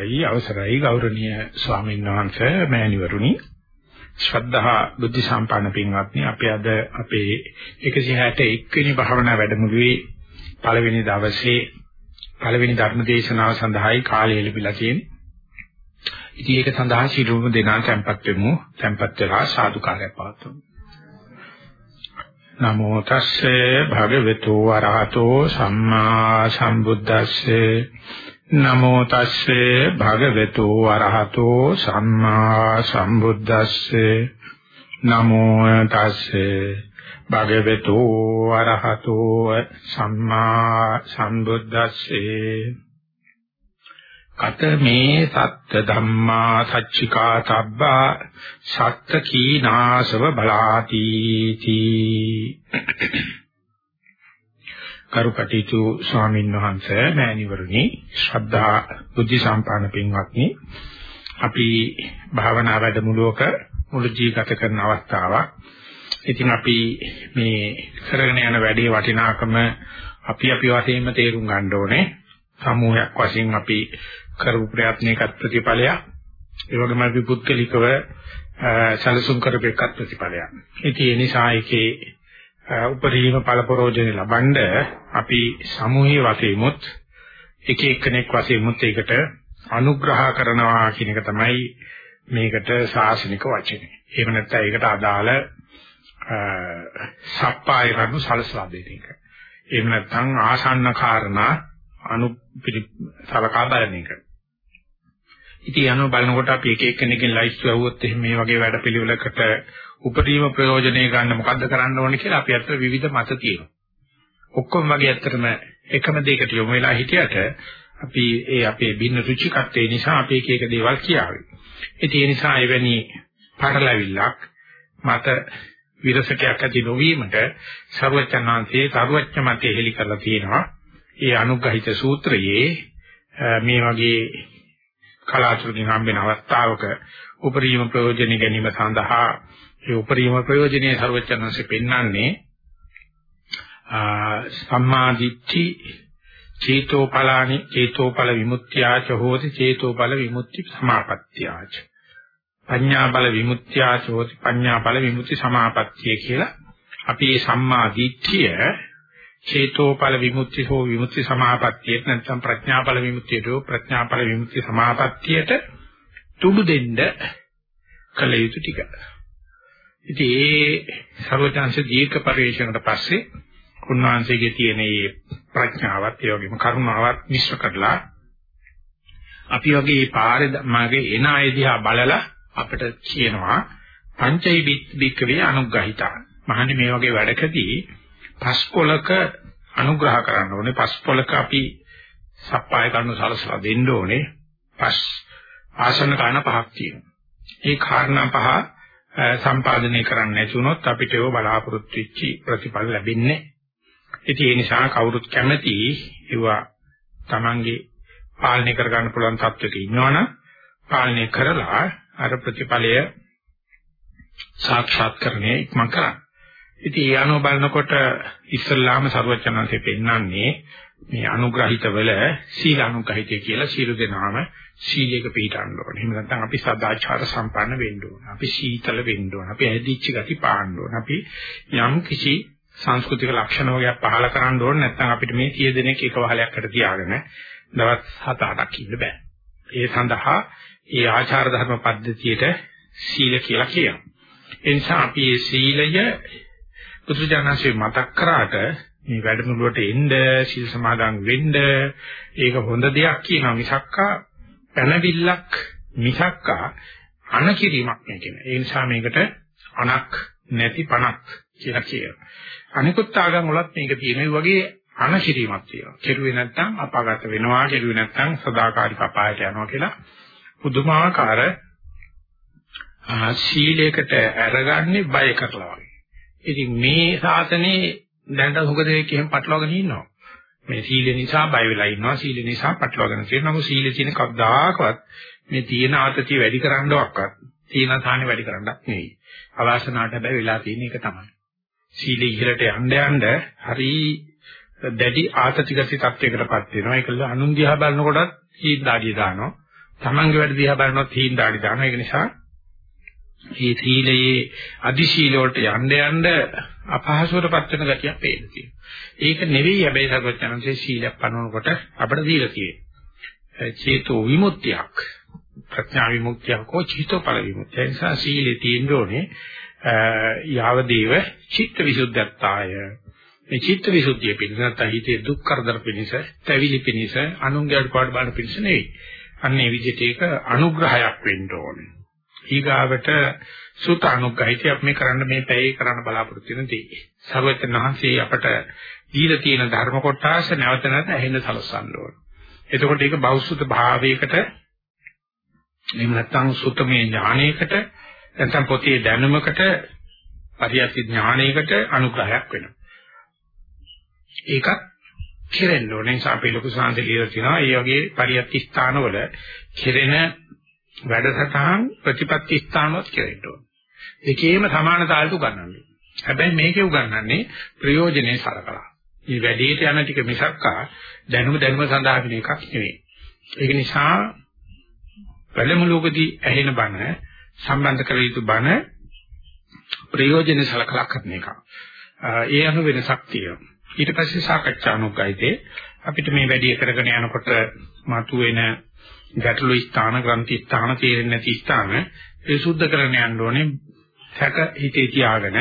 දෛ අවසරයි ගෞරවනීය ස්වාමීන් වහන්සේ මෑණිවරුනි ශ්‍රද්ධා බුද්ධ සම්පන්න පින්වත්නි අපි අද අපේ 161 වෙනි භාවනා වැඩමුළුවේ පළවෙනි දවසේ පළවෙනි ධර්ම දේශනාව සඳහායි කාලය ලැබිලා තියෙන්නේ. ඉතින් ඒක සඳහා ශිරුම දෙනා tempත් වෙමු. tempත් වෙලා සාදුකාරය පවතුමු. නමෝ තස්සේ භගවතු වරහතෝ සම්මා සම්බුද්දස්සේ නමෝ තස්සේ භගවතු වරහතෝ සම්මා සම්බුද්දස්සේ. නමෝ තස්සේ භගවතු වරහතෝ සම්මා සම්බුද්දස්සේ. කතමේ සත්ත ධම්මා සච්චිකා තබ්බා සත්ත කීනාසව බලාති තී කරුකටීතු ස්වාමීන් වහන්සේ මෑණිවරුනි ශ්‍රද්ධා බුද්ධ සම්පාදන පින්වත්නි අපි භාවනා වැඩමුළුවක මුළු ජීවිත කරන අවස්ථාවක්. ඉතින් අපි මේ කරගෙන යන වැඩේ වටිනාකම අපි අපි වශයෙන්ම තේරුම් ගන්න ඕනේ. සමූහයක් වශයෙන් අපි කරපු ප්‍රයත්නයකට ප්‍රතිඵලයක්. ඒ වගේම අපි පුද්ගලිකව සැලසුම් කරපේකත් ප්‍රතිඵලයක්. ඉතින් ඒ නිසා ඒකේ උපරිම ඵලපරෝජන ලබනද අපි සමූහී වශයෙන්මුත් එක එක්කෙනෙක් වශයෙන්මුත් ඒකට අනුග්‍රහ කරනවා කියන එක තමයි මේකට සාසනික වචනේ. එහෙම නැත්නම් ඒකට අදාළ සප්පාය රණු සලසලා දෙන එක. එහෙම නැත්නම් ආසන්න කාරණා අනු සලකා බලන එක. ඉතින් යනවා බලනකොට අපි එක එක්කෙනෙක්ගෙන් ලයිස්ට් ගහුවොත් එහෙම මේ වගේ වැඩපිළිවෙලකට උපරිම ප්‍රයෝජනෙ ගන්න මොකද්ද කරන්න ඕනේ කියලා අපි අතර විවිධ මත තියෙනවා. ඔක්කොම වගේ ඇත්තටම එකම දෙයකට යොමු වෙලා හිටියට අපි ඒ අපේ භින්න රුචිකත්වය නිසා අපි එක එක දේවල් කියාවේ. ඒ නිසා එවැනි පටලැවිල්ලක් මත විරසකයක් ඇති නොවීමට ਸਰවචනාංශයේ ਸਰවඥ මතය හෙලි කරලා තියෙනවා. ඒ අනුග්‍රහිත සූත්‍රයේ මේ වගේ කලාතුරකින් හම්බෙන අවස්ථාවක උපරිම ප්‍රයෝජන ගැනීම සඳහා ඒ උපරිම ප්‍රයෝජනීය ਸਰවචනanse පෙන්වන්නේ සම්මාදිට්ඨි චේතෝපලානි චේතෝපල විමුක්ත්‍යාච හෝති චේතෝපල විමුක්ති සමාපත්‍යාච පඤ්ඤාපල විමුක්ත්‍යාච හෝති පඤ්ඤාපල විමුක්ති සමාපත්තිය කියලා අපි මේ සම්මා දිට්ඨිය චේතෝපල විමුක්ති හෝ විමුක්ති සමාපත්තියට නැත්නම් ප්‍රඥාපල විමුක්තියට හෝ ප්‍රඥාපල විමුක්ති සමාපත්තියට තුඩු දෙන්න කල යුතු ටික. ඉතින් ඒ ਸਰවඥාන්ස දීර්ඝ පරිශ්‍රණයට පස්සේ උන්වහන්සේගේ තියෙන මේ ප්‍රඥාවත් ඒ වගේම කරුණාවත් මිශ්‍ර කරලා අපි වගේ මේ පාරේ මාගේ එන අය දිහා බලලා අපිට කියනවා පංචෛ බික්කවේ අනුග්‍රහිතා. මහන්නේ මේ වගේ වැඩකදී පස්කොලක අනුග්‍රහ කරන්න ඕනේ. පස්කොලක අපි සප්පාය කරනු සලසලා දෙන්න ඕනේ. පස් ආසන කාරණා පහක් තියෙනවා. ඒ කාරණා පහ සම්පාදනය කරන්න නැති වුණොත් අපිට ඒව බලාපොරොත්තු වෙච්ච ප්‍රතිඵල ලැබෙන්නේ ඉතින් ඒ නිසා කවුරුත් කැමති ඒවා Tamange පාලනය කරගන්න පුළුවන් තත්ත්වයක ඉන්නවනම් පාලනය කරලා අර ප්‍රතිඵලය සාක්ෂාත් කරන්නේ ඉක්මන් කරන්න. ඉතින් ඒ අනුව බලනකොට ඉස්ලාම ਸਰවචනන්සේ පෙන්වන්නේ මේ අනුග්‍රහිත වල සීල අනුග්‍රහිතය කියලා සීල දෙනාම සීලයක පිළිටන්න ඕනේ. එහෙම නැත්නම් අපි සදාචාර සම්පන්න වෙන්න ඕනේ. අපි සීතල වෙන්න ඕනේ. අපි ඇදිච්ච ගති පාන්න ඕනේ. අපි යම් කිසි සංස්කෘතික ලක්ෂණ වර්ගයක් පහල කරන්න ඕනේ. නැත්නම් අපිට මේ 30 දෙනෙක් එක වහලයක්කට තියාගෙන දවස් 7-8ක් ඉන්න බෑ. ඒ සඳහා මේ ආචාර ධර්ම පද්ධතියට සීල කියලා කියනවා. ඒ නිසා අපි මේ සීලය පුදුජානන්සේ මතක් කරාට මේ වැඩමුළුවට එන්න සීල් සමාදන් වෙන්න ඒක හොඳ දෙයක් කියනවා මිසක්කා පැනවිල්ලක් මිසක්කා අනකිරීමක් නෙකින. ඒ නිසා මේකට අනක් නැති පණක් කියලා කියනවා. අනිකුත් ආගම් වලත් මේක තියෙන වගේ අනකිරීමක් තියෙනවා. කෙරුවේ නැත්නම් අපාගත වෙනවා, කෙරුවේ නැත්නම් සදාකාලික අපායට යනවා කියලා පුදුමාකාර සීලයකට අරගන්නේ බය කරලා වගේ. ඉතින් මේ සාසනේ දැනට හුඟ දෙනෙක් එහෙම පටලවාගෙන ඉන්නවා. මේ සීල නිසා බය වෙලා ඉන්නවා සීල නිසා පටලවාගෙන තියෙනවා. නමුත් සීලේ තියෙන කවදාකවත් මේ තියෙන ආතතිය වැඩි කරන්නවක්වත් තියෙන සාහනේ වැඩි කරන්නක් නෙවෙයි. අවාසනාවට හැබැයි වෙලා තියෙන එක තමයි. සීල ඉහළට යන්න යන්න හරි දැඩි ආතතිගත තත්යකටපත් වෙනවා. ඒකල අනුන් දිහා බලනකොටත් සීල් දාඩිය දානවා. තමන්ගේ වැඩ දිහා බලනොත් හීන දාඩි දානවා. ඒක නිසා මේ සීලයේ අදි සීල වලට යන්න යන්න අපහසුවටපත් වෙන ගතියක් පේන්න තියෙනවා. ඒක නෙවෙයි හැබැයි සර්වඥාන්සේ සීලයක් පනවනකොට අපිට දීලා තියෙන්නේ. චේතෝ විමුක්තියක් ප්‍රඥා විමුක්තියක් හෝ චේතෝ පල විමුක්තිය. ඒ නිසා සීලේ තියෙන්න ඕනේ යාවදේව චිත්ත විසුද්ධත්තාය. මේ චිත්ත විසුද්ධිය පිණිස නැත්නම් හිතේ දුක් කරදර පිණිස, තැවිලි පිණිස, අනුන්ගේ අඩපාඩු බලන පිණිස නෙවෙයි. අන්න ඒ විදිහට ඒක අනුග්‍රහයක් වෙන්න ඕනේ. ඊගාවට සුත අනුග්‍රහිතය අපි මේ කරන්න මේ පැයේ කරන්න බලාපොරොත්තු වෙන දේ. සර්වඥ වහන්සේ අපට දීලා තියෙන ධර්ම කොටස නැවත නැවත ඇහෙන්න සලසන්න ඕන. එතකොට ඒක බෞද්ධ භාවයකට එහෙම නැත්නම් සුතමේ ඥානයකට නැත්නම් පොතේ දැනුමකට පරියත්ති ඥානයකට අනුග්‍රහයක් වෙනවා. ඒකත් කෙරෙන්න ඕනේ. නිසා අපි ලොකු සාන්ති ලියලා තිනවා. ඒ වගේ පරියත්ති ස්ථානවල කෙරෙන වැඩසටහන් ප්‍රතිපත්ති ස්ථානවත් කෙරෙන්න ඕනේ. ඒකේම සමාන තාලට උගන්වන්නේ. හැබැයි මේකේ උගන්වන්නේ ප්‍රයෝජනේ සලකලා. මේ වැඩේට යන ටික මිසක්කා දැනුම දැනුම සඳහා වෙන එකක් නෙවෙයි. ඒක නිසා වැඩමුළුවකදී ඇහෙන බණ සම්බන්ධ කර යුතු බණ ප්‍රයෝජන සලකලා කරන එක. ඒ අනු වෙනසක් තියෙනවා. ඊට පස්සේ සාකච්ඡානුග්ගයිතේ අපිට මේ වැඩි කරගෙන යනකොට මතුවෙන ගැටළු ස්ථාන ග්‍රන්ථි ස්ථාන තේරෙන්නේ නැති ස්ථාන ඒ සුද්ධ කරගෙන යන්න ඕනේ සැක හිතේ තියාගෙන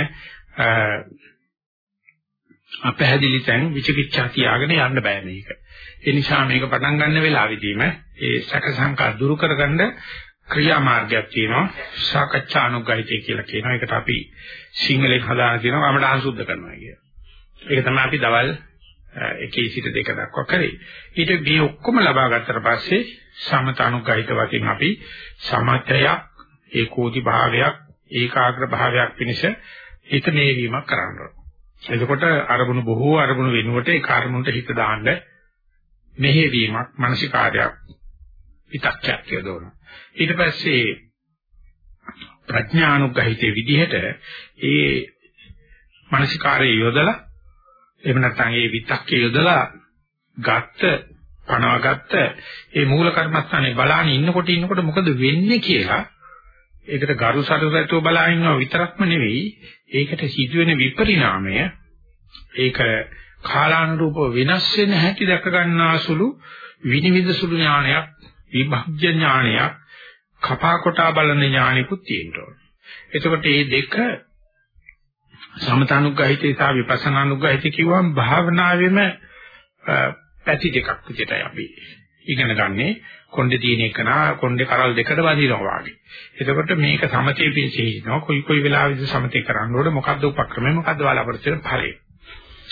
අපහැදිලි තැන් විචිකිච්ඡා තියාගෙන යන්න බෑ මේක. ඒ නිසා මේක පටන් ගන්න වෙලාවෙදීම ඒ සැක සංකා දුරු කරගන්න ක්‍රියාමාර්ගයක් තියෙනවා සාකච්ඡා අනුග්‍රහිතය කියලා කියනවා. ඒකට අපි සිංහලෙන් හදාගෙන තියෙනවා අපට අනුසුද්ධ කරනවා කියලා. ඒක තමයි අපි දවල් එකේ සිට දෙක දක්වා කරේ. ඊට මේ ඔක්කොම ලබා ගත්තට පස්සේ සමත අනුග්‍රහිත වශයෙන් අපි සමතයක් ඒකෝදි භාවයක් ඒකාග්‍ර භාවයක් පිණිස හිත මේවීමක් කරන්න ඕන. එතකොට අරමුණු බොහෝ අරමුණු වෙනුවට ඒ කර්මුන්ට හිත දාන්න මෙහෙවීමක් මානසිකාර්යයක් විතක්යක් යොදවනවා. ඊට පස්සේ ප්‍රඥානුග්‍රහිතේ විදිහට ඒ මානසිකාර්යය යොදලා එහෙම නැත්නම් ඒ විතක්කේ යොදලා ගත්ත පනවගත්ත ඒ මූල කර්මස්ථානේ බලාගෙන ඉන්නකොට ඉන්නකොට මොකද වෙන්නේ කියලා ඒකට ගරු සරුසත්ව බලා ඉන්නව විතරක්ම නෙවෙයි ඒකට සිදුවෙන විපරිණාමය ඒක කාලානුරූපව වෙනස් වෙන හැටි දැක ගන්නාසුළු විනිවිද සුළු ඥානයක් විභජ්‍ය ඥානයක් කපා කොටා බලන ඥානිකුත් තියෙනවා. එතකොට මේ දෙක සමතානුග්‍රහිතේ සහ විපස්සනානුග්‍රහිතේ කිව්වම භාවනාවෙම පැති දෙකක් විදිහටයි අපි ඉගෙන ගන්නේ. කොණ්ඩේ තියෙන එක නා කොණ්ඩේ කරල් දෙකට වදිනවා වගේ. එතකොට මේක සමතේ පිළිසිනවා කොයි කොයි වෙලාවෙද සමතේ කරන්න ඕනේ මොකද්ද උපක්‍රමය මොකද්ද බලාපොරොත්තු වෙන ඵලය.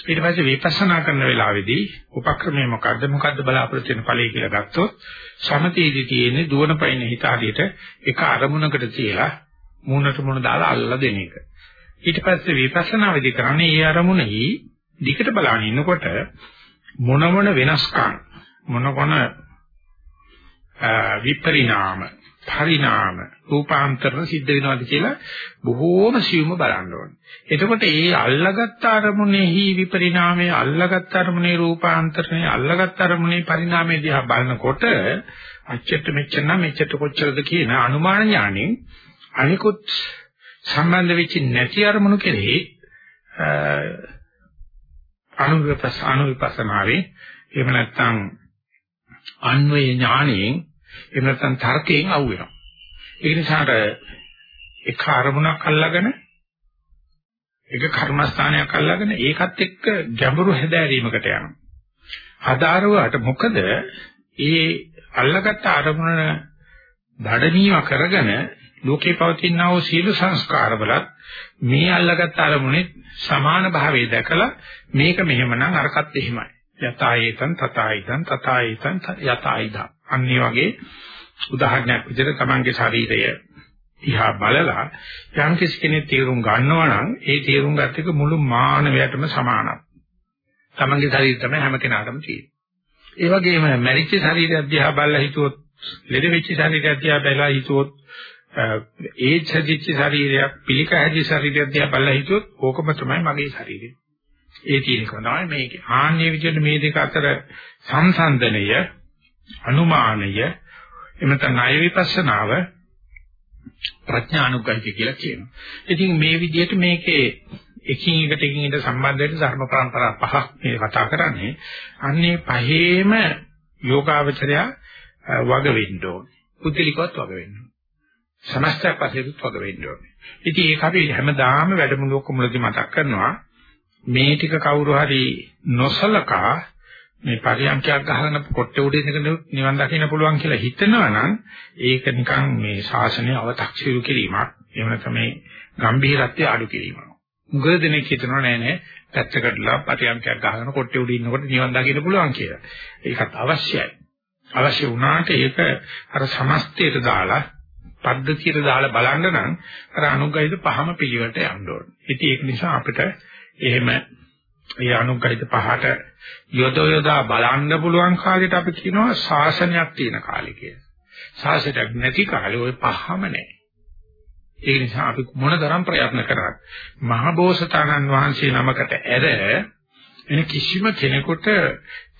ඊට පස්සේ විපස්සනා කරන වෙලාවේදී උපක්‍රමය මොකද්ද මොකද්ද බලාපොරොත්තු වෙන ඵලය කියලා ගත්තොත් සමතේදී තියෙන්නේ දුවන පයින් හිත හරියට එක අරමුණකට තියලා මූණට මූණ දාලා අල්ලලා දෙන එක. ඊට පස්සේ විපස්සනා වෙදි කරන්නේ ඒ අරමුණෙහි දිකට බලන ඉන්නකොට මොන මොන වෙනස්කම් මොන මොන විපරිණාම පරිණාම රූපාන්තරණ සිද්ධ වෙනවාද කියලා බොහෝම සියුම්ව බලන්න ඕනේ. එතකොට ඒ අල්ලගත් අරමුණෙහි විපරිණාමයේ අල්ලගත් අරමුණේ රූපාන්තරණය අල්ලගත් අරමුණේ පරිණාමයේ දිහා බලනකොට අච්චට මෙච්චර නම් මෙච්චර කොච්චරද කියන අනුමාන ඥාණයෙන් අනිකුත් සම්බන්ධ වෙච්ච නැති අරමුණු කෙරෙහි අනුවිපස් අනුවිපසනාවේ එහෙම නැත්නම් අන්වය ඥාණයෙන් එහෙම නැත්නම් තර්කයෙන් අවු වෙනවා. ඒ නිසාට එක අරමුණක් අල්ලාගෙන එක කර්මස්ථානයක් අල්ලාගෙන ඒකත් එක්ක ගැඹුරු හැදෑරීමකට යනවා. හදාරුවාට මොකද ඒ අල්ලාගත් අරමුණ දඩනීය කරගෙන ලෝකේ පවතිනා වූ සීල සංස්කාර වලත් මේ අල්ලාගත් අරමුණේ සමාන භාවය දැකලා මේක මෙහෙමනම් අරකට එහෙමයි. යතායේතං තතායේතං තතායේතං යතායිදා. අන්නේ වගේ උදාහරණයක් විදිහට තමන්ගේ ශරීරය දිහා බලලා යම් කෙනෙක් තීරුම් ගන්නවා නම් ඒ තීරුම් ගත එක මුළු මානවයටම සමානයි. තමන්ගේ ශරීරය තමයි හැම කෙනාටම තියෙන්නේ. ඒ වගේම මැරිච්ච ශරීරය දිහා බලලා හිතුවොත් ලෙඩ වෙච්ච ශරීරය දිහා බලලා හිතුවොත් ඒජ් හැදිච්ච ශරීරයක් පිළික හැදිච්ච ශරීරයක් දිහා බලලා හිතුවොත් ඕකම තමයි මගේ ශරීරය. ඒ තියෙනක තමයි මේක. ආන්නේ විදිහට මේ දෙක අතර සංසන්දනය අනුමානය එහෙම නැත්නම් ණය විපස්සනාව ප්‍රඥානුග්‍රහිත කියලා කියනවා. ඉතින් මේ විදිහට මේකේ එකින් එකට එකින් එකට සම්බන්ධ වෙන ධර්ම පරම්පරා පහක් මේ කතා කරන්නේ. අන්නේ පහේම යෝගාවචරය වග වෙන්න ඕනේ. පුද්ගලිකවත් වග වෙන්න ඕනේ. සමස්තයක් වශයෙන් වග වෙන්න ඕනේ. ඉතින් ඒක අපි හැමදාම වැඩමුළුවක මුලදී මතක් කරනවා. මේ ටික කවුරු හරි නොසලකා මේ පරියන්කයක් ගහගෙන කොට්ටේ උඩ ඉඳගෙන නිවන් දකින්න පුළුවන් කියලා හිතනවා නම් ඒක නිකන් මේ ශාසනය අව탁සිරු කිරීමක්. එහෙම නැත්නම් මේ ගැඹීරත්වය අඩු කිරීමක්. මුගල දෙනෙක් හිතනවා නෑ නෑ පැත්තකටලා පරියන්කයක් ගහගෙන කොට්ටේ උඩ ඉන්නකොට නිවන් දකින්න පුළුවන් කියලා. ඒකත් අවශ්‍යයි. අවශ්‍ය වුණාට ඒක අර සමස්තයට දාලා පද්ධතියට දාලා බලන්න නම් අර අනුග්‍රහිත පහම පිළිවෙලට යන්න ඕනේ. ඉතින් ඒක නිසා අපිට එහෙම ඒ අනුග්‍රහිත පහට යොද යොදා බලන්න පුළුවන් කාලෙට අපි කියනවා ශාසනයක් තියෙන කාලය කියලා. ශාසනයක් නැති කාලේ ওই පහම නැහැ. ඒ නිසා අපි මොනතරම් ප්‍රයත්න කරත් මහබෝසතාණන් වහන්සේ නමකට ඇර එන කිසිම කෙනෙකුට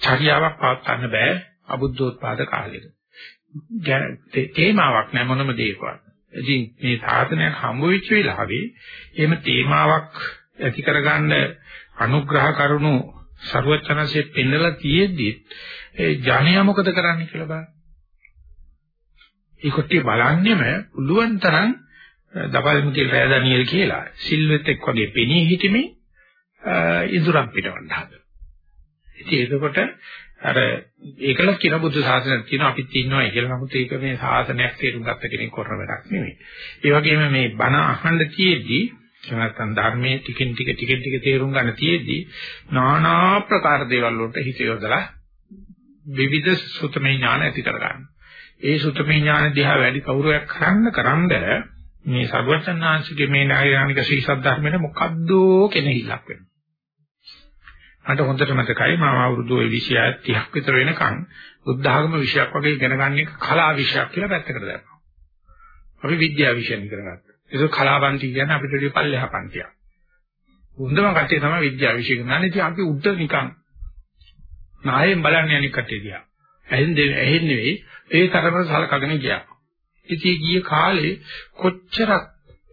චර්යාවක් පවත්වන්න බෑ අබුද්ධෝත්පාද කාලෙක. තේමාවක් නැහැ මොනම දෙයකවත්. ඉතින් මේ සාධනයක් හම්බ වෙච්ච වෙලාවේ එහෙම තේමාවක් ඇති කරගන්න අනුග්‍රහ කරුණු ਸਰවචනසේ පෙන්නලා තියෙද්දි ඒ ජානියා මොකද කරන්න කියලා බලන්න. ඒ කොටේ බලන්නෙම පුළුවන් තරම් දපල් මුතිල් රෑදනියල් කියලා සිල්වෙත් එක් වගේ පෙනී හිටීමේ ඉදුරම් පිටවන්න හදනවා. ඉතින් එතකොට අර ඒකල කියන බුද්ධ ශාසනයක් කියන අපිත් ඉන්නවයි කියලා නමුත් ඒක මේ ශාසනයක් තේරුම් ගත්ත කෙනෙක් කරන වැඩක් නෙමෙයි. ඒ වගේම මේ බණ අහන්න තියෙද්දි නැත්නම් ධර්මයේ ටිකෙන් ටික ටිකෙන් ටික තේරුම් ගන්න තියෙද්දි নানা ප්‍රකාර දේවල් වලට හිත යොදලා විවිධ සුතමේ ඥාන ඇති කර ගන්න. ඒ සුතමේ ඥාන දිහා වැඩි කවුරුයක් කරන්න කරන්ද මේ සර්වචන්නාංශිකේ මේ නායනික ශ්‍රී සද්ධර්මයේ මොකද්ද කෙනෙහිලක් වෙනවා. මට හොඳට මතකයි මම අවුරුදු 20 30ක් විතර වෙනකන් බුද්ධ ආගම විෂයක් වගේ ඉගෙන ගන්න එක කලා විෂයක් කියලා පැත්තකට දැම්මා. අපි විද්‍යා විෂය ඉගෙන ගත්තා. ඒක කලාපන්ති කියන්නේ අපිට ඉතින් පල්ලෙහා පන්තියක්. හොඳම කට්ටිය තමයි විද්‍යාව විශ්ය කරන්නේ. ඉතින් අපි උඩ නිකන් නායෙන් බලන්නේ අනික් කට්ටිය දිහා. ඇහෙන්නේ ඇහෙන්නේ නෙවෙයි ඒ තරමට සලකගෙන ගියා. ඉතින් ගිය කාලේ කොච්චරක්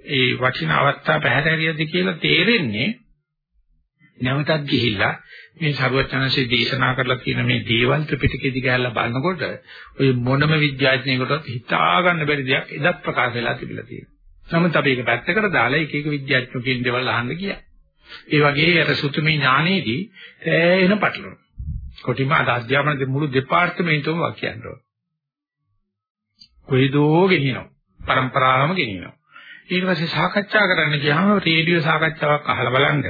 ඒ වටින අවස්ථා පැහැදිලියද කියලා තේරෙන්නේ නැවතත් ගිහිල්ලා මේ සරුවචනසේ දේශනා කරලා තියෙන මේ දේවල් ත්‍රිපිටකෙ දිගහැරලා බලනකොට ඔය මොනම විද්‍යාඥයෙකුටත් හිතා ගන්න බැරි දෙයක් එදත් ප්‍රකාශ වෙලා තිබිලා තියෙනවා. නමුත් අපි ඒක පැත්තකට දාලා එක එක විද්‍යාඥයෝ කියන දේවල් අහන්න ගියා. ඒ වගේ අර සුතුමි ඥානයේදී එන පටලන. කොටිම අද අධ්‍යාපන මුළු දෙපාර්තමේන්තුවම වාක්‍යයන්රෝ. කොයිදෝ ගෙනියනවා. પરම්පරාවම ගෙනියනවා. ඊට පස්සේ සාකච්ඡා කරන්න ගියාම රේඩියෝ සාකච්ඡාවක් අහලා බලන්න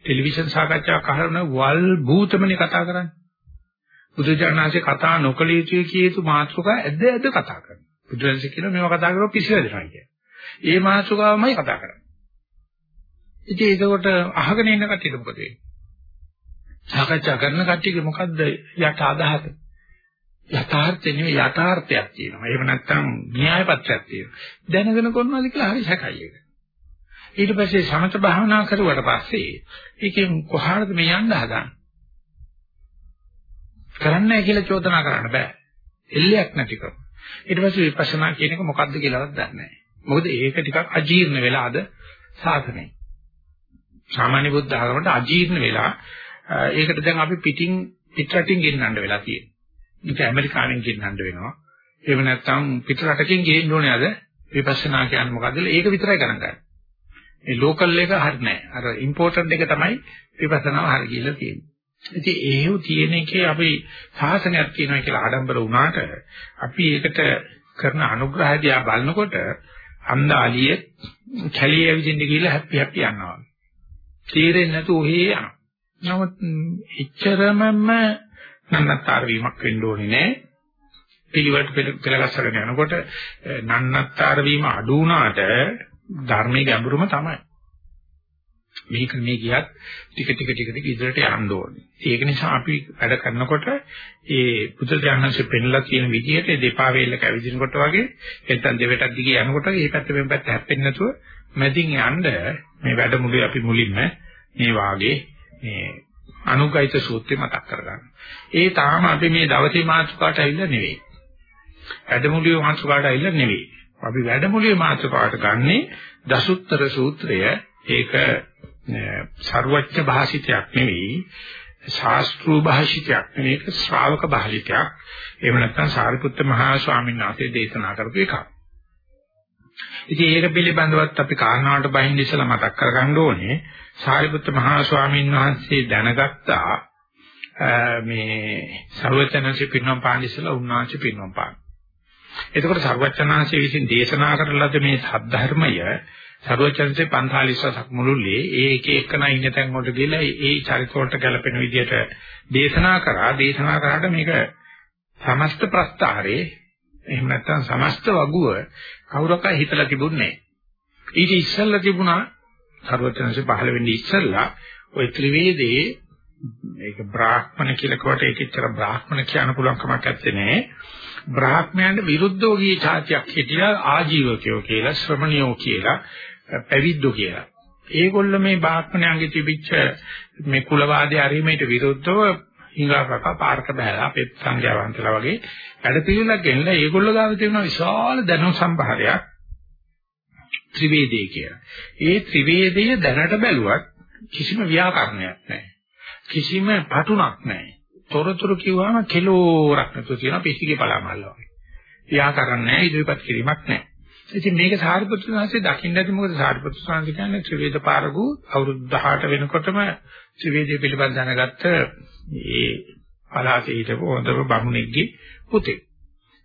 ටෙලිවිෂන් සාකච්ඡාවක් අහන වල් භූතමනේ කතා කරන්නේ. බුදුජානනාංශේ කතා නොකළ යුතුයි කියේතු මාතෘකා ඇද්ද ඇද්ද කතා කරනවා. බුදුරජාණන් කියනවා මේවා කතා කරලා පිස්සු වැදෙනවා කියන්නේ. ඒ මාතෘකාවමයි කතා කරන්නේ. ඉතින් ඒකකොට අහගෙන ඉන්න කට්ටියට මොකද වෙන්නේ? සාකච්ඡා කරන කට්ටියගේ මොකද්ද යට අදහස? යථාර්ථය නෙවෙයි යථාර්ථයක් තියෙනවා. එහෙම නැත්නම් න්‍යාය පත්‍රයක් තියෙනවා. දැනගෙන කරනවාද කියලා හරි සැකයි ඒක. ඊට පස්සේ සමත භාවනා කරුවට පස්සේ ඒකෙන් කොහාටද මේ යන්න හදන්නේ? කරන්නේ නැහැ කියලා චෝදනා කරන්න බෑ. එල්ලයක් නැතිකම. ඊට පස්සේ විපස්සනා කියන එක මොකද්ද කියලාවත් දන්නේ නැහැ. මොකද ඒක ටිකක් අජීර්ණ වෙලා අද සාසනේ. සාමාන්‍ය බුද්ධ ආගමට අජීර්ණ වෙලා ඒකට දැන් අපි පිටින් පිටරටින් ගෙන්නන්න වෙලා තියෙනවා. ඒක ඇමරිකාවෙන් ගෙන්නන්න වෙනවා. එහෙම නැත්නම් පිටරටකින් ගේන්න ඕනේ අද විපස්සනා කියන්නේ මොකද්ද? ඒක විතරයි ගණන් ගන්න. මේ ලෝකල් එක හරි නෑ. අර ඉම්පෝටන්ට් එක තමයි විපස්සනාව හරි කියලා තියෙන්නේ. ඉතින් එහෙව් තියෙන එකේ අපි සාසනයක් කියනවා කියලා ආඩම්බර වුණාට අපි ඒකට කරන අනුග්‍රහය දිහා බලනකොට අන්දාලිය කැලිය ඇවිදින්න ගිහලා හැපි හැපි යනවා. තීරෙන්නේ නැතුව ඔහේ යනවා. නමුත් එච්චරමම නන්නත්තර වීමක් වෙන්න ඕනේ නෑ. පිළිවෙලට පෙළගස්සගෙන යනකොට නන්නත්තර වීම අඩු වුණාට ධර්මයේ ගැඹුරම තමයි. මේක මේ ගියත් ටික ටික ටික ටික ඉදිරියට යන්න ඕනේ. ඒක නිසා අපි වැඩ කරනකොට ඒ පුදුජානන්සේ පෙන්ලා තියෙන විදිහට දෙපා වේලක ඇවිදිනකොට වගේ නැත්නම් දෙවටක් දිගේ යනකොට මේ පැත්ත මේ පැත්ත හැප්පෙන්නේ නැතුව මැදින් යන්න මේ වැඩමුළුවේ අපි මුලින්ම මේ වාගේ මේ අනුගයිත සූත්‍රය මතක් කරගන්න. ඒ තාම අපි මේ දවසේ මාතෘකාට ඇවිල්ලා නෙවෙයි. වැඩමුළුවේ මාතෘකාවට ඇවිල්ලා නෙවෙයි. අපි වැඩමුළුවේ මාතෘකාවට ගන්නේ දසුත්තර සූත්‍රය. ඒක ਸਰුවච්ච භාෂිතයක් නෙවෙයි ශාස්ත්‍රීය භාෂිතයක් නෙවෙයි ඒක ශ්‍රාවක භාෂිතයක් එහෙම නැත්නම් සාරිපුත්ත මහා ස්වාමීන් වහන්සේ දේශනා කරපු එකක්. ඉතින් ඒක පිළිබඳවත් අපි කාරණාවට බහින්න ඉස්සලා මතක් කරගන්න ඕනේ සාරිපුත්ත මහා ස්වාමීන් වහන්සේ දැනගත්තා මේ ਸਰවචනසි පින්නම් පානිසලා උන්වහන්සේ පින්නම් පාන. එතකොට ਸਰවචනහන්සේ විසින් දේශනා කරලද මේ සද්ධර්මය සර්වචන්සේ 45ක් මුළුල්ලේ ඒ එක එකන ඉන්න තැන් වලට ගිහලා ඒ චරිත වලට ගැලපෙන විදිහට දේශනා කරා. දේශනා කරාට මේක සමස්ත ප්‍රස්තාරේ එහෙම නැත්නම් සමස්ත වගුව කවුරක් හිතලා තිබුණේ ඊට ඉස්සෙල්ලා තිබුණා සර්වචන්සේ 15 වෙනි ඉස්සෙල්ලා ওই ත්‍රිවේදයේ මේක බ්‍රාහ්මණ කියලා කොට ඒකෙච්චර බ්‍රාහ්මණ කියන්න පුළුවන් කමක් නැත්තේ. නේ. බ්‍රාහ්මණයන්ට විරුද්ධව ගිය જાතියක් හිටියා ආජීවකයෝ කියලා ශ්‍රමණියෝ කියලා පැවිද්දෝ කියලා. ඒගොල්ල මේ බ්‍රාහ්මණයන්ගේ තිබිච්ච මේ කුලවාදී අරීමේට විරුද්ධව හිඟාකක පාර්ක බහැලා අපේ සංඝයාවන්තලා වගේ වැඩ පිළිලක් ගෙනලා ඒගොල්ලෝ ගාව තියෙන විශාල දැනුම් සම්භාරයක් ත්‍රිවේදයේ කියලා. ඒ ත්‍රිවේදය දැනට බැලුවත් කිසිම ව්‍යාකරණයක් නැහැ. කිසිම පටුණක් නැහැ. තොරතුරු කිව්වම කෙලෝරක් නැතුව තියෙන පිස්සිගේ පලාමල්ල වගේ. ව්‍යාකරණ නැහැ, ඉදිරිපත් කිරීමක් නැහැ. ඉතින් මේක සාරිපුත්‍ර සාංශේ දකින්න ඇති මොකද සාරිපුත්‍ර සාංශ කියන්නේ ත්‍රිවේද පාරගු අවුරුදු 18 වෙනකොටම ත්‍රිවේදයේ පිළිබඳ දැනගත්ත ඒ පලාසේ හිටපු හොඳම බමුණෙක්ගේ පුතේ.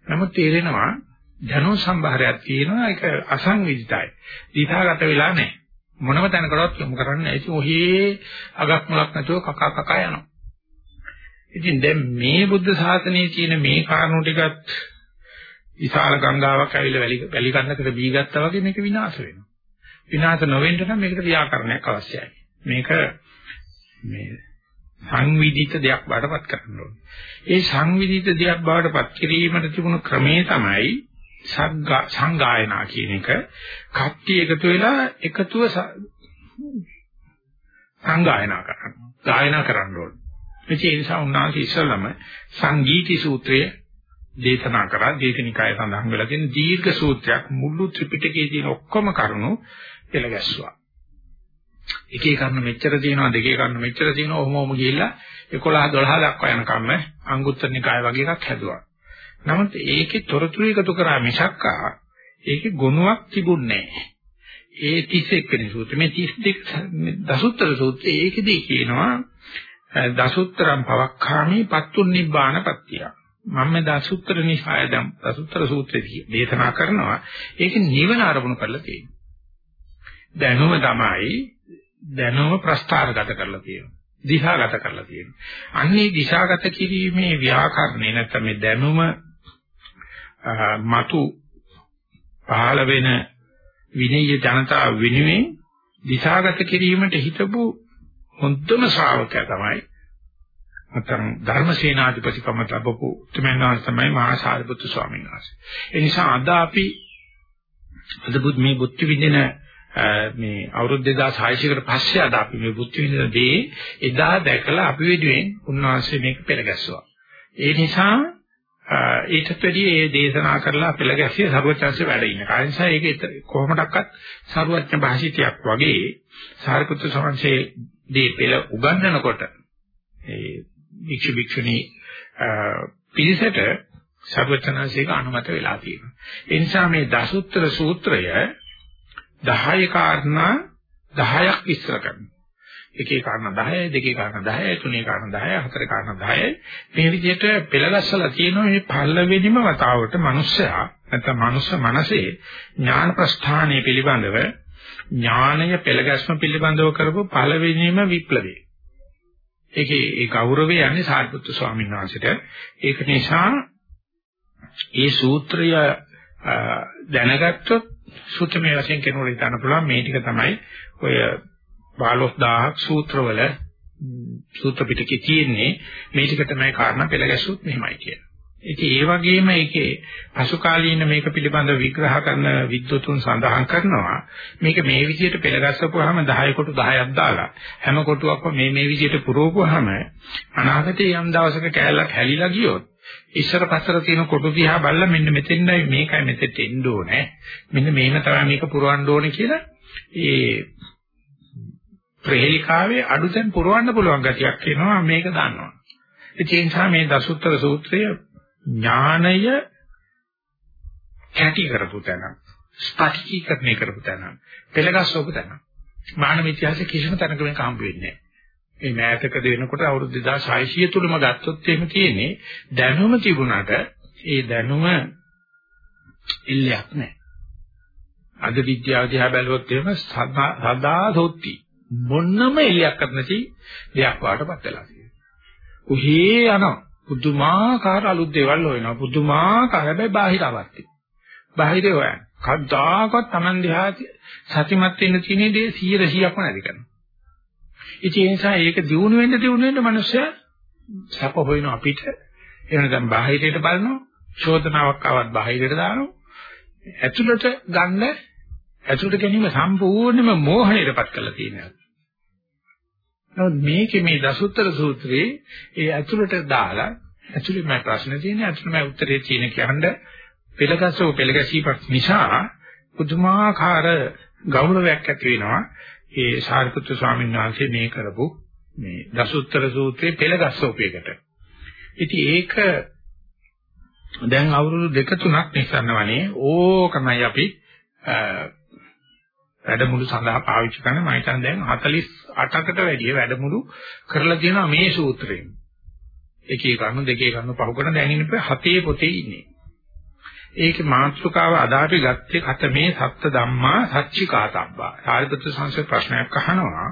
නමුත් තේරෙනවා ජනෝ සම්භාරයක් තියෙනවා ඒක අසංවිධිතයි. දීතාගත වෙලා නැහැ. මොනම තැනකටවත් යොමු කරන්නේ නැහැ. ඉතින් ඔහේ අගක් මුලක් නැතුව කකා කකා යනවා. ඉතින් දැන් මේ බුද්ධ ශාසනයේ තියෙන මේ කාරණු ටිකත් විශාල ගංගාවක් ඇවිල්ලා වැලි වැලි කන්නකට බී ගත්තා වගේ මේක විනාශ වෙනවා. විනාශ නොවෙන්න නම් මේකට ව්‍යාකරණයක් අවශ්‍යයි. මේක මේ සංවිධිත දෙයක් බාටපත් කරන්න ඕනේ. ඒ සංවිධිත දෙයක් බාටපත් කිරීමට තිබුණු ක්‍රමේ තමයි සංගායනා කියන එක කට්ටිය එකතු වෙලා එකතුව සංගායනා කරනවා. ගායනා කරන්න ඕනේ. ඒ නිසා උන්වහන්සේ ඉස්සලම සංගීති සූත්‍රය දේශනා කරා දීපනිකාය සඳහන් වෙලා තියෙන දීර්ඝ සූත්‍රයක් මුළු ත්‍රිපිටකයේ තියෙන ඔක්කොම කරුණු පෙළ ගැස්සුවා. එකේ කර්ණ මෙච්චර තියෙනවා දෙකේ කර්ණ මෙච්චර තියෙනවා ඔහොම ඔහොම ගිහිල්ලා 11 12 දක්වා යනකම් අංගුත්තර නිකාය වගේ එකක් හැදුවා. නමුත් ඒකේ තොරතුරු එකතු කරා මිසක්කා ඒකේ ගුණයක් තිබුණේ නැහැ. ඒ 31 වෙනි සූත්‍රය මේ 32 දසුත්තර සූත්‍රය ඒකෙදී කියනවා දසුත්තරම් පවක්ඛාමි පත්තුන් නිබ්බාන පත්තිය. මම දසුත්තර නිසාය දැන් දසුත්තර සූත්‍රයේදී දේශනා කරනවා ඒක නිවන ආරමුණු කරලා තියෙනවා. දැනුම තමයි දැනුම ප්‍රස්ථාරගත කරලා තියෙනවා. දිශාගත කරලා තියෙනවා. අන්නේ දිශාගත කිරීමේ ව්‍යාකරණේ නැත්නම් මේ දැනුම මතු පහළ වෙන විනීය ජනතාව වෙනුවෙන් දිශාගත කිරීමට හිතපු හොඳම ශ්‍රාවකයා තමයි නැත්නම් ධර්මසේනාධිපතිකම ලැබපු උතුමන්වහන්සේ තමයි මහා සාරිපුත්තු ස්වාමීන් වහන්සේ. ඒ නිසා අද අපි අද බුද් මේ බුද්ධ විදින මේ අවුරුදු 2600කට පස්සේ අද අපි මේ බුද්ධ විදින දේ එදා දැකලා අපි වෙනුවෙන් උන්වහන්සේ මේක පෙළගැස්සුවා. ඒ නිසා ඊටත් වැඩි ඒ දේශනා කරලා පෙළ ගැසිය සරුවචන්සේ වැඩ ඉන්න. ඒ නිසා ඒක කොහොමඩක්වත් සරුවචන භාෂිතයක් වගේ සාරිපුත්‍ර සමන්සේ දී පෙළ උගන්වනකොට ඒ වික්ෂු වික්ෂුණී පිළිසෙට සරුවචනසේක අනුමත වෙලා තියෙනවා. ඒ නිසා මේ දසුත්තර සූත්‍රය 10 කාරණා 10ක් විස්තර කරනවා. එකේ කාරණා 10යි දෙකේ කාරණා 10යි තුනේ කාරණා 10යි හතරේ කාරණා 10යි මේ විදිහට පෙළගස්සලා තියෙනවා මේ පළවෙනිම වතාවට මිනිස්සයා නැත්නම් මනුස්ස මනසේ ඥාන ප්‍රස්ථානය පිළිබඳව ඥානය පෙළගැස්ම පිළිබඳව කරපු පළවෙනිම විප්ලවය. ඒකේ ඒ ගෞරවය යන්නේ සාරිපුත්තු ස්වාමීන් වහන්සේට. ඒක නිසා ඒ සූත්‍රය දැනගත්තොත් සූත්‍රමය වශයෙන් කෙනෙකුට හිතන්න පුළුවන් මේ ටික තමයි ඔය 15000ක් සූත්‍රවල සූත්‍ර පිටකේ තියෙන්නේ මේ ටික තමයි කාරණා පෙළ ගැසුත් මෙහෙමයි කියලා. ඉතින් ඒ වගේම ඒකේ පසුකාලීන මේක පිළිබඳව විග්‍රහ කරන විද්වතුන් සඳහන් කරනවා. මේක මේ විදිහට පෙළගස්සපුවාම 10 කොටු 10ක් දාලා හැම කොටුවක්ම මේ මේ විදිහට පුරවපුවාම අනාගතයේ යම් දවසක කැලලක් හැලිලා ගියොත් ඉස්සර පස්සර තියෙන කොටු දිහා බලලා මෙන්න මෙතෙන්යි මේකයි මෙතෙන්ට එන්න ඕනේ. මෙන්න මේම තමයි මේක පුරවන්න ඕනේ කියලා ඒ ප්‍රහේලිකාවේ අඩුතෙන් පුරවන්න පුළුවන් ගතියක් එනවා. මේක දන්නවා. ඒ නිසා මේ දසුත්තර සූත්‍රය ඥානය කැටි කරපු තැන ස්පටිකීකරණය කරපු තැන පෙළගස්සවපු තැන මානව ඉතිහාසයේ කිසිම තැනක මේක හම්බ වෙන්නේ නැහැ මේ මෑතක දෙනකොට අවුරුදු 2600 තුලම ගත්තොත් එහෙම තියෙන්නේ දැනුම තිබුණාට ඒ දැනුම ඉල්ලයක් නැහැ. අද විද්‍යාව දිහා බැලුවොත් එහෙම සදා සොත්ති මොන්නම ඉල්ලයක් නැති දෙයක් වාටපත් වෙලා තියෙනවා. උහේ යනවා පුදුමාකාර අලුත් දේවල් හොයනවා. පුදුමාකාර හැබැයි බාහිර අවස්ති. බාහිරේ හොයන. කවදාකවත් Taman දිහා සතිමත් වෙන්න තියෙන දේ 100%ක්ම නැති කරනවා. ඉතින් ඒ නිසා ඒක දිනු වෙන්න දිනු වෙන්න මිනිස්සයා සැප හොයන අපිට එහෙම නැත්නම් බාහිරයට බලනවා. චෝදනාවක් ආවත් බාහිරයට දානවා. ඇතුළට ගන්න ඇතුළට ගැනීම සම්පූර්ණයෙන්ම මෝහණයටපත් කරලා තියෙනවා. නමුත් මේකේ මේ දසුත්තර සූත්‍රයේ ඒ ඇතුළට දාලා ඇතුළේ මම ප්‍රශ්න තියෙන්නේ ඇතුළේ මම උත්තරේ තියෙන කියන්නේ පෙළගස්සෝ පෙළගැසීමක් නිසා පුදුමාකාර ගෞරවයක් ඇති වෙනවා ඒ සාරිපුත්‍ර ස්වාමීන් වහන්සේ මේ කරපු මේ දසුත්තර සූත්‍රයේ පෙළගස්සෝපයකට. ඉතින් ඒක දැන් අවුරුදු දෙක තුනක් නිසන්නවනේ ඕකමයි අපි වැඩමුළු සඳහා පාවිච්චි කරන මම හිතන්නේ දැන් 48කට වැඩිය වැඩමුළු කරලා තියෙනවා මේ සූත්‍රයෙන්. එකේ කරුණු දෙකේ කරුණු පහු කරන දැන් ඉන්නේ හතේ පොතේ ඉන්නේ. ඒකේ මාතෘකාව අදාපි ගත්තේ කතමේ සත්ත ධම්මා සච්චිකාතබ්බා. සාරිපුත්‍ර සංසය ප්‍රශ්නයක් අහනවා.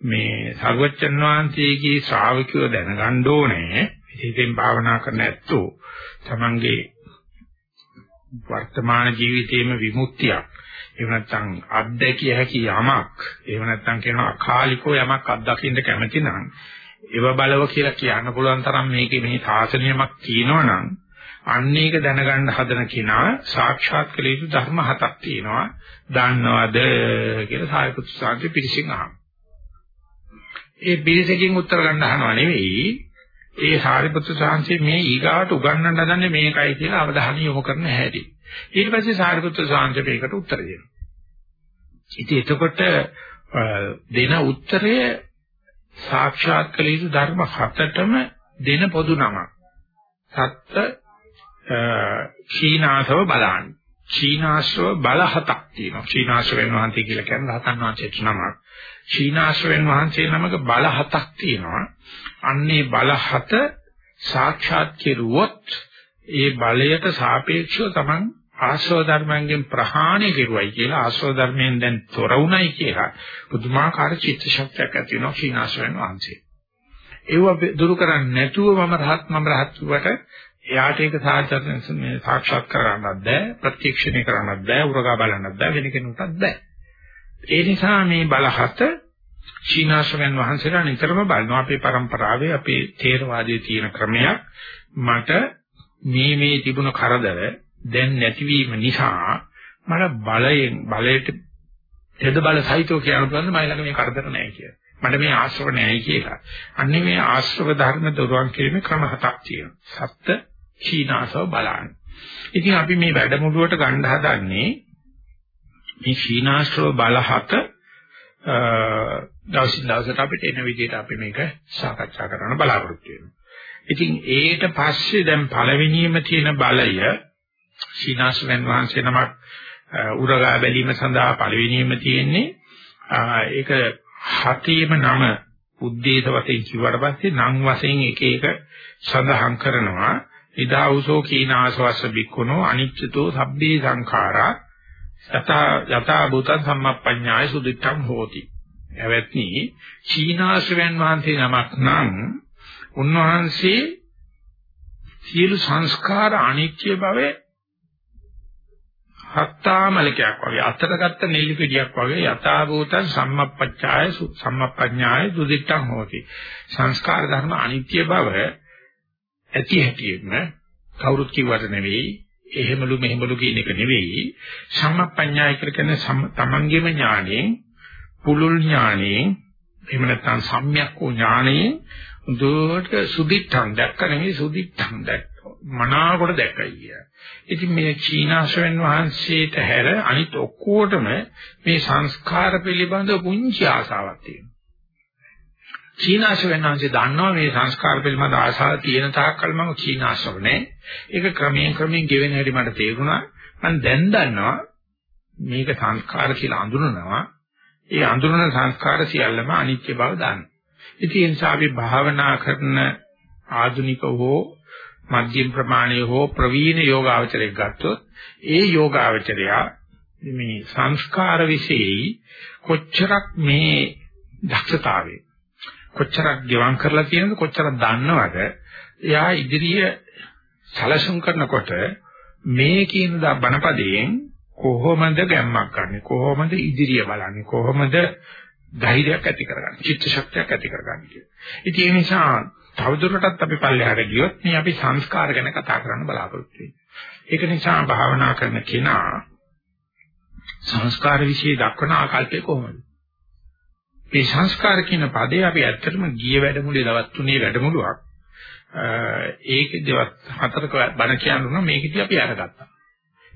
මේ සර්වචන් වහන්සේගේ ශ්‍රාවකයෝ දැනගන්න ඕනේ විශේෂයෙන් භාවනා කරන ඇත්තෝ තමන්ගේ වර්තමාන ජීවිතයේම විමුක්තියක් එහෙම නැත්නම් අත්දැකිය හැකි යමක් එහෙම නැත්නම් කියනවා අකාලිකව යමක් අත්දකින්න කැමති නම් ඒව බලව කියලා කියන්න පුළුවන් තරම් මේකේ මේ සාසනියමක් තියෙනවනම් අන්න ඒක දැනගන්න හදන කෙනා සාක්ෂාත් කළ යුතු ධර්ම හතක් තියෙනවා. දන්නවද කියලා සායපුත්‍ර සාන්ති පිළිසින් අහනවා. ඒ පිළිසකින් උත්තර ගන්න අහනවා නෙවෙයි. ඒ සාරිපුත්‍ර සාංශේ මේ ඊගාවට උගන්වන්න හදන්නේ මේකයි කියලා අවධානය යොමු කරන හැටි. ඊට පස්සේ සාරිපුත්‍ර සාංශ මේකට උත්තර දෙනවා. ඉතින් එතකොට දෙන උත්තරය සාක්ෂාත් කළ යුතු ධර්ම හතටම දෙන පොදු නමක්. සත්ත ක්ෂීනාසව බලන්න. ක්ෂීනාශ්‍රව බල හතක් තියෙනවා. ක්ෂීනාශ්‍රවෙන් වහන්සේ කියලා කියන්නේ රහතන් වහන්සේට නමක්. ක්ෂීනාශ්‍රවෙන් වහන්සේ නමක බල හතක් තියෙනවා. අන්නේ බල හත සාක්ෂාත් කෙරුවොත් ඒ බලයට සාපේක්ෂව Taman ආශ්‍රව ධර්මයන්ගෙන් ප්‍රහාණය කෙරුවයි කියලා ආශ්‍රව ධර්මයෙන් දැන් තොර වුණයි කියලා පුදුමාකාර චිත්ත ශක්තියක් ඇති වෙනවා ක්ෂීනාශ්‍රවෙන් වහන්සේ. ඒව දුරු කරන්නේ නැතුව මම රහත් මම රහත් වට එයාට ඒක සාක්ෂාත් කරගන්නත් බෑ ප්‍රත්‍යක්ෂණය කරන්නත් බෑ උරගා බලන්නත් බෑ වෙන කෙනෙකුටත් බෑ. ඒ නිසා මේ බලහත චීනාශ්‍රමයන් වහන්සේලා නිතරම බලනවා අපේ પરම්පරාවේ අපේ තේරවාදයේ තියෙන ක්‍රමයක් මට මේ මේ තිබුණ කරදර දැන් නැතිවීම නිසා මට බලයෙන් බලයට තෙද බල සහිතව කියන පුළුවන් මම ළඟ මේ කරදර නැහැ කියලා. මට මේ ආශ්‍රව නැහැ කියලා. අන්නේ මේ ආශ්‍රව ධර්ම දරුවන් කිරීමේ ක්‍රම හතක් තියෙනවා. සත්‍ය චීනාසව බලන්න. ඉතින් අපි මේ වැඩමුළුවට ගන්න හදන්නේ මේ ශීනාශ්‍රව බලහත දවසින් දවසට අපිට එන විදිහට අපි මේක සාකච්ඡා කරන්න බලාපොරොත්තු වෙනවා. ඉතින් ඒට පස්සේ දැන් පළවෙනියම තියෙන බලය ශීනාශ්‍රවෙන් වහන්සේ නමක් උරගා බැලීම සඳහා පළවෙනියම තියෙන්නේ ඒක හතේම නම උද්දේශ වශයෙන් කිව්වට පස්සේ නම් වශයෙන් එක එක සඳහන් කරනවා ඉදා උසෝ කීනාසවස්ස බික්කුණෝ අනිච්චතෝ සබ්බේ සංඛාරා යතා යතා භූතං සම්මප්පඤ්ඤාය සුදිත්තං හෝති. එවත්නි චීනාශ්‍රවයන් වහන්සේ නමක් නම් උන්වහන්සේ සියලු සංස්කාර අනිත්‍ය බවේ හත්තාමලකයක් වගේ අතරගත්ත නෙල්ලි පිටියක් වගේ යථා භූතං සම්මප්පච්ඡාය සම්මප්පඤ්ඤාය දුදිත්තං හෝති. සංස්කාර ධර්ම අනිත්‍ය බව ඇති හැටියෙම කවුරුත් කිව්වට නෙවෙයි එහෙමලු මෙහෙමලු කියන එක නෙවෙයි සම්මප්පඤ්ඤාය කියලා කියන්නේ තමන්ගේම ඥාණයෙන් පුලුල් ඥාණයෙන් එහෙම නැත්නම් සම්‍යක් වූ ඥාණයෙන් දුවට සුදිත්තං දැක්ක නෙවෙයි සුදිත්තං දැක්ක මනාකොට දැක්කයි කිය. ඉතින් මේ චීනාශ්‍රවෙන් වහන්සේට හැර අනිත් ඔක්කොටම මේ සංස්කාර පිළිබඳ පුංචි ආසාවක් තියෙනවා. චීනාශ්‍රවෙන් වහන්සේ දන්නවා මේ සංස්කාර පිළිබඳ ආසාව තියෙන තාක්කල් මම චීනාශ්‍රව නෑ. ඒක ක්‍රමයෙන් ක්‍රමයෙන් ගෙවෙන හැටි මට තේරුණා. මම දැන් දන්නවා මේක සංස්කාර කියලා අඳුනනවා. ඒ අඳුනන සංස්කාර සියල්ලම අනිත්‍ය බව දන්නවා. ඉතින් ඒ නිසා අපි භාවනා කරන ආධුනික හෝ මධ්‍යම ප්‍රමාණයේ හෝ ප්‍රවීණ යෝගාවචරයක් ගත්තොත් ඒ යෝගාවචරයා මේ සංස්කාර વિશેයි කොච්චරක් මේ දක්ෂතාවය කොච්චරක් ගෙවම් කරලා තියෙනවද කොච්චරක් දන්නවද එයා ඉදිරිය සැලසුම් කරනකොට මේ කියන බණපදයෙන් කොහොමද ගැම්මක් ගන්නෙ කොහොමද ඉදිරිය බලන්නේ කොහොමද ධෛර්යයක් ඇති කරගන්නේ චිත්ත ශක්තියක් ඇති කරගන්නේ කියලා. ඉතින් ඒ නිසා තවදුරටත් අපි පල්ලෙහාට ගියොත් මේ අපි සංස්කාර ගැන කතා කරන්න බලාපොරොත්තු වෙන්නේ. ඒක නිසා භාවනා කරන කෙනා සංස්කාර વિશે දක්වන ආකල්පය කොහොමද? මේ සංස්කාර කියන පදේ අපි ඇත්තටම ගිය වැඩමුළුවේ දවස් තුනේ වැඩමුළුවක් ඒකේ දවස් හතරක බණ කියනවා මේකදී අපි අරගත්තා.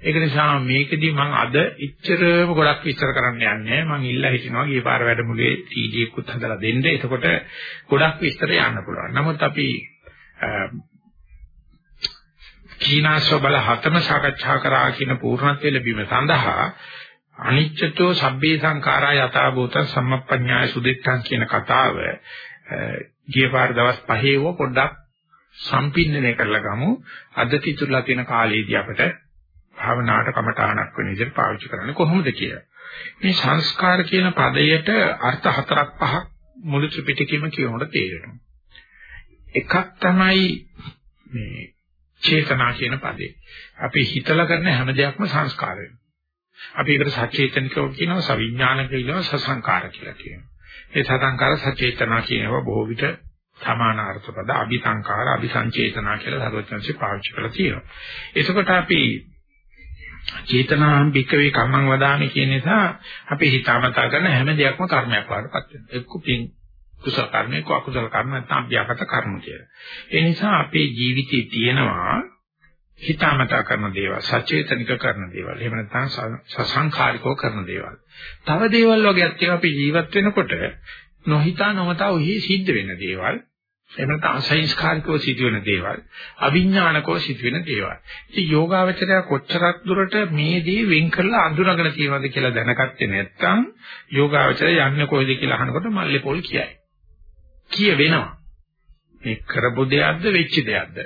ඒක නිසා මේකදී මම අද ඉච්චරම ගොඩක් විස්තර කරන්න යන්නේ මම ඉල්ලා හිටිනවා ගිය පාර වැඩමුළුවේ CD එකකුත් හදලා දෙන්න. එතකොට ගොඩක් විස්තර යන්න පුළුවන්. නමුත් අපි කීනාස්ව බල හතම සාකච්ඡා කරා කියන පූර්ණත්වයේ ලැබීම සඳහා අනිච්චතෝ සබ්බේ සංඛාරා යථා භූත සම්මප්පඤ්ඤාය සුදිත්තං කියන කතාව ගිය පාර දවස් පහේව පොඩ්ඩක් සම්පින්නනය කරලා ගමු අද තිතුල්ලා තියෙන කාලේදී අපිට භාවනාවට කමඨාණක් වෙන විදිහට පාවිච්චි කරන්නේ කොහොමද කියලා. මේ සංස්කාර කියන පදයට අර්ථ හතරක් පහක් මුළු ත්‍රිපිටකෙම කියනකොට තේරෙනවා. එකක් තමයි මේ චේතනා කියන පදේ. අපි හිතලා කරන හැම දෙයක්ම සංස්කාර වෙනවා. අපි ඒකට සචේතනිකව කියනවා සවිඥානික කියනවා සසංකාර කියලා කියනවා. ඒ සසංකාර සචේතනා කියනවා බොහෝ විට සමානාර්ථ පද අபிසංකාර අபிසංචේතනා කියලා සර්වඥාන්සේ පාවිච්චි කරලා තියෙනවා. එතකොට අපි චේතනාම් බිකවේ කම්මං වදාමි කියන නිසා අපි හිතාමතා කරන හැම දෙයක්ම කර්මයක් වඩපත් වෙනවා. එක්ක පින් කුසල කර්ම එක්ක අකුසල කර්ම නැත්නම් අභ්‍යාගත කර්ම කියලා. ඒ නිසා අපේ ජීවිතේ තියෙනවා හිතාමතා කරන දේවල්, සචේතනික කරන දේවල්. එහෙම නැත්නම් සසංඛාරිකව කරන දේවල්. තව දේවල් වගේක් තියෙනවා අපි ජීවත් වෙනකොට නොහිතා නොමතා ඔහි සිද්ධ වෙන දේවල්. එහෙම නැත්නම් අසංස්කාරිකව සිදුවෙන දේවල්, අවිඥානිකව සිදුවෙන දේවල්. ඉතින් යෝගාවචරය කොච්චරක් දුරට මේ දේ වෙන් කරලා අඳුනගෙන තියෙනවද කියලා දැනගත්තේ නැත්නම් යෝගාවචරය යන්නේ කොයිද කියලා අහනකොට මල්ලේ පොල් කියයි. කිය වෙනවා. මේ කරපු දෙයක්ද වෙච්ච දෙයක්ද?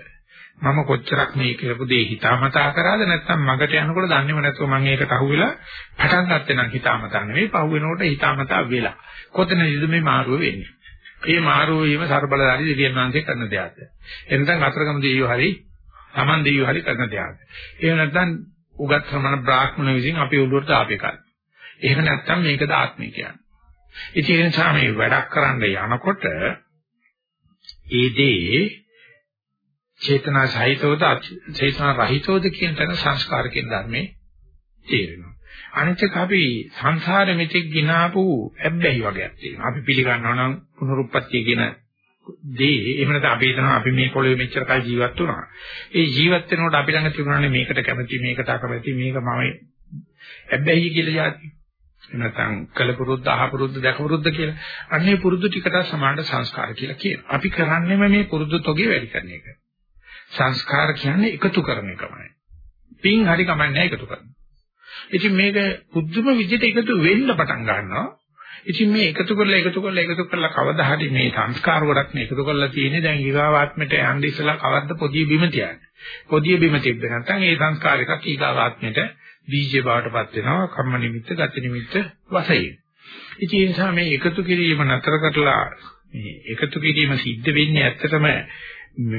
මම කොච්චරක් මේ කරපු දේ හිතාමතා කරාද නැත්නම් මගට යනකොට දන්නේම නැතුව මම ඒකට අහුවෙලා පටන් ගත්තේ නම් හිතාමතා නෙවෙයි පහු වෙනකොට හිතාමතා වෙලා. කොතනද මේ මාරුව වෙන්නේ? මේ මාරුව වීම ਸਰබලධාරී දෙවියන් වහන්සේ කරන දෙයක්ද? එනනම් අතරගම දෙවියෝ හරි, Taman දෙවියෝ හරි කරන දෙයක්ද? එහෙම නැත්නම් උගත් ශ්‍රමණ බ්‍රාහ්මණ විසින් අපි උඩට ආපේකල්. එහෙම නැත්නම් මේකද ආත්මය කියන්නේ. ඉතින් ඒ නිසා මේ වැඩක් කරන්න යනකොට ඒ දේ චේතනා සහිතවද චේතනා රහිතවද කියන තැන සංස්කාර කියන ධර්මයේ තේරෙනවා. අනිත් එක අපි සංසාරෙ මෙතෙක් ගినాපු ඇබ්බැහි වගේක් තියෙනවා. අපි පිළිගන්නවා නම් පුනරුත්පත්ති කියන දේ එහෙම නැත්නම් අපි හිතනවා අපි මේ පොළොවේ මෙච්චර කල් ජීවත් වුණා. ඒ ජීවත් වෙනකොට අපි ළඟ තිබුණානේ මේකට කැමති මේකට අකමැති මේක මම ඇබ්බැහි කියලා જાති. නැත්නම් කලපුරුද්ද අහපුරුද්ද දැකපුරුද්ද කියලා. අන්නේ පුරුදු ටිකට සමාන සංස්කාර කියලා කියනවා. අපි කරන්නේම මේ පුරුදු තොගේ වැඩි කරන එක. සංස්කාර කියන්නේ එකතු කරන එකමයි. පින් හරි කමන්නේ එකතු කරන. ඉතින් මේක පුදුම විදිහට එකතු වෙන්න පටන් ගන්නවා. ඉතින් මේ එකතු කරලා එකතු කරලා එකතු කරලා කවදා හරි මේ සංස්කාර ගොඩක් නේ එකතු කරලා තියෙන්නේ දැන් ඊගාවාත්මයට යන්න ඉස්සලා කවද්ද පොදිය බිම තියන්නේ. පොදිය බිම තිබ්බ නැත්නම් ඒ සංස්කාර එකක් ඊගාවාත්මයට බීජේ බවටපත් වෙනවා කර්ම නිමිත්ත ගති නිමිත්ත වශයෙන්. ඉතින් ඒ නිසා මේ එකතු කිරීම නතර කරලා මේ එකතු කිරීම සිද්ධ වෙන්නේ ඇත්තටම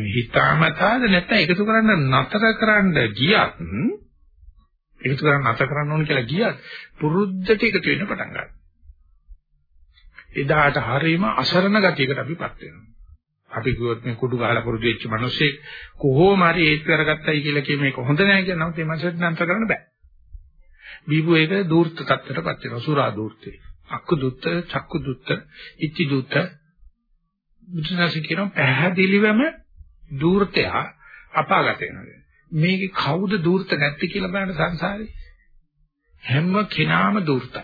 හිතාමතාද නැත්නම් එකතු කරන්න නතර කරන්න ගියත් එකතු කරන්න නතර කරන්න ඕන කියලා ගියත් පුරුද්දට එකතු වෙන්න පටන් ගන්නවා. එදාට හරීම අසරණ ගතියකට අපිපත් වෙනවා. අපි කිව්වොත් මේ කුඩු ගහලා පුරුදු වෙච්ච මිනිස්සෙක් කොහොම හරි ඒත් කරගත්තයි කියලා කිය මේක හොඳ නැහැ කියන නමුත් මේ මනසට නතර කරන්න බෑ. බීබු එක දූර්ත තත්ත්වයටපත් වෙනවා සුරා දූර්තේ. අක්කු දුත්ත, චක්කු දුත්ත, ඉච්චි දුත්ත බුදුසසුන කියන පැහැදිලිවම දූර්තය අපාගත වෙනවා. මේකේ කවුද දූර්ත නැත්තේ කියලා බලන්න සංසාරේ. හැම කෙනාම දූර්තයි.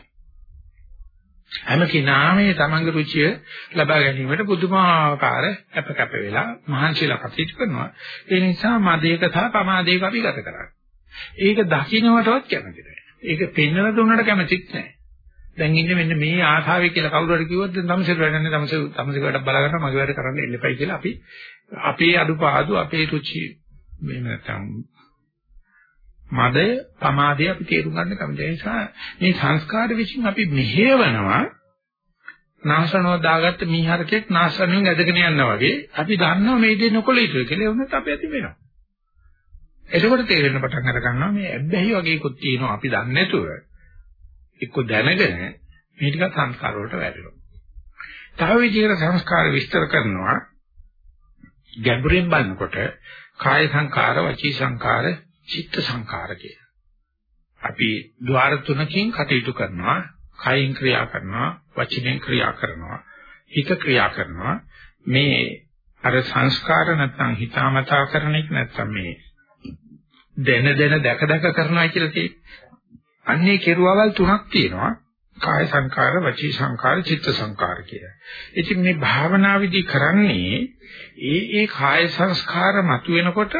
හැම කෙනාම මේ තමන්ගේ රුචිය ලබා ගැනීමට පුදුමාකාර අප කැප වෙලා මහන්සිලා කටයුතු කරනවා. ඒ නිසා මදේක සහ පමාදේක අපි ගත කරන්නේ. ඒක දකින්නවටවත් කැමති නැහැ. ඒක පෙන්වන දුන්නට කැමතිත් නැහැ. දැන් ඉන්නේ මෙන්න මේ ආශාවේ කියලා කවුරු හරි කිව්වොත් දැන් තමසේ වැඩන්නේ තමසේ තමසේ වැඩක් බලා ගන්න මගේ වැඩ කරන්න එන්න එපයි කියලා අපි අපේ අඩුපාඩු අපේ රුචි මේ නැත්නම් මදය පමාදය අපි තේරුම් ගන්න කැමති නිසා මේ සංස්කාර විශ්ින් අපි මෙහෙවනවා. නාශනව දාගත්ත මීහරකෙක් නාශනෙන් ඇදගෙන යනවා වගේ අපි දන්නවා මේ දේ නොකල යුතුයි කියලා. ඒ වුණත් අපි ඇති වෙනවා. එතකොට තේරෙන්න පටන් අර ගන්නවා මේ ඇබ්බැහි වගේකුත් තියෙනවා. අපි දන්නේ නැතුව එක්ක දැනගෙන මේ ටික සංස්කාර වලට වැටෙනවා. තව විදිහකට සංස්කාර විස්තර කරනවා. ගැඹුරින් බලනකොට කාය සංකාර, වචී සංකාර, චිත්ත සංකාර කියලා. අපි ద్వාර තුනකින් කටයුතු කරනවා, කායෙන් ක්‍රියා කරනවා, වචනෙන් ක්‍රියා කරනවා, හිත ක්‍රියා කරනවා. මේ අර සංස්කාර නැත්නම් හිතාමතා කරන එක නැත්නම් මේ දැන දැන දැක දැක කරනවා කියලා තියෙන්නේ. අන්නේ කෙරුවවල් තුනක් තියෙනවා. කාය සංකාර, වචී සංකාර, චිත්ත සංකාර කියලා. ඉතින් මේ භාවනා විදි කරන්නේ ඒ ඒ කාය සංස්කාර මතුවෙනකොට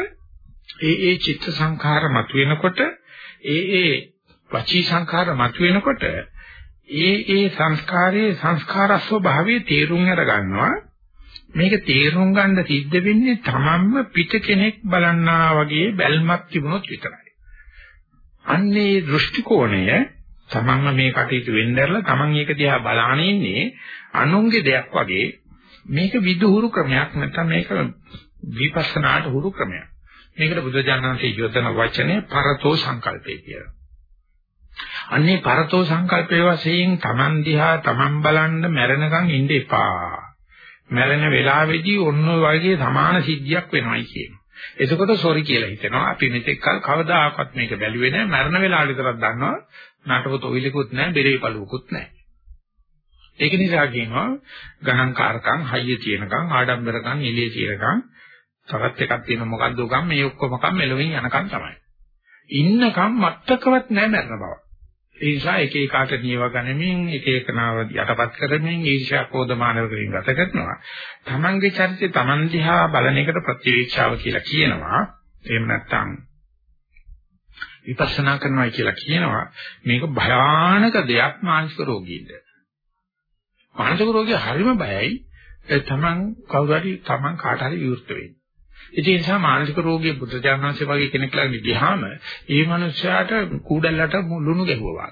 ඒ ඒ චිත්ත සංඛාර මතුවෙනකොට ඒ ඒ වචී සංඛාර මතුවෙනකොට ඒ ඒ සංස්කාරයේ සංස්කාර ස්වභාවයේ තේරුම් අර ගන්නවා මේක තේරුම් ගන්න සිද්ධ වෙන්නේ තමන්ම පිට කෙනෙක් බලන්නා වගේ බැල්මක් තිබුණොත් විතරයි අන්නේ දෘෂ්ටි කෝණය තමන්ම මේ කටයුතු වෙnderලා තමන් ඒක දිහා බලාන ඉන්නේ අනුන්ගේ දෙයක් වගේ මේක විදුහුරු ක්‍රමයක් නැත්නම් මේක විපස්සනාට හුරු ක්‍රමයක්. මේකට බුදුජානනාංශයේ යොදන වචනේ පරතෝ සංකල්පය කියලා. අන්නේ පරතෝ සංකල්පයේ වශයෙන් තමන් දිහා තමන් බලන්න මැරෙනකන් ඉන්න එපා. මැරෙන වෙලාවේදී ඔන්න වගේ සමාන සිද්ධියක් වෙනවයි කියනවා. එතකොට සෝරි කියලා හිතෙනවා. අපි මෙතෙක් කල කවදාකවත් මේක බැලුවේ නැහැ. මරණ වෙලාවට විතරක් දන්නවා. නටපොත ඔයිලකුත් නැහැ, බෙරේ පළුවකුත් නැහැ. ඒක නිසා කියනවා ගණන්කාරකම්, හයිය තියෙනකම්, ආඩම්බරකම්, එළිය තියෙනකම් තවත් එකක් තියෙන මොකද්ද උගම් මේ ඔක්කොමකම් මෙලොවින් යනකම් තමයි. ඉන්නකම් මත්තකවත් නැහැ මරණ බව. ඒ නිසා එක එකාට නියව ගනිමින් එක එකනාව යටපත් කරමින් ඊර්ෂ්‍යා කෝධමාන වලින් ගත කරනවා. Tamange චරිතය Taman දිහා බලන එකට ප්‍රතිවීක්ෂාව කියලා කියනවා. එහෙම නැත්නම් විපස්සනා කරනවා කියලා කියනවා. මේක භයානක දෙයක් මානසික රෝගීන්ට. මානසික රෝගී හරිම බයයි. තමන් කවුරු හරි තමන් කාට හරි විවෘත වෙන්නේ. ඒ නිසා මානසික රෝගී බුද්ධජානනාංශය වගේ කෙනෙක් ළඟ ගියාම ඒ මනුස්සයාට කූඩල්ලට ලුණු ගැහුවා.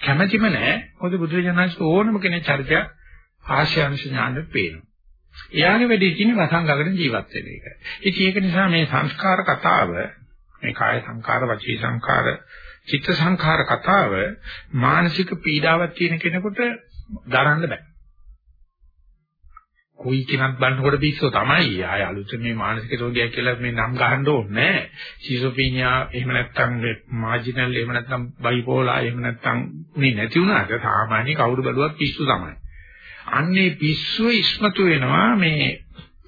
කැමැතිම නැහැ. මොකද බුද්ධජානනාංශ ඕනම කෙනෙක් චරිතයක් ආශයන්ශ ඥානෙ පේනවා. එයාගේ වැඩි තියෙන වසංගකට ජීවත් වෙන එක. ඉතින් ඒක නිසා මේ සංස්කාර කතාව මේ කාය සංකාර, වචී සංකාර, චිත්ත සංකාර කතාව මානසික පීඩාවක් තියෙන කෙනෙකුට දරන්න බෑ. කොයි කෙනක් බannකොට පිස්සෝ තමයි. ආය අලුතෙන් මේ මානසික රෝගියෙක් කියලා මේ නම් ගහන්න ඕනේ නැහැ. සිසොපීනියා එහෙම නැත්නම් මාජිනල් එහෙම නැත්නම් බයිපෝලා එහෙම නැත්නම් මේ නැති වුණාට සාමාන්‍ය කවුරු බැලුවත් පිස්සු තමයි. අන්නේ පිස්සුව ඉස්මතු වෙනවා මේ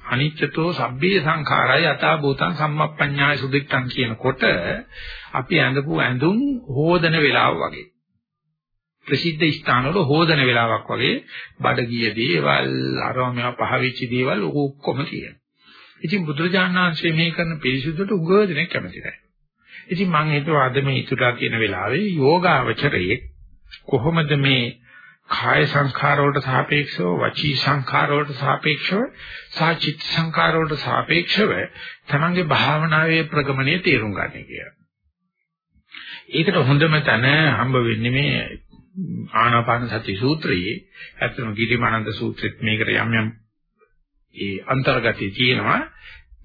අනිත්‍යතෝ සබ්බේ සංඛාරය යථා භූතං සම්මප්පඤ්ඤාය සුදිත්තං කියනකොට අපි ඇඳපු ඇඳුම් හෝදන වෙලාව වගේ. ප්‍රසිද්ධ ස්ථානවල හොදන වෙලාවක් වගේ බඩගිය දේවල් අරම මේවා පහවිච්ච දේවල් ඔක්කොම තියෙනවා. ඉතින් බුදුරජාණන් වහන්සේ මේ කරන පිළිසුදුට උගෝදෙනෙක් කැමති නැහැ. ඉතින් මම හිතුවා අද මේ ඉතුරුලා කියන වෙලාවේ යෝගාවචරයේ කොහොමද මේ කාය සංඛාර වලට සාපේක්ෂව වචී සංඛාර වලට සාපේක්ෂව සාචිත් සංඛාර වලට සාපේක්ෂව තමන්ගේ භාවනාවේ ප්‍රගමණය තේරුම් ගන්න කියලා. ඒකට හොඳම තැන හම්බ වෙන්නේ මේ ආනාපාන සති සූත්‍රයේ. ඇත්තම ගිරිමානන්ද සූත්‍රෙත් මේකට යම් යම් ඒ අන්තර්ගතය තියෙනවා.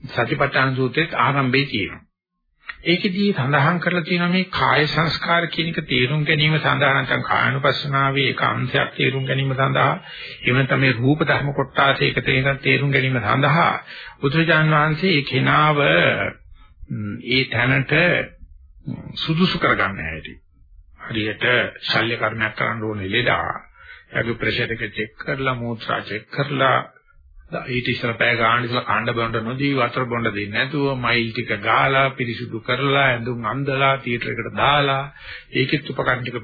සතිපට්ඨාන සූත්‍රෙත් ආරම්භයේ තියෙනවා. ඒකෙදී සඳහන් කරලා තියෙනවා මේ කාය සංස්කාර කියන එක තේරුම් ගැනීම සඳහා නැත්නම් කායනුපස්සනාවේ ඒක අංශයක් තේරුම් ගැනීම සඳහා එහෙම නැත්නම් මේ රූප ධර්ම කොටස එක තේරුම් ගැනීම සඳහා බුදුරජාන් වහන්සේ ඒ කෙනාව ඒ තැනට සුදුසු කරගන්න හැටි. හරියට ශල්‍ය කර්මයක් කරන්න ඕනේ ලෙඩා. එයාගේ ප්‍රෙෂර් එක චෙක් කරලා මූත්‍රා චෙක් කරලා ඊට ඉස්සර පැය ගාන ඉස්සර කණ්ඩ බොණ්ඩ නොදී වතුර බොණ්ඩ දෙන්නේ නැතුව මයිල් ටික ගාලා පිරිසුදු කරලා ඇඳුම් අඳලා තියටරයකට දාලා ඒකෙත් උපකරණ ටික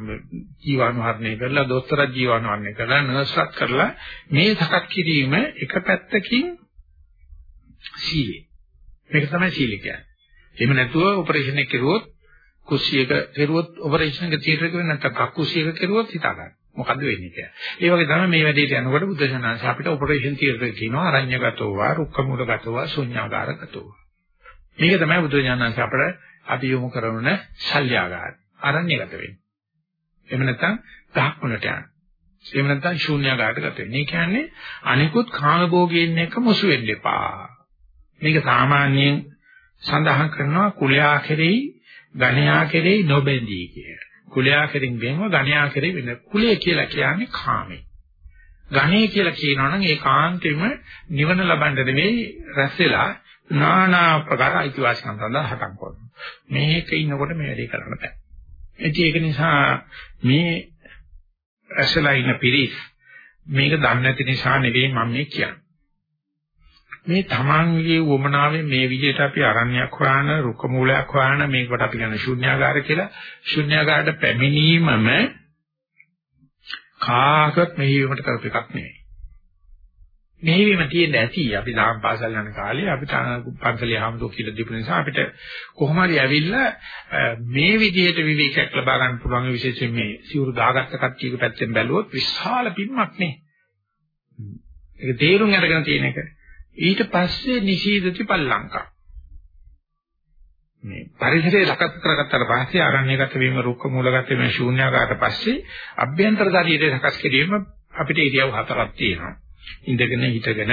ජීවාණුහරණය කරලා දොස්තර ජීවාණුහරණය කරලා නර්ස්වත් කරලා මේ සකස් කිරීම එක පැත්තකින් සීලය. මේක තමයි සීලය කියන්නේ. එහෙම නැතුව ඔපරේෂන් එක කෙරුවොත් කුස්සියක කෙරුවොත් ඔපරේෂන් එක තියටරයක වෙන්නේ නැත්නම් කක්කුස්සියක කෙරුවොත් හිතා ගන්න. මොකද්ද වෙන්නේ කියලා. ඒ වගේ තමයි මේ වැඩේට යනකොට බුද්ධ ශාසනය අපිට ඔපරේෂන් තියටර් කියනවා අරඤ්‍යගතෝ වා රුක්කමූලගතෝ වා ශුන්‍යාගාරගතෝ. මේක තමයි බුද්ධ ඥානංශ අපිට අපි යොමු කරන ශල්‍යාගාර. අරඤ්‍යගත වෙන්නේ. එහෙම නැත්නම් ගහකොළට යන. එහෙම නැත්නම් ශුන්‍යාගාරට ගත වෙන්නේ. ඒ කියන්නේ අනිකුත් කාමභෝගීන් එක්ක මුසු වෙන්න එපා. මේක සාමාන්‍යයෙන් සඳහන් කරනවා කුලයා කෙරෙහි ගණයා කෙරෙහි නොබැඳී කියලා. කුලයා කෙරින් වෙනව ගණයා කෙරෙහි වෙන කුලය කියලා කියන්නේ කාමේ. ගණේ කියලා කියනවා නම් ඒ කාන්තෙම නිවන ලබන්න නෙවෙයි රැස් වෙලා নানা ප්‍රකාර අයිතිවාසිකම් සඳහා හටක් කරනවා. මේක ඉන්නකොට මේ වැඩේ කරන්න බෑ. ඒක නිසා මේ රැස්ලා ඉන්න පිරිස් මේක දන්නේ නැති නිසා නෙවෙයි මම මේ කියන්නේ. මේ තමන්ගේ වමනාවෙන් මේ විදිහට අපි අරණ්‍යයක් හොයන රුක මූලයක් හොයන මේකට අපි කියන ශුන්‍යාගාර කියලා ශුන්‍යාගාරට පැමිණීමම කාකත් මෙහිවීමට කරපු එකක් නෙවෙයි. මෙහිවීම තියෙන්න ඇති අපි දාම් පාසල් යන කාලේ අපිට පන්සලේ හැමදෝ කියලා දීපු නිසා අපිට කොහොම හරි ඇවිල්ලා මේ විදිහට විවේකයක් ලබා ගන්න පුළුවන් විශේෂයෙන් මේ සිවුරු දාගත්ත කට්ටියක පැත්තෙන් බැලුවොත් විශාල පිම්මක් නේ. ඒක තේරුම් අරගෙන තියෙන එක. ඊට පස්සේ නිශීදති පල්ලංකා. මේ පරිසරය ලකත් කරගත්තාට පස්සේ ආරණ්‍යගත වීම රුක්ක මූලගත වීම ශූන්‍යාකාරට පස්සේ අභ්‍යන්තර ශරීරය සකස් කිරීම අපිට ඉරියව් හතරක් තියෙනවා. ඉඳගෙන හිටගෙන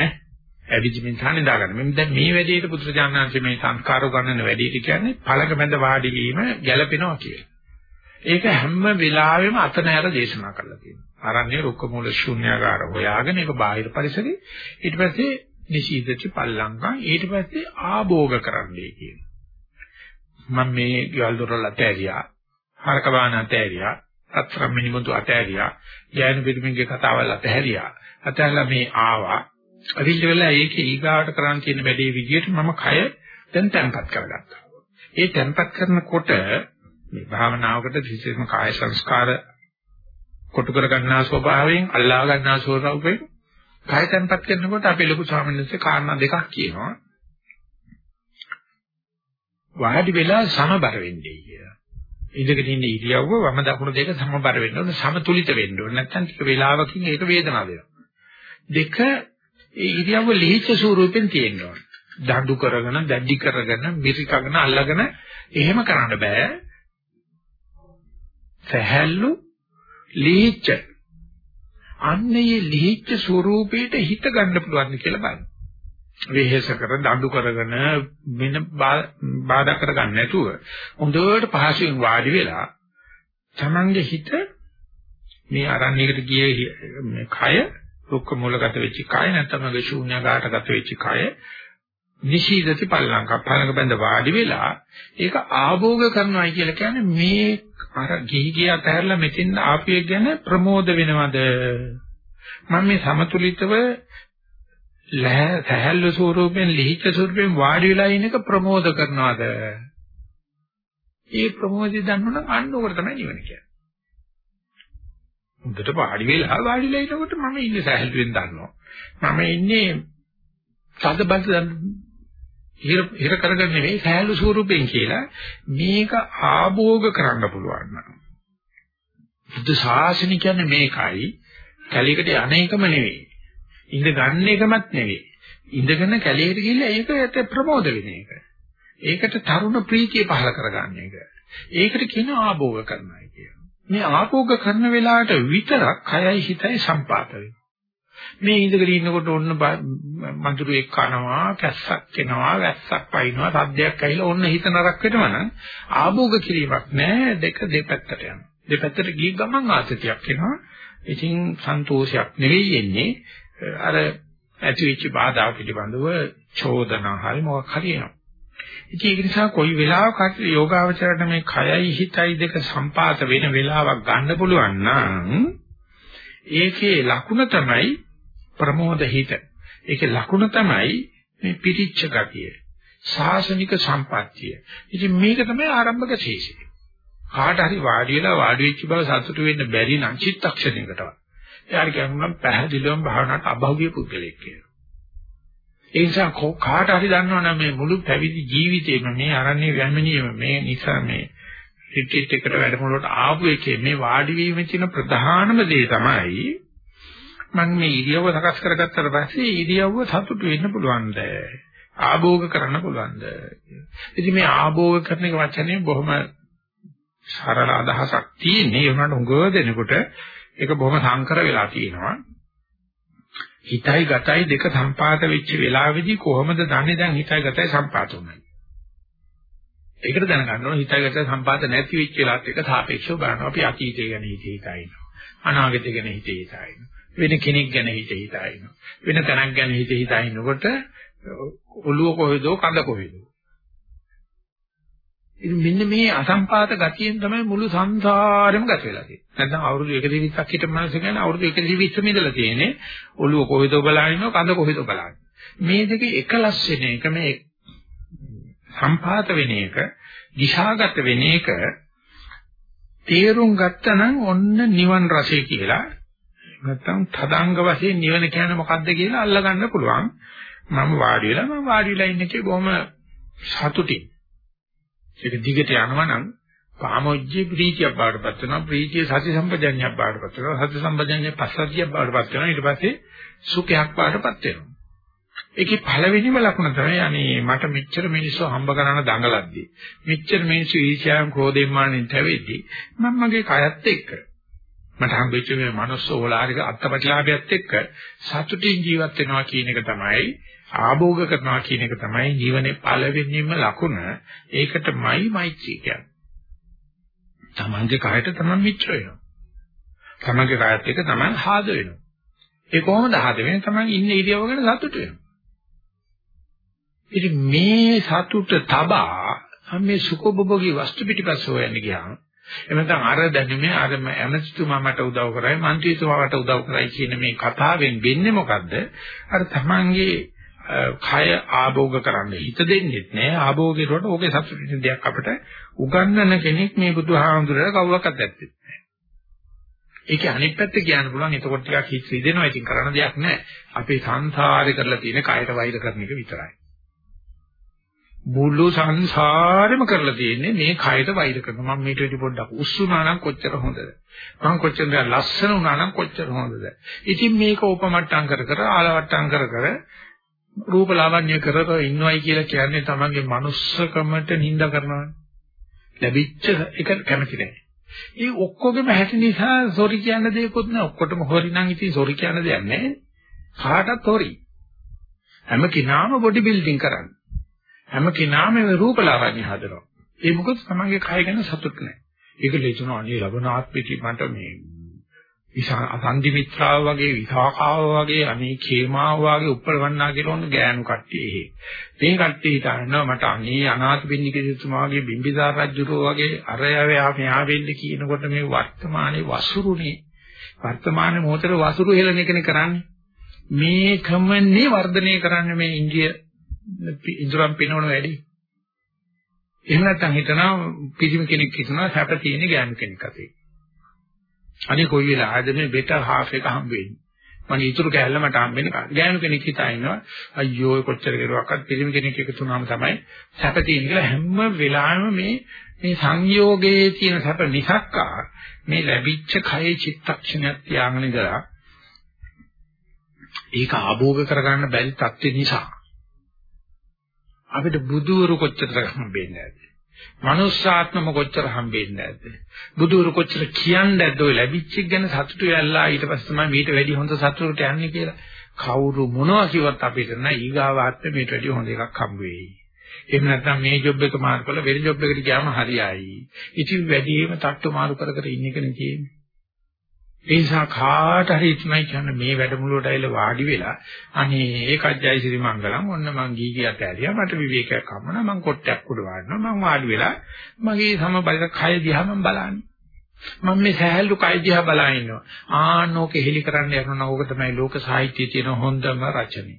ඇවිදින්මින් තහනේ දාගන්න. මෙන්න දැන් මේ වැඩේට පුත්‍රජානනාංශ මේ සංස්කාර ගන්නන වැඩේට කියන්නේ පළක බඳ වාඩි වීම ගැළපෙනවා කියලා. ඒක හැම වෙලාවෙම අත නැර දේශනා කරලා තියෙනවා. ආරණ්‍ය රුක්ක මූල ශූන්‍යාකාර හොයාගෙන ඒක බාහිර පරිසරේ ඊට පස්සේ නිශීදති පල්ලංකම් ඊට පස්සේ ආභෝග කරන්නයි කියන්නේ. මම මේ ගෙවල් දොරවල් අතෑරියා. හරක බාන අතෑරියා. අත්‍රම් මිනිමුතු අතෑරියා. ජයන පිටුමින්ගේ කතාවල් අතෑරියා. අතෑරලා මේ ආවා. අවිල්ල වෙලා ඒකේ ඊගාවට කරන්න තියෙන වැඩේ විදියට මම කය දැන් තැම්පත් කරගත්තා. ඒ තැම්පත් කරනකොට මේ භාවනාවකට විශේෂම කාය සංස්කාර කොටු කර ගන්නා ස්වභාවයෙන් අල්ලා ගන්නා ස්වභාවයෙන් කය තැන්පත් කරනකොට අපේ ලොකු ස්වාමීන් වහන්සේ කාරණා දෙකක් කියනවා. වාඩි වෙලා සමබර වෙන්නේ කියලා. ඉඳගෙන ඉන්න ඉරියව්ව වම දකුණු දෙක සමබර වෙන්න ඕනේ සමතුලිත වෙන්න ඕනේ නැත්නම් ටික වේලාවකින් ඒක වේදනාව වෙනවා. දෙක ඒ ඉරියව්ව ලිහිච්ඡ ස්වරූපෙන් තියෙන්න ඕනේ. දඬු කරගෙන, දැඩි කරගෙන, මිරිකගෙන අල්ලගෙන එහෙම කරන්න බෑ. සහැල්ලු ලිහිච්ඡ අන්නේ ලිහිච්ච ස්වરૂපේට හිත ගන්න පුළුවන් කියලා බලන්න. වෙහෙස කර දඬු කරගෙන වෙන බාධා කරගන්න නැතුව හොඳට පහසුවෙන් වාඩි වෙලා තමන්ගේ හිත මේ අරණ්‍යයකට ගියේ මේ කය දුක්ඛ මූලගත වෙච්ච කය නැත්නම් මගේ ශූන්‍යගතගත වෙච්ච කය නිශීදති පල්ලංක පලඟ බඳ වාඩි වෙලා ඒක ආභෝග කරනවායි කියලා කියන්නේ මේ අර ගිහි ගිය අතහැරලා මෙතෙන් ආපිය ගැන ප්‍රමෝද වෙනවද? මම මේ සමතුලිතව සහැල්ලු ස්වරූපයෙන් ලිහිච්ඡ ස්වරූපයෙන් වාඩි වෙලා ඉන්න එක ප්‍රමෝද කරනවද? ඒ ප්‍රමෝදය දන්නවනම් අන්න උකට තමයි නිවන කියන්නේ. හොඳට වාඩි වෙලා වාඩි වෙලා ඉනකොට මම ඉන්නේ සහැල්ලුවෙන් දන්නවා. මම ඉන්නේ සද්ද බස් හිර හිර කරගෙන නෙවෙයි සෑහළු ස්වරූපෙන් කියලා මේක ආභෝග කරන්න පුළුවන් නම්. බුද්ධ ශාසනය කියන්නේ මේකයි. කැලේකට යන්නේකම නෙවෙයි. ඉඳ ගන්න එකමත් නෙවෙයි. ඉඳගෙන කැලේට ගිහිල්ලා ඒකට ප්‍රමෝද වෙන එක. ඒකට තරුණ ප්‍රීතිය පහල කරගන්න එක. ඒකට කියන ආභෝග කරනයි කියන මේ ආභෝග කරන වෙලාවට විතරක් කයයි හිතයි සම්පාත වෙනවා. මේ ඉඳගෙන ඉන්නකොට ඔන්න මඳුරු එක් කනවා, කැස්සක් එනවා, වැස්සක් වයින්නවා, සද්දයක් ඇහිලා ඔන්න හිත නරක වෙනවා නම් ආභෝග කිරීමක් නැහැ දෙක දෙපැත්තට යනවා. දෙපැත්තට ගිය ගමන් ආතතියක් එනවා. ඉතින් සන්තෝෂයක් නෙවෙයි එන්නේ අර ඇතිවෙච්ච බාධා පිළිබඳව චෝදනා හරි මොකක් හරි එනවා. ඉතින් ඒක නිසා කොයි වෙලාවක හරි යෝගාවචරයට මේ කයයි හිතයි දෙක සම්පාත වෙන වෙලාවක් ගන්න පුළුවන් නම් ඒකේ ලකුණ තමයි ප්‍රමෝද හිත. ඒකේ ලකුණ තමයි මේ පිටිච්ච ගතිය. සාසනික සම්පත්තිය. ඉතින් මේක තමයි ආරම්භක ශේෂය. කාට හරි වාඩි වෙලා වාඩි වෙච්ච බව සතුටු වෙන්න බැරි නම් චිත්තක්ෂණයකටවත්. එයාට කියනවා පැහැදිලිවම භාවනාවට අභෞවිය පුද්ගලෙක් කියලා. ඒ නිසා කාට හරි දන්නවනම් මේ මුළු පැවිදි ජීවිතේම මේ අරණ්‍ය වැමිනියම මේ නිසා මේ රිට්‍රීට් එකට වැඩමුළුවට ආපු එකේ මේ වාඩි වීමේ තියෙන ප්‍රධානම දේ තමයි මම මේ ඉරියව්ව සකස් කරගත්තට පස්සේ ඉරියව්ව සතුටු වෙන්න පුළුවන්ද? ආභෝග කරන්න පුළුවන්ද? ඉතින් මේ ආභෝග කරන එක වචනේ බොහොම සරල අදහසක් තියෙන්නේ. ඒ වුණාට උගව දෙනකොට ඒක බොහොම සංකර වෙලා තියෙනවා. හිතයි ගතයි දෙක සම්පාත වෙච්ච වෙලාවේදී කොහොමද දන්නේ? දැන් හිතයි ගතයි සම්පාත උනායි ඒකට දැනගන්න ඕන හිතයි ගතයි සම්පාත නැති වෙච්ච වෙලාවත් එක සාපේක්ෂව බලනවා. අපි අතීතය ගැන හිතේ හිතා ඉන්නවා අනාගතය ගැන හිතේ හිතා ඉන්නවා වෙන කෙනෙක් ගැන හිතේ හිතා ඉන්නවා වෙන තැනක් ගැන හිතේ හිතා ඉන්නකොට ඔළුව කොහෙද කඳ කොහෙද ඉතින් මෙන්න මේ අසම්පාත ගතියෙන් තමයි මුළු සංසාරෙම ගත වෙලා තියෙන්නේ. නැත්නම් අවුරුදු 120ක් හිටපු මිනිස්සු කියන්නේ අවුරුදු 120ම ඉඳලා තියෙන්නේ. ඔළුව කොහෙද බලනිනව කඳ කොහෙද බලන්නේ. මේ දෙක එකලස් වෙන එක මේ සම්පාත වෙන එක, දිශාගත වෙන එක තේරුම් ගත්තනම් ඔන්න නිවන් රසය කියලා නැත්තම් තදංග වශයෙන් නිවන කියන්නේ මොකක්ද කියලා අල්ලගන්න පුළුවන්. මම වාඩි වෙලා මම වාඩි වෙලා ඉන්නේ බොහොම සතුටින්. ඒක දිගට යනවා නම් කාමොජ්ජේ ප්‍රීතියක් බාටපත් වෙනවා ප්‍රීතිය සති සම්පජඤ්ඤයක් බාටපත් වෙනවා සති සම්පජඤ්ඤය පස්සද්ධියක් බාටපත් වෙනවා ඊට පස්සේ සුඛයක් බාටපත් වෙනවා ඒකේ පළවෙනිම ලකුණ තමයි අනේ මට මෙච්චර මිනිස්සු හම්බ කරන දඟලද්දි මෙච්චර මිනිස්සු ඊර්ෂ්‍යාවෙන් ක්‍රෝධයෙන් මානෙන් තැවෙද්දි මම මගේ කයත් එක්ක මට හම්බෙච්ච මේ මනුස්ස ඕලාරික අත්පටිලාභයත් එක්ක සතුටින් ජීවත් වෙනවා කියන එක තමයි ආභෝග කරනවා කියන එක තමයි ජීවනයේ පළවෙනිම ලකුණ. ඒකටමයි මෛත්‍රී කියන්නේ. තමන්ගේ කයට තමන් මිත්‍ර වෙනවා. තමන්ගේ කයත් එක්ක තමන් හාද වෙනවා. ඒ කොහොමද හාද වෙන්නේ? තමන් ඉන්නේ ඉරියව්ව ගැන සතුට වෙනවා. ඉතින් මේ සතුට තබා මේ සුඛෝපභෝගී වස්තු පිටිපස්ස හොයන්න ගියාම එනනම් අර දැනුමේ අර ඇමතිතුමා මට උදව් කරයි മന്ത്രിතුමා මට උදව් කරයි කියන මේ කතාවෙන් වෙන්නේ මොකද්ද? අර තමන්ගේ කය ආභෝග කරන්න හිත දෙන්නේ නැහැ ආභෝගේ රට ඕකේ සතුටින් දෙයක් අපිට උගන්වන කෙනෙක් මේ බුදුහාමුදුරට කවුරක්වත් ඇත්තේ නැහැ ඒකේ අනිත් පැත්ත කියන්න පුළුවන් එතකොට ටිකක් හිස් රිදෙනවා. ඉතින් කරන්න දෙයක් නැහැ අපේ සංසාරේ කරලා තියෙන කයට වෛර කරන එක විතරයි. මුළු සංසාරෙම කරලා තියෙන්නේ මේ කයට වෛර කරනවා. මම මේට වෙඩි පොඩ්ඩක් උස්සුනා නම් කොච්චර හොඳද? මම කොච්චර ලස්සන වුණා නම් කොච්චර හොඳද? ඉතින් මේක උපමට්ටම් කර කර ආලවට්ටම් කර කර රූප ලාවන්‍ය කරව ඉන්නවයි කියලා කියන්නේ තමන්ගේ manussකමට නිඳ කරනවානේ. ලැබිච්ච එක කැමති නැහැ. ඒ ඔක්කොගෙම හැටි නිසා සෝරි කියන දෙයක්වත් නැහැ. ඔක්කොටම හොරි නම් ඉතින් සෝරි කියන දෙයක් නැහැ. කාටත් හොරි. හැම කෙනාම බොඩි බිල්ඩින් කරන්නේ. හැම කෙනාම මේ රූප ලාවන්‍ය හදනවා. ඒ මොකද තමන්ගේ කය ගැන සතුට නැහැ. ඒක ලේචුණා අනේ ලබන ආත්මෙටි මට මේ විසා අසන්දි මිත්‍රාව වගේ විසාකාව වගේ අනේ කේමාව වගේ උප්පලවන්නා කියලා ඔන්න ගෑනු කට්ටිය එහෙ. මේ කට්ටිය හිතනවා මට අනේ අනාථ පින්නික සිතුමාගේ බිම්බිසාර රජුරෝ වගේ අරයව මෙහා වෙන්න කියනකොට මේ වර්තමානයේ වසුරුනේ වර්තමාන මොහොතේ වසුරු හෙලන එකනේ කරන්නේ. මේකමනේ වර්ධනය කරන්නේ මේ ඉන්දිය ඉන්ද්‍රම් පිනවන වැඩි. එහෙම නැත්නම් හිතනවා පිළිම කෙනෙක් හිතනවා සැප තියෙන ගෑනු කෙනෙක් අතේ. අනේ කොයි වෙලාවද මේ බෙටර් හාෆ් එක හම්බ වෙන්නේ. මම ඊටු කැලල මට හම්බෙන්නේ කාට. ගෑනු කෙනෙක් හිතා ඉන්නවා අයියෝ කොච්චර කෙරුවක්වත් පිළිම කෙනෙක් එකතු වුණාම තමයි සැප තියෙන්නේ කියලා හැම වෙලාවෙම මේ මේ සංයෝගයේ තියෙන සැප නිසක්කා මේ ලැබිච්ච කයේ චිත්තක්ෂණයක් තියාගෙන ඉඳලා ඒක ආභෝග කරගන්න බැරි තත්ත්ව නිසා අපිට බුදුවරු කොච්චර හම්බෙන්නේ නැද්ද? මනුස්සාත්මම කොච්චර හම්බෙන්නේ නැද්ද? බුදුරු කොච්චර කියන්නේ නැද්ද ඔය ලැබිච්ච එක ගැන සතුටු වෙලා ඊට පස්සේ තමයි මීට වැඩි හොඳ සතුටකට යන්නේ කියලා. කවුරු මොනවා කිව්වත් අපිට නෑ ඊගාවාත්මේ මීට වැඩි හොඳ එකක් හම්බ වෙයි. එහෙම නැත්නම් මේ ජොබ් එක මාරු කරලා වෙන ජොබ් එකකට ගියාම හරියයි. ඉතින් වැඩිම තට්ටු මාරු කර කර ඉන්න එකනේ තියෙන්නේ. ඒ නිසා කාට හරි ඉක්මයි කියන්නේ මේ වැඩමුළුවට ඇවිල්ලා වාඩි වෙලා අනේ ඒකජ්ජයි ශ්‍රී මංගලම් ඔන්න මං ගී කියට ඇරියා මට විවේකයක් හම්බුණා මං කොට්ටයක් උඩ වාඩිනවා මං වාඩි වෙලා මගේ සමබරිත කය දිහා මං බලන්නේ. මම මේ සහැල්ලු කය දිහා බලා ඉන්නවා. ආනෝක හෙලි කරන්න යනවා ඕක තමයි ලෝක සාහිත්‍යයේ තියෙන හොඳම රචනය.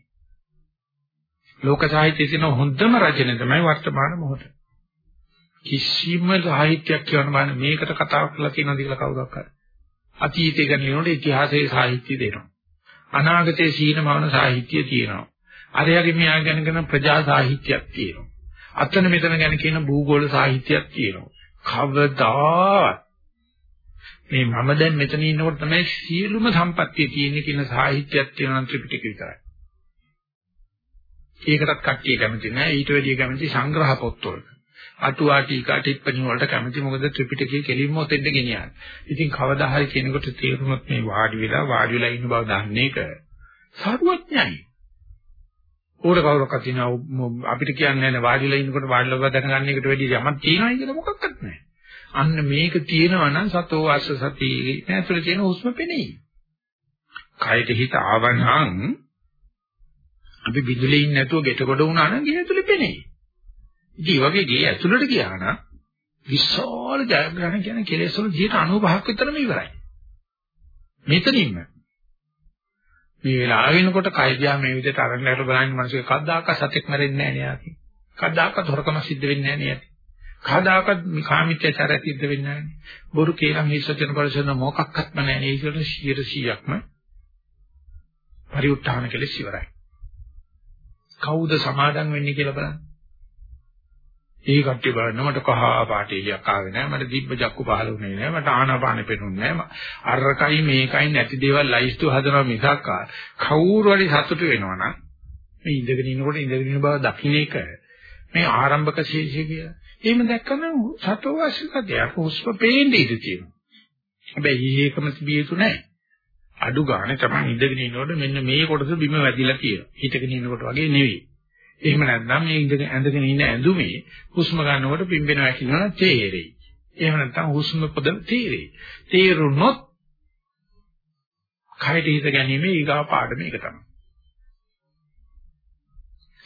ලෝක සාහිත්‍යයේ තියෙන හොඳම රචනය තමයි වර්තමාන මොහොත. කිසිම සාහිත්‍යයක් කියවන්න බෑ මේකට කතා කරලා තියෙනවද කියලා කවුරක් හරි අතීතය ගැන ලියනකොට ඉතිහාසයේ සාහිත්‍ය දෙනවා. අනාගතයේ සීනමවන සාහිත්‍ය තියෙනවා. අරයාගේ මෙයා ගැන කරන ප්‍රජා සාහිත්‍යයක් තියෙනවා. අතන මෙතන ගැන කියන භූගෝල සාහිත්‍යයක් තියෙනවා. කවදාවත් මේ මම දැන් මෙතන ඉන්නකොට තමයි සියලුම සම්පත්තිය තියෙන්නේ කියන සාහිත්‍යයක් තියෙනවා ත්‍රිපිටක විතරයි. ඒකටත් කට්ටිය කැමති නෑ ඊට වැඩිය කැමති සංග්‍රහ පොත්වලට. අටුවා ටීකා ටිප්පණි වලට කැමති මොකද ත්‍රිපිටකයේ කෙලින්ම ඔතෙන්ද ගෙනියන්නේ. ඉතින් කවදා හරි කෙනෙකුට තේරුනොත් මේ වාඩි වෙලා වාඩි වෙලා ඉන්න බව දන්නේ එක සරුවඥයි. ඕඩ කවුරක්වත් තියනවා අපිට කියන්නේ නැහැ වාඩිලා ඉන්නකොට වාඩිලා බව දැනගන්න එකට වැඩි යමක් තියෙනවයි කියලා මොකක්වත් නැහැ. අන්න මේක තියෙනවා නම් සතෝ අස්ස සති ඇතුලේ තියෙන හුස්ම පෙනෙයි. කයට හිත ආවනම් අපි විදුලිය ඉන්නේ නැතුව ගෙට කොට වුණා නම් ගේ ඇතුලේ පෙනෙයි. ඉතින් වගේ ගේ ඇතුළට ගියා නම් විශාල ජයග්‍රහණ කියන කෙලෙස් වල 95ක් විතරම ඉවරයි. මෙතනින්ම මේ වෙලාව වෙනකොට කය දිහා මේ විදිහට අරගෙන බලන්න මිනිස්සු කද්දාක සතෙක් මැරෙන්නේ නැහැ නේ කද්දාක හොරකම සිද්ධ වෙන්නේ නැහැ නේ කවදාකවත් කාමීත්‍යචාරය සිද්ධ වෙන්නේ නැහැ. බොරු කේලම් හිස්සචන පරිසන මොකක්වත්ම නැහැ. ඒකට 100%ක්ම පරිඋත්ථාන කෙලෙස් ඉවරයි. කවුද සමාදන් වෙන්නේ කියලා බලන්න. ඒ කට්ටිය බලන්න මට කහා පාට එළියක් ආවේ නැහැ මට දිබ්බ ජක්කු පහළ වුණේ නැහැ මට ආනාපානෙ පෙනුන්නේ නැහැ අරකයි මේකයි නැති දේවල් ලයිස්තු හදනවා මිසක් කවුරු හරි සතුටු වෙනවනම් මේ ඉඳගෙන ඉන්නකොට ඉඳගෙන ඉන්න බව දකින්න එක මේ ආරම්භක ශීර්ෂය කියලා. එහෙම දැක්කම සතෝ වාසිකදයක් හුස්ම පේන්නේ ඉඳී තියෙනවා. හැබැයි ඒකම තිබිය යුතු නැහැ අඩු ගානේ තමයි ඉඳගෙන ඉන්නකොට මෙන්න මේ කොටස බිම වැදිලා තියෙනවා. හිටගෙන ඉන්නකොට වගේ නෙවෙයි. එහෙම නැත්නම් මේ ඉඳගෙන ඇඳගෙන ඉන්න ඇඳුමේ හුස්ම ගන්නකොට පිම්බෙනවා කියනවා තේරෙයි. එහෙම නැත්නම් හුස්ම පොද තේරෙයි. තේරුනොත් කයට හිත ගැනීම ඊගා පාඩම එක තමයි.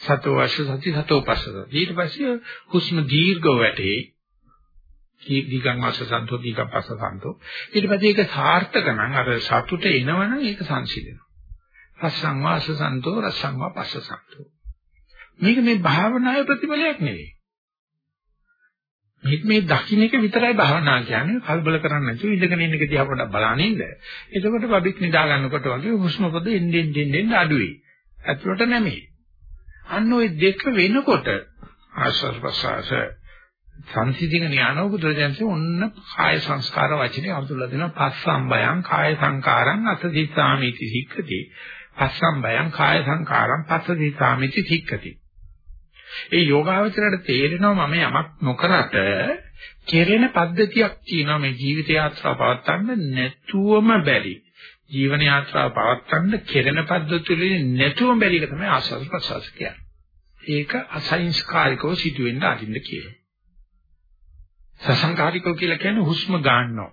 සතෝ වාශ සති සතෝ පස්සද. ඊට පස්සේ හුස්ම දීර්ඝව වැටේ. දීගං වාස සන්තෝ දීගං පස්ස සන්තෝ. ඊට පස්සේ ඒක සාර්ථක නම් අර සතුට එනවනම් ඒක සංසිඳෙනවා. රසං වාස සන්තෝ රසං වා පස්ස සන්තෝ. මේක මේ භාවනාවේ ප්‍රතිඵලයක් නෙවෙයි. මේක මේ දකින්න එක විතරයි භාවනා කියන්නේ කලබල කරන්නේ නැතුව ඉඳගෙන ඉන්න එක දිහා පොඩ්ඩක් බලන්න ඉන්න. එතකොට බබික් නිදා ගන්නකොට වගේ හුස්ම පොද එන්නේ එන්නේ අඩුවේ. ඇතුළට නැමේ. අන්න ওই දෙක වෙනකොට ආශ්වාස ප්‍රශ්වාස සංසිඳින ඥානෝ බුදුරජාණන්සේ ඔන්න කාය සංස්කාර වචනේ අඳුල්ලා දෙනවා පස්සම්බයං කාය සංකාරං අතදිසාමිති සික්ඛති පස්සම්බයං කාය සංකාරං පස්සදිසාමිති සික්ඛති ඒ යෝගාවචරයට තේරෙනවා මම යමක් නොකරට කෙරෙන පද්ධතියක් තියෙනවා මේ ජීවිත යාත්‍රාව පවත්වන්න නැතුවම බැරි. ජීවන යාත්‍රාව පවත්වන්න කෙරෙන පද්ධතිවලින් නැතුවම බැරි එක තමයි ආස්වාද ප්‍රසවාස කියන්නේ. ඒක අසංස්කාරිකව සිදුවෙන්න අරින්න කියලා. සසංකාරිකව කියලා කියන්නේ හුස්ම ගන්නවා.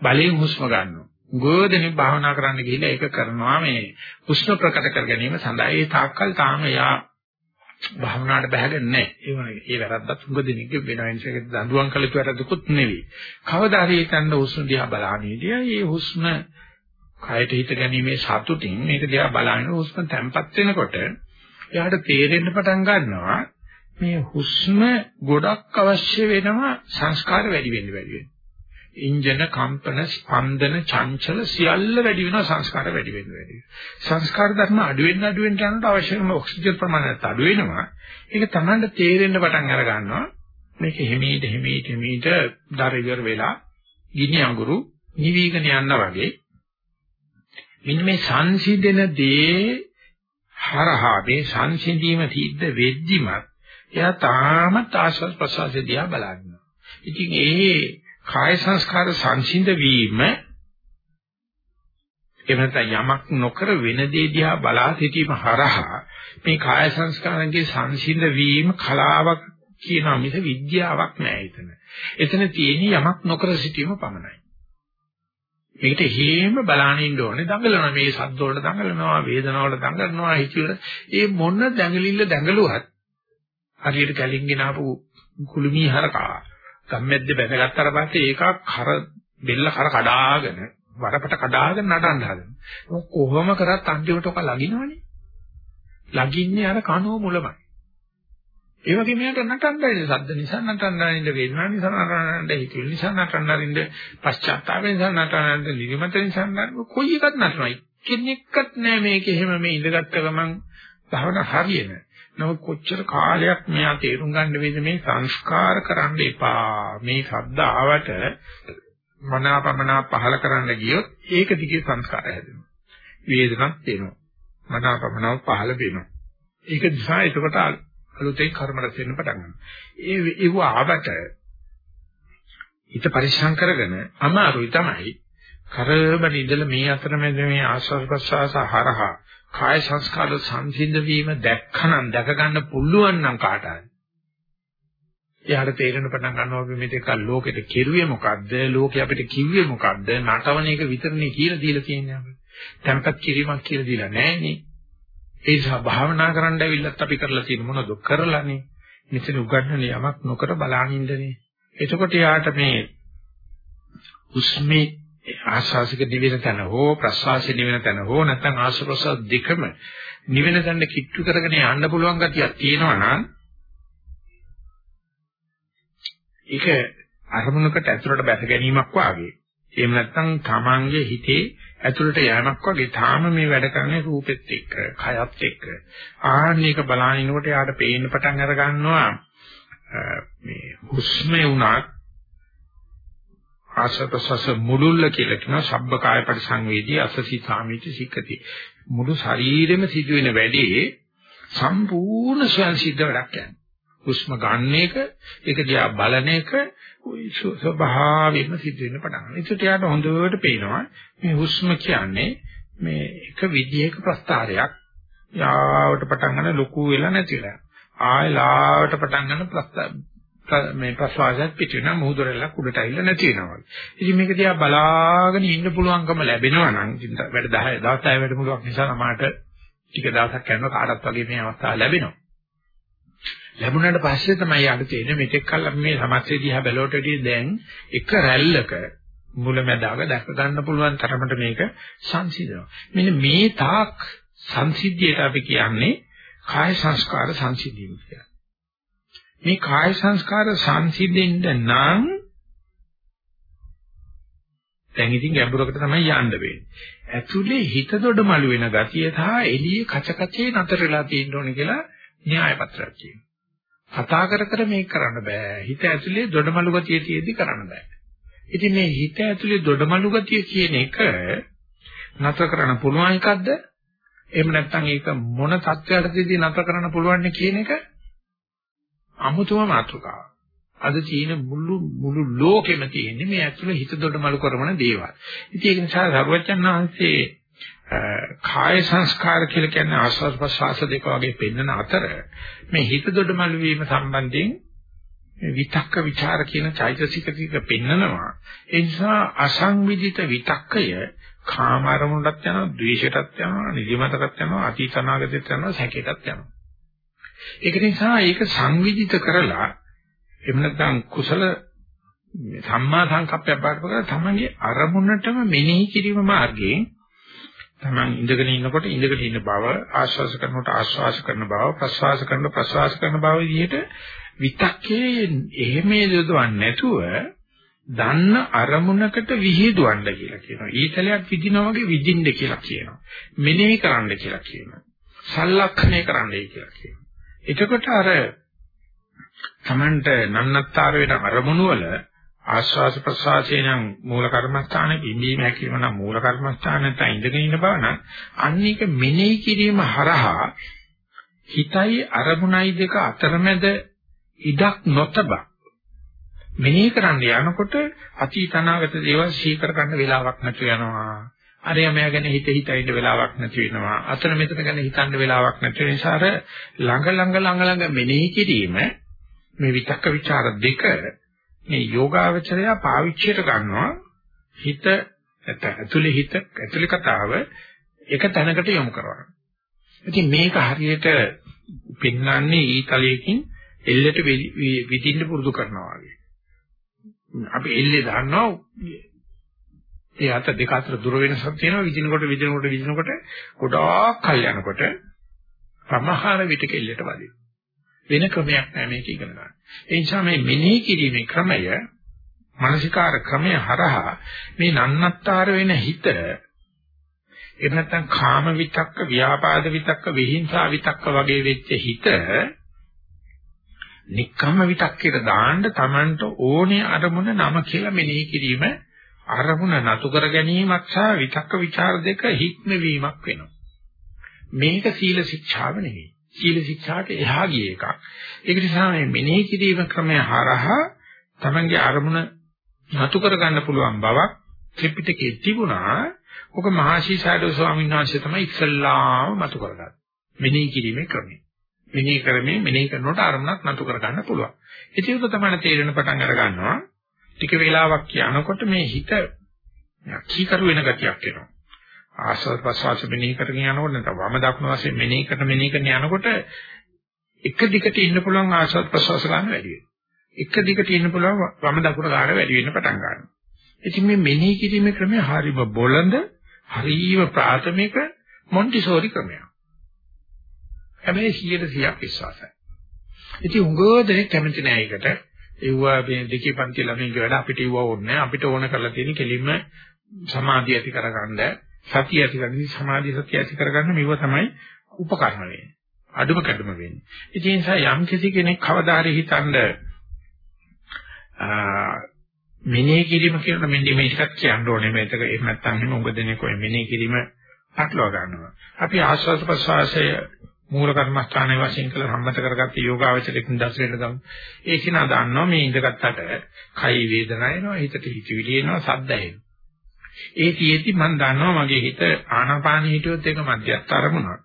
බලයෙන් හුස්ම ගන්නවා. ගෝධනේ භාවනා කරන්න ගිහිල්ලා ඒක කරනවා මේ හුස්ම ප්‍රකට කර ගැනීම සඳහා ඒ තාක්කල් තාම යා භාවනාවට බහගන්නේ නැහැ. ඒ වගේ ඒ වැරද්දත් උඟ දෙනෙක් වෙන වෙනසක දඬුවම් කළ යුතු වැරද්දකුත් නෙවෙයි. කවදා හරි හිතන්න හුස්ම දිහා බලහනේදී මේ හුස්ම කයට හිත ගැනීමේ සතුටින් මේක දිහා බලන හුස්ම තැම්පත් වෙනකොට එයාට තේරෙන්න පටන් ගන්නවා මේ හුස්ම ගොඩක් අවශ්‍ය වෙනවා සංස්කාර වැඩි වෙන්න වැඩි වෙන්න. ඉන්ජන කම්පන ස්පන්දන චංචල සියල්ල වැඩි වෙනවා සංස්කාර වැඩි වෙන්න වැඩි සංස්කාර ධර්ම අඩු වෙන්න අඩු වෙන්න යනකොට අවශ්‍ය කරන ඔක්සිජන් ප්‍රමාණයත් අඩු වෙනවා. ඒක තමයි තේරෙන්න පටන් අර ගන්නවා. මේක හිමීට හිමීට හිමීට දරිවර වෙලා ගිනි අඟුරු නිවිගෙන යනවා වගේ. මෙන්න මේ සංසිඳන දේ හරහා මේ සංසිඳීම සිද්ධ වෙද්දිමත් එයා තාමත් ආශ්වාස ප්‍රශ්වාසය දිහා බලනවා. ඉතින් ඒ කාය සංස්කාර සංසිඳ වීම එහෙම නැත්නම් යමක් නොකර වෙන දේ දිහා බලා සිටීම හරහා මේ කාය සංස්කාරයේ සංසිඳ වීම කලාවක් කියනවා මිස විද්‍යාවක් නෑ එතන. එතන තියෙන්නේ යමක් නොකර සිටීම පමණයි. මේකට හේම බලාගෙන ඉන්න ඕනේ දඟලනවා මේ සද්ද වලට දඟලනවා වේදනාව වලට දඟලනවා හිතවල ඒ මොන දඟලිල්ල දඟලුවත් හරියට කැලින්ගෙන ආපු කුළුමී හරකා ගම්මැද්ද බැසගත්තට පස්සේ ඒක කර බෙල්ල කර කඩාගෙන වරපට කඩාගෙන නටන්න හදනවා. කොහොම කරත් අන්තිමට ඔක ලගිනවනේ ලගින්නේ අර කනෝ මුලමයි. ඒ වගේ මෙයාට නටන්නයි සද්ද නිසා නටන්නයින්ද වේදනාව නිසා නටන්නයින්ද හිතවිලි නිසා නටන්නයින්ද පශ්චාත්තාපය නිසා නටන්නයින්ද නිදිමත නිසා නටන්න කොයි එකක් නටනයි කෙනෙක්වත් නෑ මේක එහෙම මේ ඉඳගත්ත ගමන් භවන හරියන. නමුත් කොච්චර කාලයක් මෙයා තේරුම් ගන්න වේද මේ සංස්කාර කරන්න එපා මේ ශබ්ද ආවට මනාපමනා පහල කරන්න ගියොත් ඒක දිගේ සංස්කාර හැදෙනවා වේදනක් එනවා මනාපමනාව පහල වෙනවා ඒක නිසා එතකොට අලුතෙන් කර්ම රැස් වෙන්න පටන් ගන්නවා. ඒ ඒව ආවට හිත පරිස්සම් කරගෙන අමාරුයි තමයි. කරබන ඉඳලා මේ අතරමැද මේ ආස්වාද ප්‍රසආස හරහා කාය සංස්කාර සංසිඳ වීම දැක්කනම් දැක ගන්න පුළුවන් නම් කාට හරි. එයාට තේරෙන පටන් ගන්නවා අපි මේක ලෝකෙට කෙරුවේ මොකද්ද? ලෝකෙ අපිට කිව්වේ මොකද්ද? නටවන එක විතරනේ කියලා දීලා තියෙන්නේ අපිට. tempat කිරීමක් කියලා දීලා නැහැ නේ. ඒ නිසා භාවනා කරන්න ඇවිල්ලත් අපි කරලා තියෙන මොනවද කරලානේ. මෙතන උගන්වන යමක් නොකර බලානින්නනේ. එතකොට යාට මේ උස්මේ ආශාසික නිවෙන තැන හෝ ප්‍රසවාසයේ නිවෙන තැන හෝ නැත්නම් ආශ්‍රවස දෙකම නිවෙන තැන කිට්ටු කරගෙන යන්න පුළුවන් ගතියක් තියෙනවා නම් ඒක අරමුණකට ඇතුළට බැස ගැනීමක් වාගේ. එහෙම නැත්නම් තමන්ගේ හිතේ ඇතුළට යෑමක් වගේ තාම මේ වැඩ කරන්නේ රූපෙත් එක්ක, කයත් එක්ක. ආන්නේක බලනිනකොට යාට පේන්න පටන් අර ගන්නවා මේ හුස්මේ උනත් ආසතසස මුළුල්ල කියලා කියන සබ්බකාය පරිසංවේදී අසසි සාමිති සික්කති. මුළු ශරීරෙම සිදුවෙන වැඩේ සම්පූර්ණ ස්වයන් සිද්ධ වැඩක් යන්නේ. හුස්ම ගන්න එක, ඒක දිහා බලන එක ස්වභාවයෙන්ම සිද්ධ වෙන්න පටන් ගන්නවා. ඒකට යාට හොඳට පේනවා මේ හුස්ම කියන්නේ මේ එක විදිහක ප්‍රස්තාරයක් යාවට පටන් ගන්න ලොකු වෙලා නැතිලා. ආය ලාවට පටන් ගන්න ප්‍රස්තාර මේ ප්‍රසවාසයත් පිට වෙන මුහුදරෙල්ල කුඩට ඇවිල්ලා නැති වෙනවා. ඉතින් මේක දිහා බලාගෙන ඉන්න පුළුවන්කම ලැබෙනවා නම් ඉතින් වැඩ 10 දවස් 10 වැඩමුළුවක් නිසා නමාට ටික දවසක් යනවා කාටත් වගේ මේ අවස්ථාව ලැබෙනවා. ලැබුණාට පස්සේ තමයි යාට තේරෙන්නේ මෙතෙක් කල් අපි මේ සමස්තය දිහා බැලුවට වඩා දැන් එක රැල්ලක මුලැමැදාග දැක ගන්න පුළුවන් තරමට මේක සංසිඳනවා. මෙන්න මේ තාක් සංසිද්ධියට අපි කියන්නේ කාය සංස්කාර සංසිද්ධිය කියලා. මේ කාය සංස්කාර සංසිඳෙන්න නම් දැන් ඉතින් ගැඹුරකට තමයි යන්න වෙන්නේ. ඇතුලේ හිත දොඩමළු වෙන ගතිය සහ එළියේ කච කචේ නතර වෙලා තියෙන්න ඕනේ කියලා න්‍යාය පත්‍රයක් කියනවා. කතා කර කර මේක කරන්න බෑ. හිත ඇතුලේ දොඩමලු ගතිය තියෙද්දි කරන්න බෑ. ඉතින් මේ හිත ඇතුලේ දොඩමලු ගතිය කියන එක නතර කරන්න පුළුවන් එකක්ද? එහෙම නැත්නම් ඒක මොන තත්ත්වයකටදී නතර කරන්න පුළුවන් කියන එක අමුතුම මාතෘකාවක්. අද තියෙන මුළු මුළු ලෝකෙම තියෙන්නේ මේ ඇතුලේ හිත දොඩමලු කරන දේවල්. ඉතින් ඒක නිසා සර්වචන් වහන්සේ කාය සංස්කාර කියලා කියන්නේ ආස්වාද ප්‍රසවාස දෙක වගේ පෙන්වන අතර මේ හිත දොඩමළු වීම සම්බන්ධයෙන් විතක්ක ਵਿਚාර කියන චෛතසික ටික පෙන්නනවා ඒ නිසා අසංවිධිත විතක්කය කාම අරමුණටත් යනවා ද්වේෂයටත් යනවා නිදිමතටත් යනවා අතීත අනාගතයට යනවා සැකයටත් යනවා ඒක නිසා ඒක සංවිධිත කරලා එහෙම නැත්නම් කුසල සම්මා සංකප්පයක් බාටපත් කරලා තමන්ගේ අරමුණටම මෙනෙහි කිරීම මාර්ගයෙන් තමන් ඉඳගෙන ඉන්නකොට ඉඳගෙන ඉන්න බව ආශ්වාස කරනකොට ආශ්වාස කරන බව ප්‍රශ්වාස කරන ප්‍රශ්වාස කරන බව විදිහට විතක්කේ එහෙමේ යොදවන්නේ නැතුව දන්න අරමුණකට විහිදුවන්න කියලා කියනවා. ඊතලයක් විදිනා වගේ විදින්න කියලා කියනවා. මෙනෙහි කරන්න කියලා කියනවා. සලලක්ෂණය කරන්නයි කියලා කියනවා. එතකොට අර තමන්ට නන්නත්තර වෙන අරමුණු වල ආස්වාස ප්‍රසආසයේ නම් මූල කර්මස්ථානේ බිම්බීම හැකිලිම නම් මූල කර්මස්ථානේ නැත්නම් ඉඳගෙන ඉන්න බව නම් අන්න ඒක මෙනෙහි කිරීම හරහා හිතයි අරමුණයි දෙක අතරමැද ඉඩක් නොතබා මෙනෙහි කරන්න යනකොට අතීත අනාගත දේවල් සීකර ගන්න වෙලාවක් නැතු වෙනවා. අරයමයා ගැන හිත හිත ඉන්න වෙලාවක් නැති වෙනවා. අතන මෙතන ගැන හිතන්න වෙලාවක් නැති නිසා අර ළඟ ළඟ ළඟ ළඟ මෙනෙහි කිරීම මේ විතක්ක ਵਿਚාර දෙක මේ යෝගාවචරය පාවිච්චියට ගන්නවා හිත ඇතුලේ හිත ඇතුලේ කතාව එක තැනකට යොමු කරනවා. ඉතින් මේක හරියට පෙන්වන්නේ ඊතලයකින් එල්ලට විදින්න පුරුදු කරනවා වගේ. අපි එල්ලේ දාන්නවා ඒ අත දෙක අතර දුර වෙනසක් තියෙනවා විදිනකොට විදිනකොට විදිනකොට ගොඩාක් කල් යනකොට සමහර විටක එල්ලට වදිනවා. වෙන ක්‍රමයක් නැහැ මේක ඉගෙන ගන්න. ඒ නිසා මේ මෙනෙහි කිරීමේ ක්‍රමය මානසිකාර ක්‍රමය හරහා මේ නන්නත්තර වෙන හිත එහෙම නැත්නම් කාම විතක්ක, ව්‍යාපාද විතක්ක, විහිංසා විතක්ක වගේ වෙච්ච හිත නික්කම විතක්කේට දාන්න Tamanට ඕනේ අරමුණ නම කියලා මෙනෙහි කිරීම අරමුණ නතු කර ගැනීමක් සහ විතක්ක ਵਿਚාර දෙක හික්මවීමක් වෙනවා. මේක සීල ශික්ෂාව නෙවෙයි. සීල ශික්ෂාට එහා ගිය එකක්. ඒක නිසා මේ මෙනෙහි කිරීම ක්‍රමය හරහා Tamanගේ අරමුණ නතු කර ගන්න පුළුවන් බවක් ත්‍රිපිටකයේ තිබුණා. ඔක මහශීසාරද ස්වාමීන් වහන්සේ තමයි ඉස්සල්ලාම මතු කරගත්තේ. මෙනෙහි කිරීමේ ක්‍රමය. මෙනෙහි කරමින් මෙනෙහි කරනකොට අරමුණක් නතු කර ගන්න පුළුවන්. ඒක තමයි තේරෙන පටන් අර ගන්නවා. ටික වේලාවක් යනකොට මේ හිත කීකරු වෙන ගතියක් එනවා. ආස්වාද ප්‍රසවාස මෙනෙහි කරගෙන යනකොට නැත්නම් වම දකුණු වශයෙන් මෙනෙහි කරන මෙනෙහි කරන යනකොට එක දිගට ඉන්න පුළුවන් ආස්වාද ප්‍රසවාස ගන්න වැඩි වෙනවා. එක දිගට ඉන්න පුළුවන් වම දකුණ ගන්න වැඩි වෙන්න පටන් ගන්නවා. ඉතින් මේ මෙනෙහි කිරීමේ ක්‍රමය හරිම බොළඳ, හරිම ප්‍රාථමික මොන්ටිසෝරි ක්‍රමයක්. හැබැයි 100%ක් විශ්වාසයි. ඉතින් උගෝ දෙනෙක් කැමති නෑ ඒකට. ඒවා මේ දෙකේ පන්ති ළමයින්ගේ වැඩ අපිට ඒව ඕනේ අපිට ඕන කරලා තියෙන කෙලින්ම සමාධිය ඇති කරගන්න සතිය ඇති කරගන්න සමාධිය සතිය ඇති කරගන්න මේව තමයි උපකරණ වෙන්නේ. අඩුම කැඩුම වෙන්නේ. ඉතින් ඒ නිසා යම් කිසි කෙනෙක් කවදා හරි හිතනද මෙනෙහි කිරීම කියන මෙන්න මේ ටිකක් කියන්න ඕනේ මේක එහෙම නැත්නම් එහෙම උඟ දෙනෙක් ඔය මෙනෙහි කිරීම පටලවා ගන්නවා. අපි ආස්වාද ප්‍රසවාසය මූල කර්මස්ථානයේ වශයෙන් කළ සම්මත කරගත්ත යෝගාවචරයෙන් දැසෙන්න ගමු. ඒක නා දන්නවා මේ ඉඳගත්තට කයි වේදනාව එනවා, හිතට හිතවිලි එනවා, සද්ද එනවා. ඒ තියෙද්දි මම දන්නවා මගේ හිත ආනාපානෙ හිටියොත් ඒක මධ්‍යස්ථ අරමුණක්.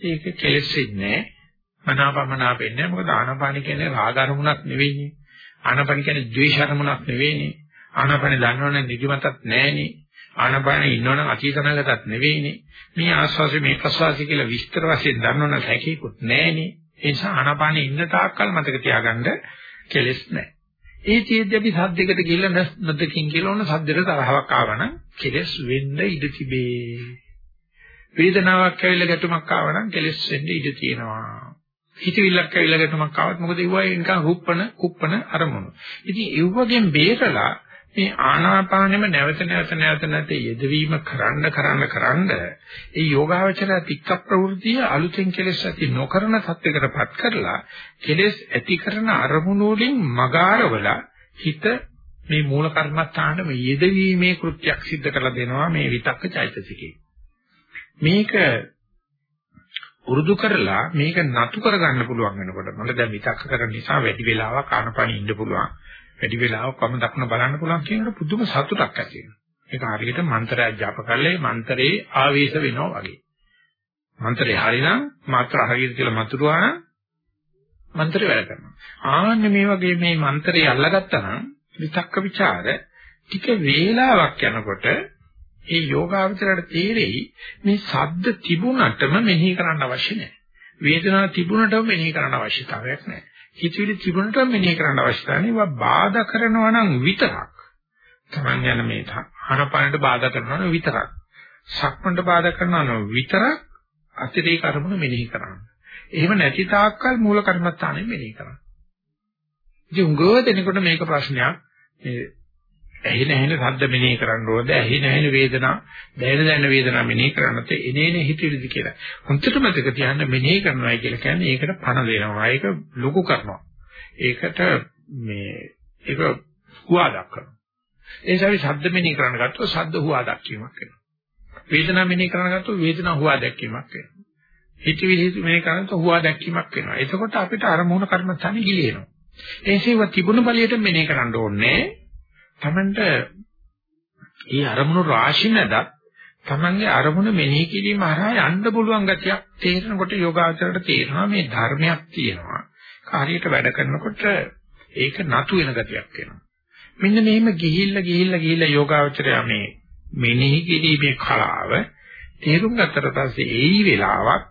ඒක කෙලෙස් වෙන්නේ මනාපමනාප වෙන්නේ මොකද ආනාපානෙ කියන්නේ රාග අරමුණක් නෙවෙයිනේ. ආනාපානෙ කියන්නේ ද්වේෂ අරමුණක් නෙවෙයිනේ. ආනාපානෙ දන්නවනේ නිදිමතක් නැහෙනේ. ආනපානෙ ඉන්නවනම් අතීතනාගතත් නෙවෙයිනේ. මේ ආස්වාසි මේ ප්‍රසවාසි කියලා විස්තර වශයෙන් දන්නවනම් හැකියකුත් නැහෙනේ. ඒ නිසා ආනපානෙ ඉන්න තාක්කල් මතක තියාගන්න කෙලෙස් නැහැ. ඒ චේද්‍ය අපි සද්දයකට ගිහිල්ලා නැද්දකින් කියලා ඕන සද්දෙට තරහවක් ආවනම් කෙලෙස් වෙන්න ඉඩ තිබේ. වේදනාවක් ඇවිල්ලා ගැටුමක් ආවනම් කෙලෙස් වෙන්න ඉඩ තියෙනවා. හිතවිල්ලක් ඇවිල්ලා ගැටුමක් ආවත් මොකද ඒවයි නිකන් රුප්පන කුප්පන අරමුණු. ඉතින් ඒ වගේම බේරලා මේ ආනාපානෙම නැවත නැවත නැවත නැත යෙදවීම කරන්න කරන්න කරන්න ඒ යෝගාවචර තික්ක ප්‍රවෘත්තිය අලුතෙන් කෙලෙස් ඇති නොකරන සත්‍යකටපත් කරලා කෙලෙස් ඇති කරන අරමුණු වලින් මගාරවල හිත මේ මූල කර්මස්ථානෙම යෙදවීමේ කෘත්‍යයක් සිද්ධ කරලා දෙනවා මේ විතක්ක චෛතසිකේ. මේක උරුදු කරලා මේක නතු කරගන්න පුළුවන් වෙනකොට මම දැන් විතක්ක කරන නිසා වැඩි වෙලාවක් ආනපන ඉන්න පුළුවන්. වැඩි වෙලාවක් වම දක්න බලන්න පුළුවන් කියනකොට පුදුම සතුටක් ඇති වෙනවා. ඒක හරියට මන්ත්‍රයක් ජප කළේ මන්ත්‍රේ ආවේශ වෙනවා වගේ. මන්ත්‍රේ හරිනම් මාත්‍ර හරියට කියලා මතුරුවා නම් මන්ත්‍රේ වැඩ කරනවා. ආන්න මේ වගේ මේ මන්ත්‍රේ අල්ලගත්තා නම් විතක්ක ਵਿਚාර ටික වේලාවක් යනකොට ඒ යෝගාවචරයට තේරෙයි මේ සද්ද තිබුණටම මෙනෙහි කරන්න අවශ්‍ය නැහැ. වේදනාව තිබුණටම මෙනෙහි කරන්න අවශ්‍යතාවයක් නැහැ. හිතවිලි තිබුණට මෙනෙහි කරන්න අවශ්‍යතාවය ඒවා බාධා කරනවා නම් විතරක්. Taman යන මේ ආනපානට බාධා කරනවා නම් විතරක්. සක්මන්ට බාධා කරනවා නම් විතරක් අතිරේක අරමුණු මෙනෙහි කරන්න. එහෙම නැති තාක්කල් මූල කර්මස්ථානෙ මෙනෙහි කරන්න. ඉතින් උගව දෙනකොට මේක ප්‍රශ්නයක්. මේ ඇහෙන ඇහෙන ශබ්ද මෙනෙහි කරන්න ඕනද ඇහෙන ඇහෙන වේදනා දැනෙන දැනෙන වේදනා මෙනෙහි කරන්නත් එනේන හිතවිලිද කියලා. හොඳට මතක තියාගන්න මෙනෙහි කරනවා කියලා කියන්නේ ඒකට පණ දෙනවා. ඒක ලොකු කරනවා. ඒකට මේ ඒක හුවා දක්වනවා. ඒ නිසා ශබ්ද මෙනෙහි කරන්න ගත්තොත් ශබ්ද හුවා දක්වීමක් වෙනවා. වේදනා මෙනෙහි කරන්න ගත්තොත් වේදනා හුවා දැක්වීමක් වෙනවා. හිතවිලි මේ කරනකොට හුවා දැක්වීමක් වෙනවා. එතකොට අපිට අරමුණ කර්මස්ථානෙ ගිලිනවා. ඒසේව තිබුණු බලියට මෙනේ කරන්න ඕනේ. තමන්ට ඒ අරමුණු රාශි නැදත් තමන්ගේ අරමුණ මෙනෙහි කිරීම හරහා යන්න පුළුවන් ගතියක් තේරෙනකොට යෝගාචරයට තේරෙනවා මේ ධර්මයක් තියෙනවා. කාර්යයට වැඩ කරනකොට ඒක නතු වෙන ගතියක් එනවා. මෙන්න මෙහෙම ගිහිල්ලා ගිහිල්ලා ගිහිල්ලා යෝගාචරය මේ මෙනෙහි කිරීමේ කලාව තේරුම් ගත්තට පස්සේ ඒයි වෙලාවක්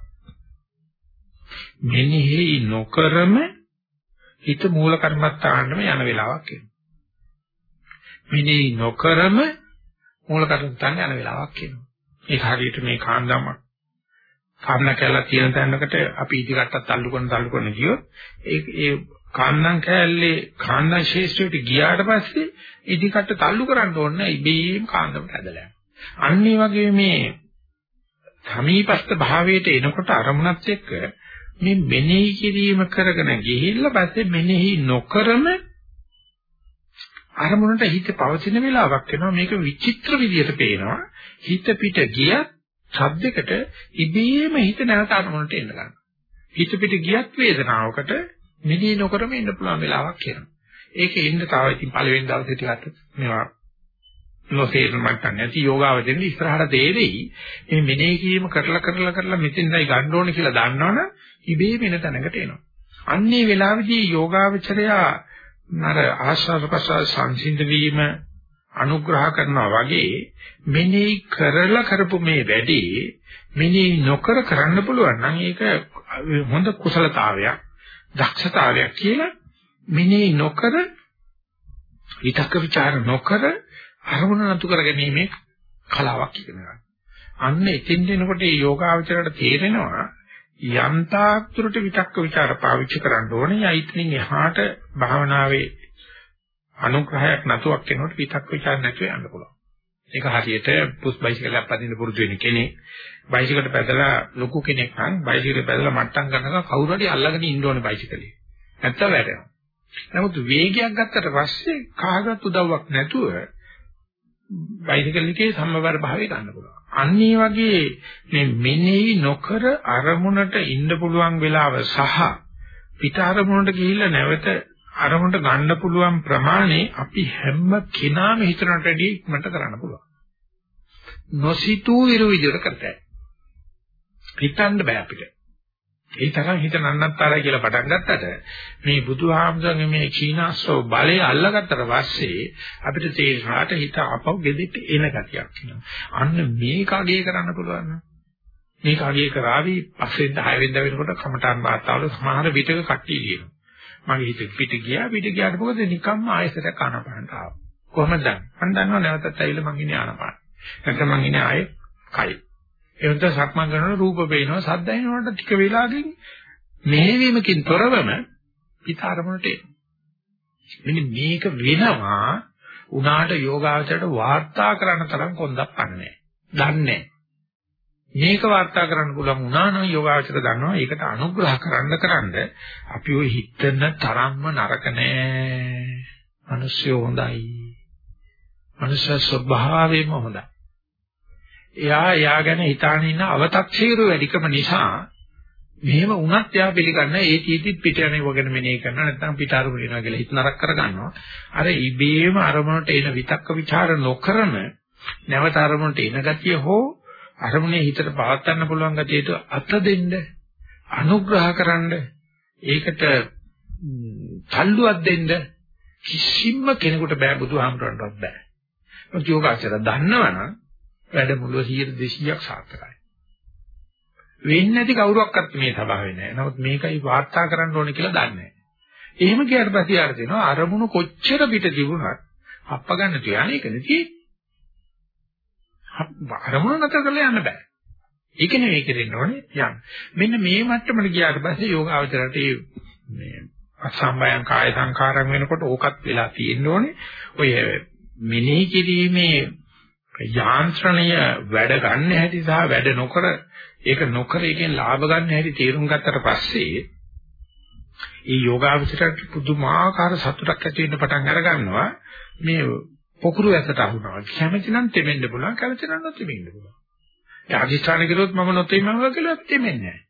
මෙනෙහි නොකරම හිත මූල කර්මස්ථානෙම යන වෙලාවක් එනවා. මෙනෙහි නොකරම මූල කර්මස්ථාන යන වෙලාවක් එනවා. ඒක හරියට මේ කාන්දම කාරණා කැලලා තියෙන තැනකට අපි ඉදිකටත් තල්ලු කරන තල්ලු කරන ගියොත් ඒ ඒ කාන්දම් කැලේ කාන්දම් ශේෂ්ත්‍රයට ගියාට පස්සේ ඉදිකට තල්ලු කරන්න ඕනේ ඉබේම කාන්දමට ඇදලා අන්න ඒ වගේ මේ සමීපස්ත භාවයට එනකොට අරමුණත් එක්ක මේ මෙනෙහි කිරීම කරගෙන ගිහිල්ලා පස්සේ මෙනෙහි නොකරම අරමුණට හිත පවතින වෙලාවක් වෙනවා. මේක විචිත්‍ර විදියට පේනවා. හිත පිට ගියත් ශබ්දයකට ඉබේම හිත නැවත අරමුණට එන්න ගන්නවා. හිත පිට ගියත් වේදනාවකට මෙනෙහි නොකරම ඉන්න පුළුවන් වෙලාවක් එනවා. ඒකේ ඉන්න තව ඉතින් පළවෙනි දවසේ ටිකක් මේවා නොතේරෙන මට්ටම් නැති යෝගාවදෙන්න ඉස්සරහට තේරෙයි. මේ මෙනෙහි කිරීම කරලා කරලා කරලා මෙතෙන්දයි ගන්න ඕනේ කියලා දන්නවනම් ඉබේ වෙන තැනකට එනවා. අන්නේ වෙලාවේදී යෝගාවචරයා නර ආශ්වාස ප්‍රශ්වාස සංසිඳ වීම අනුග්‍රහ කරනවා වගේ මෙනෙහි කරලා කරපු මේ වැඩේ මෙනෙහි නොකර කරන්න පුළුවන් නම් ඒක හොඳ කුසලතාවයක් දක්ෂතාවයක් කියලා මෙනෙහි නොකර විතක්ක ਵਿਚාර නොකර අරමුණ නතු කරගැනීමේ කලාවක් ඉගෙන ගන්න. අන්න එතෙන් දෙනකොට මේ යෝගාවචරයට තේරෙනවා යන්තාක් තුරට විතක්ක ਵਿਚාර පාවිච්චි කරන්න ඕනේ. යයිත්නින් එහාට භාවනාවේ අනුග්‍රහයක් නැතුවක් වෙනකොට විතක්ක ਵਿਚාර නැතුව යන්න පුළුවන්. ඒක හරියට පුස් බයිසිකලයක් පදින්න පුරුදු වෙන කෙනෙක් බයිසිකලට පැදලා ලොකු කෙනෙක් නම් බයිසිකලේ පැදලා මට්ටම් ගන්නකම් කවුරු හරි අල්ලගෙන ඉන්න ඕනේ බයිසිකලේ. නැත්තම් වැටෙනවා. නමුත් වේගයක් ගත්තට පස්සේ කාගවත් උදව්වක් නැතුව බයිසිකල් එකේ සම්මවර භාවය ගන්න පුළුවන්. අන්න ඒ වගේ මේ මෙනෙහි නොකර අරමුණට ඉන්න පුළුවන් වෙලාව සහ පිට අරමුණට ගිහිල්ලා නැවත අරමුණට ගන්න පුළුවන් ප්‍රමාණය අපි හැම කෙනාම හිතනට වැඩිය ඉක්මනට කරන්න පුළුවන්. නොසිතූ විරු විදියට කරතයි. හිතන්න බෑ අපිට. ඒ තරම් හිත නන්නත්තරයි කියලා පටන් ගත්තට මේ බුදුහාමුදුරන්ගේ මේ චීනාස්ත්‍රෝ බලය අල්ලගත්තට පස්සේ අපිට තේරෙනාට හිත අපව ගෙදිට එන ගතියක් එනවා. අන්න මේක අගය කරන්න පුළුවන් නම් මේක අගය කරાવી පස්සේ 10 වෙනිදා වෙනකොට කමඨාන් වාතාවල සමහර විටක කට්ටිය කියනවා. මගේ හිත පිට ගියා පිට ගියාට මොකද නිකම්ම ආයෙසට කනපාන්න ආවා. කොහොමද දන්නේ? මම දන්නවා නැවතත් ඇවිල්ලා මං ඉන්නේ ආනපාන. නැත්නම් මං ඉන්නේ ආයේ කයි. එවන්ත සක්මන් කරනකොට රූප පේනවා සද්ද ඇහෙනකොට ටික වෙලාවකින් මෙහෙවීමකින් තොරවම පිටාරමුණට එනවා. මෙන්න මේක වෙනවා උනාට යෝගාවචරයට වාර්තා කරන්න තරම් කොන්දක් නැහැ. දන්නේ මේක වාර්තා කරන්න පුළුවන් වුණා නම් යෝගාවචර දන්නවා ඒකට අනුග්‍රහ කරන්න කරන්න අපි ওই හිතන තරම්ම නරක නෑ. මිනිස්සු හොඳයි. මනුෂ්‍ය ස්වභාවයෙන්ම හොඳයි. එයා එයා ගැන හිතාන ඉන්න අව탁ෂීරු වැඩිකම නිසා මෙහෙම වුණත් එයා පිළිගන්න ඒ තීතිත් පිට යන වගන මෙනේ කරනවා නැත්නම් පිට අරමුණ වෙනවා කියලා හිත නරක කරගන්නවා අර ඉබේම අරමුණට එන විතක්ක ਵਿਚාර නොකරන නැවත අරමුණට එන ගතිය හෝ අරමුණේ හිතට පවත්න්න පුළුවන් ගතියට අත දෙන්න අනුග්‍රහකරනද ඒකට තල්ලුවක් දෙන්න කිසිම කෙනෙකුට බෑ බුදුහාමරන්ටවත් බෑ. මොකද යෝගාචර දන්නවනම් වැඩමුළුව 100 200ක් සාර්ථකයි. වෙන්නේ නැති කවුරක්වත් මේ සභාවේ නැහැ. නමුත් මේකයි වාර්තා කරන්න ඕනේ කියලා දන්නේ නැහැ. එහෙම කියාට පස්සේ ආර දෙනවා අරමුණු කොච්චර පිට තිබුණත් අප්ප ගන්න තියන්නේ ඒක නෙති. අරමුණ නැතර කරලා යන්න බෑ. ඒක නෙවෙයි කෙරෙන්න ඕනේ යන්න. මෙන්න මේ මට්ටමට ගියාට පස්සේ යෝගාවචරයට මේ අසම්බයං කාය සංකාරම් වෙනකොට ඕකත් වෙලා තියෙන්න ඕනේ. ඔය මෙනෙහි කිරීමේ යාන්ත්‍රණය වැඩ ගන්න හැටි සහ වැඩ නොකර ඒක නොකර එකෙන් ලාභ ගන්න හැටි තේරුම් ගත්තට පස්සේ ඒ යෝගාවචරයට පුදුමාකාර සතුටක් ඇති වෙන්න පටන් අර ගන්නවා. මේ පොකුරු ඇසට අහුනවා. කැමති නම් තෙමෙන්න පුළුවන් කැමති නම් නොතෙමෙන්න පුළුවන්. ඒ අධිෂ්ඨාන කළොත් මම නොතෙමනවා කියලා තෙමෙන්නේ නැහැ.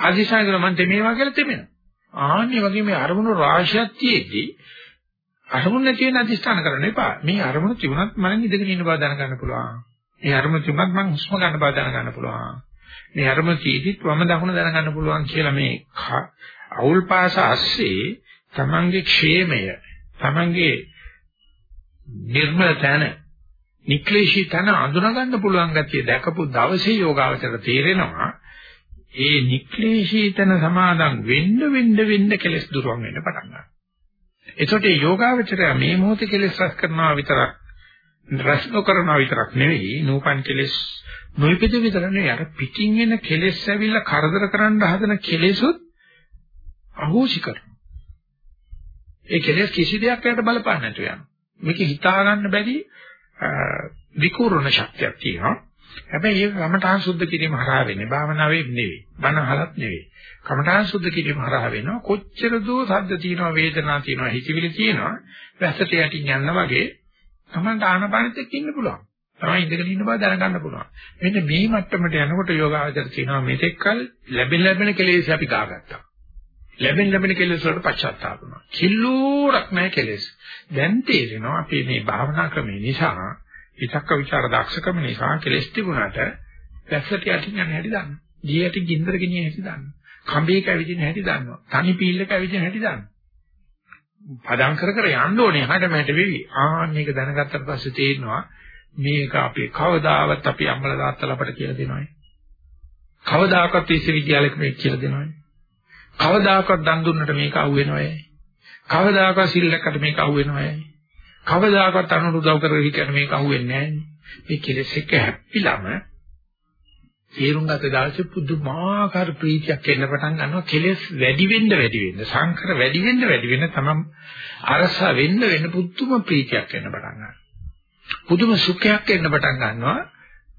අධිෂ්ඨාන කරන මන්ට මේවා කියලා තෙමෙනවා. ආන්නේ වගේ මේ අරමුණු රාශියක් තියේදී අරමුණ නැති වෙන අධිෂ්ඨාන කරන්න එපා. මේ අරමුණ තිබුණත් මම ඉඳගෙන ඉන්න බව දැනගන්න පුළුවන්. මේ අරමුණ තිබුණත් මම හුස්ම ගන්න බව දැනගන්න පුළුවන්. මේ අරමුණ තීදිත් වම දකුණ දැනගන්න පුළුවන් කියලා මේ අවුල් පාස ඇස්සේ තමන්ගේ ക്ഷേමය තමන්ගේ නිර්මල තන නික්ලේශී තන අඳුනගන්න පුළුවන් ගැතිය දැකපු දවසේ යෝගාවචර තේරෙනවා ඒ නික්ලේශී තන සමාදන් වෙන්න වෙන්න වෙන්න කෙලස් දුරවන් වෙන්න පටන් ගන්නවා. එතකොට මේ යෝගාවචරය මේ මොහොතේ කෙලස් රැස් කරනවා විතරක් රැස් නොකරනවා විතරක් නෙවෙයි නූපන් කෙලස් නොයිපෙද විතර නෙවෙයි අර පිටින් එන කෙලස් ඇවිල්ලා කරදර කරන්න හදන කෙලෙසුත් අහෝසි කරනවා. ඒ කෙලෙස් කිසි දෙයක් යට බලපාන්නේ නැතු යනවා. මේක හිතා ගන්න බැරි විකූර්ණ ශක්තියක් තියෙනවා. හැබැයි ඒක කමඨාන් සුද්ධ කිරීම හරහා වෙන්නේ භාවනාවේ නෙවෙයි. බණ අහලත් නෙවෙයි. කමඨාන් සුද්ධ කිරීම හරහා වෙනවා. කොච්චර දෝ සද්ද තියෙනවා, වේදනා තියෙනවා, හිතවිලි තියෙනවා. වැස්සට යටින් යන්න වගේ තමයි ආනපානෙත් එක්ක ඉන්න පුළුවන්. තමයි ඉඳගෙන ඉන්න බව දැනගන්න පුළුවන්. මෙන්න මේ මට්ටමට යනකොට යෝගාවචර කියනවා මෙතෙක්කල් ලැබෙන ලැබෙන කෙලෙස් අපි ගාගත්තා. ලැබෙන ලැබෙන කෙලෙස් වලට පශ්චාත්තාප වෙනවා. කිල්ලෝරක් නැහැ කෙලෙස්. දැන් තේරෙනවා අපි මේ භාවනා ක්‍රමේ නිසා විචක්ක ਵਿਚාර දක්ෂකම නිසා කෙලෙස් තිබුණාට වැස්සට යටින් යන හැටි දන්නවා. දී යටින් ගින්දර ගෙනියන හැටි දන්නවා. කඹේ කැවිදින හැටි දන්නවා. තනි පීල්ල කැවිදින හැටි දන්නවා. පදම් කර කර යන්න ඕනේ හැට මැට වෙවි. ආන්න මේක දැනගත්තට පස්සේ තේරෙනවා මේක අපි කවදාවත් අපි අම්මලා තාත්තලා අපට කියලා දෙනවයි. කවදාකවත් විශ්වවිද්‍යාලෙක මේක කියලා දෙනවයි. කවදාකවත් දන් දුන්නට මේක අහුවෙනවයි. කවදාකවත් සිල්ලකට මේක අහුවෙනවයි. කවදාකවත් අනුරුදව් කරගෙන හිටියට මේක අහුවෙන්නේ නැහැ. මේ කෙලෙස් එක හැප්පිලම තේරුම් ගත දාසේ පුදුමාකාර ප්‍රීතියක් එන්න පටන් ගන්නවා. කෙලෙස් වැඩි වෙන්න වැඩි වෙන්න සංකර වැඩි වෙන්න වැඩි වෙන්න තමයි අරස වෙන්න වෙන්න පුදුම ප්‍රීතියක් එන්න පටන් ගන්නවා. පුදුම සුඛයක් එන්න පටන් ගන්නවා.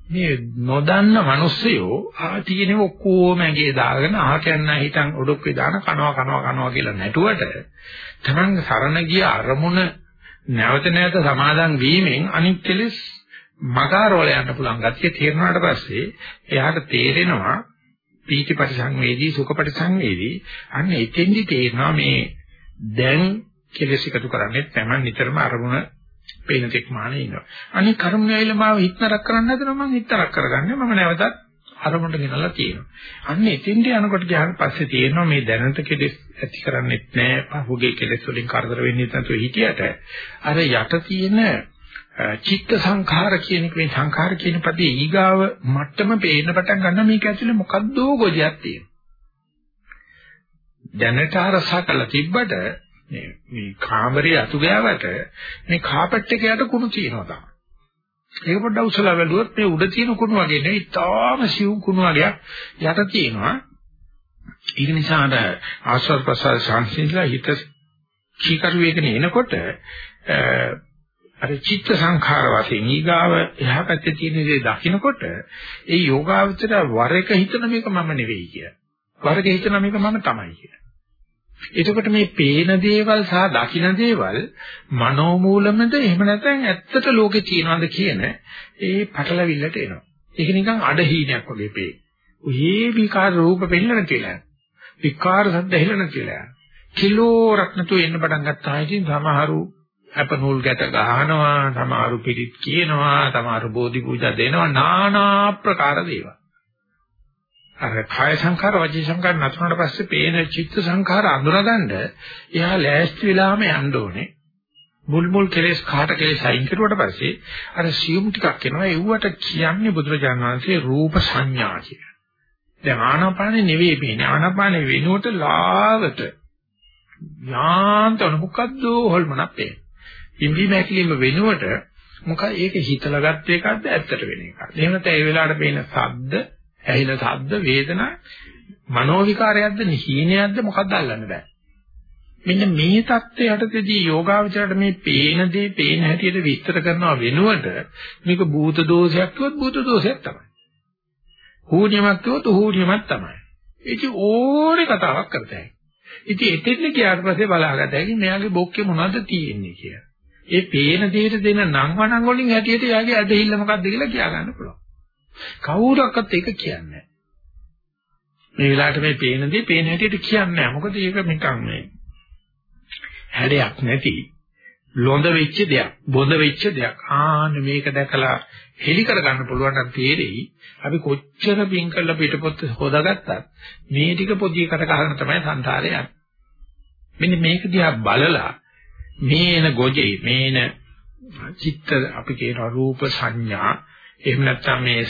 මේ නොදන්න මිනිස්සයෝ ආ තියෙන ඔක්කොම ඇඟේ දාගෙන අහ කන්න හිටන් ඔඩොක්කේ දාන කනවා කනවා කනවා කියලා නැටුවට තමන් සරණ ගිය අරමුණ නැවත නැවත සමාදන් වීමෙන් අනිත් කෙලෙස් මගාරවල යන්න පුළුවන් ගැතිය තේරුණාට පස්සේ එයාට තේරෙනවා පීතිපටි සංවේදී සුඛපටි සංවේදී අන්න එතෙන්දි තේරෙනවා මේ දැන් කෙලෙස් එකතු කරන්නේ තමයි නිතරම අරමුණ පේන තෙක් මානෙ ඉන්නවා. අනික කර්ම වේල මාව හිතනරක් කරන්න හදනවා මම හිතනරක් කරගන්නේ මම නැවතත් අරමුණට ගෙනලා තියෙනවා. අන්න එතෙන්ට යනකොට ගියාට පස්සේ තියෙනවා මේ දැනට කෙලෙස් ඇති කරන්නේත් නැහැ. පහුගේ කෙලෙස් වලින් කරදර වෙන්නේ නැතුව හිටියට අර යට තියෙන චිත්ත සංඛාර කියන මේ සංඛාර කියන පදේ ඊගාව මට්ටම පේන්න පටන් ගන්න මේක ඇතුලේ මොකද්ද ගොජයක් තියෙනවා. දැනට අරසා කළා තිබ්බට මේ මේ කාමරේ අතු ගෑවට මේ කාපට් එක යට කුණු තියෙනවා තමයි. ඒක පොඩ්ඩක් උසලා බැලුවොත් මේ උඩ තියෙන කුණු වගේ නෙවෙයි තාම සිව් කුණු වගේක් යට තියෙනවා. ඒක නිසා අර ආස්වාද ප්‍රසාර සංසිඳලා හිත චීකරු වේගන එනකොට අර චිත්ත සංඛාර වශයෙන් ඊගාව එහා පැත්තේ තියෙන දේ දකින්නකොට ඒ යෝගාවචර වර එක හිතන මේක මම නෙවෙයි කිය. වර එක හිතන මේක මම තමයි කිය. එතකොට මේ පේන දේවල් සහ දකින දේවල් මනෝමූලමද එහෙම නැත්නම් ඇත්තට ලෝකේ තියනවාද කියන ඒ පටලවිල්ලට එනවා. ඒක නිකන් අඩහීනයක් වගේ පේ. උහේ විකාර රූප පෙන්නන කියලා. විකාර සද්ද හෙලන කියලා. කිලෝ රත්නතු එන්න පටන් ගත්තා. ඉතින් සමහරු අප නූල් ගැට ගහනවා, සමහරු පිළිත් කියනවා, සමහරු බෝධි පූජා දෙනවා, নানা ප්‍රකාර දේවල්. අර කාය සංඛාර, වචී සංඛාර නැතුනට පස්සේ පේන චිත්ත සංඛාර අඳුනගන්න එයා ලෑස්ති වෙලාම යන්න ඕනේ. මුල් මුල් කෙලෙස් කාට කෙලෙස් අයින් කරුවට පස්සේ අර සියුම් ටිකක් එනවා ඒවට කියන්නේ බුදුරජාණන් වහන්සේ රූප සංඥා කියලා. දැන් ආනාපානෙ නෙවෙයි පේන්නේ ආනාපානෙ වෙනුවට ලාවට යාන්තන මොකද්ද හොල්මනක් පේන්නේ. ඉන්දි මැකිලිම වෙනුවට මොකද ඒක හිතලා ගත්ත එකක්ද ඇත්තට වෙන එකක්ද එහෙම නැත්නම් ඒ වෙලාවට පේන ශබ්ද ඇහෙන ශබ්ද වේදනා මනෝ විකාරයක්ද නිහීනයක්ද මොකක්ද අල්ලන්න බෑ මෙන්න මේ தත්ත්වය යටතේදී යෝගාවචරයට මේ පේන දේ පේන හැටියට විස්තර කරනවා වෙනුවට මේක භූත දෝෂයක් කිව්වොත් භූත දෝෂයක් තමයි. හූනියමක් කිව්වොත් හූනියමක් තමයි. ඒක ඕනේ කතාවක් කරතයි. ඉතින් එතෙන් ගියාට පස්සේ බලාගත්තා හැකි මෙයාගේ බොක්කේ මොනවද තියෙන්නේ කියලා. ඒ පේන දෙයට දෙන නම් වණන් වලින් හැටියට යාගේ ඇදහිල්ල මොකක්ද කියලා කියා ගන්න පුළුවන්. කවුරක්වත් ඒක කියන්නේ මේ වෙලාවට මේ පේන දේ පේන හැටියට කියන්නේ නැහැ. මොකද ඒක නිකන් මේ හැඩයක් නැති ලොඳ වෙච්ච දෙයක්, බොඳ වෙච්ච දෙයක්. ආන්න මේක දැකලා හෙලි කරගන්න පුළුවන් නම් තේරෙයි. අපි කොච්චර පින් කළා පිටපොත් හොදාගත්තත් මේ ටික පොදියකට ගහන තමයි සංසාරේ යන්නේ. මෙන්න මේක දිහා බලලා මේන ගොජේ මේන චිත්ත අපි කියන රූප සංඥා එහෙම නැත්නම් මේ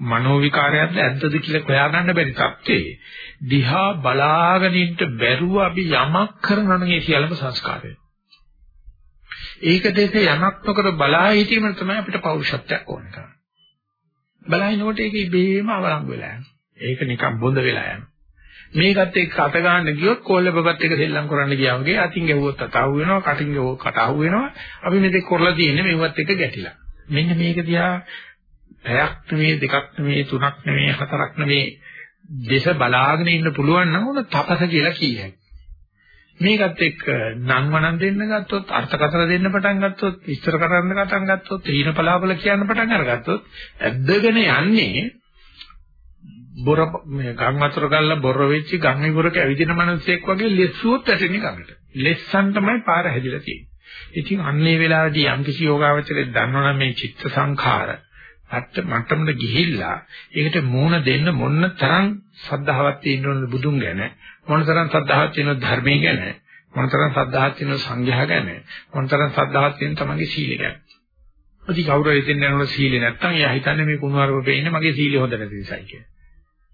මනෝ විකාරයක්ද ඇද්දද කියලා හොයාගන්න බැරි තත්ත්වේ දිහා බලාගෙන ඉන්න බැරුව අපි යමක් කරනවා නම් ඒ සියල්ලම සංස්කාරය. ඒක දෙක යමක් නොකර බලා හිටීම තමයි අපිට පෞරුෂත්වයක් ඕන කරන්නේ. බලහිනකොට ඒක ඉබේම අවලංගු වෙලා යනවා. ඒක නිකන් බොඳ වෙලා යනවා. මේකත් එක්ක අත ගන්න ගියොත් කොල්ලබබත් එක සෙල්ලම් කරන්න ගියා වගේ අතින් ගැහුවොත් අත අහු වෙනවා කටින් ගැහුවොත් කට අහු වෙනවා අපි මෙතෙක් කරලා තියෙන්නේ මේවත් එක්ක ගැටිලා මෙන්න මේක දිහා පැයක් නෙමෙයි දෙකක් නෙමෙයි තුනක් නෙමෙයි හතරක් නෙමෙයි දේශ බලාගෙන ඉන්න පුළුවන් නම් උන තපස කියලා කියයි. මේකත් එක්ක නම් වණන් දෙන්න ගත්තොත් අර්ථකථන දෙන්න පටන් ගත්තොත් විස්තර කරන්න පටන් ගත්තොත් ඊන පලාපල කියන්න පටන් අරගත්තොත් ඇද්දගෙන යන්නේ බොර මේ ගම් වතුර ගල්ලා බොර වෙච්ච ගම් විවරක ඇවිදින මිනිස්සෙක් වගේ ලෙස්සුවොත් ඇටෙන්නේ ගඟට. ලෙස්සන් තමයි පාර හැදිලා තියෙන්නේ. ඉතින් අන්නේ වෙලාවේදී යම්කිසි යෝගාවචරයක් දන්නවනම් මේ චිත්ත සංඛාර අට මට්ටමට ගිහිල්ලා ඒකට මූණ දෙන්න මොන තරම් සද්ධාවක් තියෙන්න ඕනද බුදුන් ගැන මොන තරම් සද්ධාවක් තියෙනවද ධර්මයේ ගැන මොන තරම් සද්ධාවක් තියෙනවද සංඝයා ගැන මොන තරම් සද්ධාවක් තියෙනවද තමන්ගේ සීලය ගැන අදි කවුරු හිතෙන් යනවද සීලේ නැත්තම් එයා හිතන්නේ මේ කුණුවarව පේන්නේ මගේ සීලය හොඳ නැති නිසායි කියලා.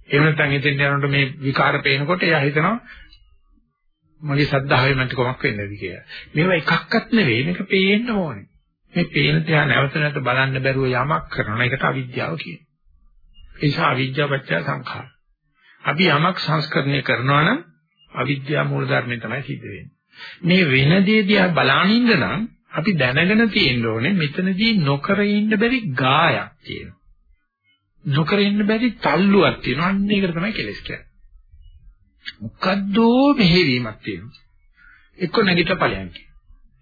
එහෙම නැත්නම් හිතෙන් යනකොට මේ විකාර පේනකොට එයා හිතනවා මගේ සද්ධාවෙන් මට කොමක් වෙන්නේද කියලා. මේවා එකක්වත් නෙවෙයි මේක පේන්න ඕනේ. මේ පේන තියා නැවත නැවත බලන්න බැරුව යමක් කරනවා. ඒකට අවිද්‍යාව කියනවා. ඒ නිසා අවිද්‍යාව පත්‍ය සංඛාර. අපි යමක් සංස්කරණය කරනවා නම් අවිද්‍යාව මූල ධර්මයෙන් තමයි සිද්ධ වෙන්නේ. මේ වෙන දේ දිහා බලාගෙන ඉන්න නම් අපි දැනගෙන තියෙන්න ඕනේ මෙතනදී නොකර ඉන්න බැරි ගායක් තියෙනවා. නොකර ඉන්න බැරි තල්ලුවක් තියෙනවා. අන්න ඒකට තමයි කෙලස් කියන්නේ. මොකද්දෝ මෙහෙවීමක් තියෙනවා. එක්ක නැගිටලා ඵලයන් කියන.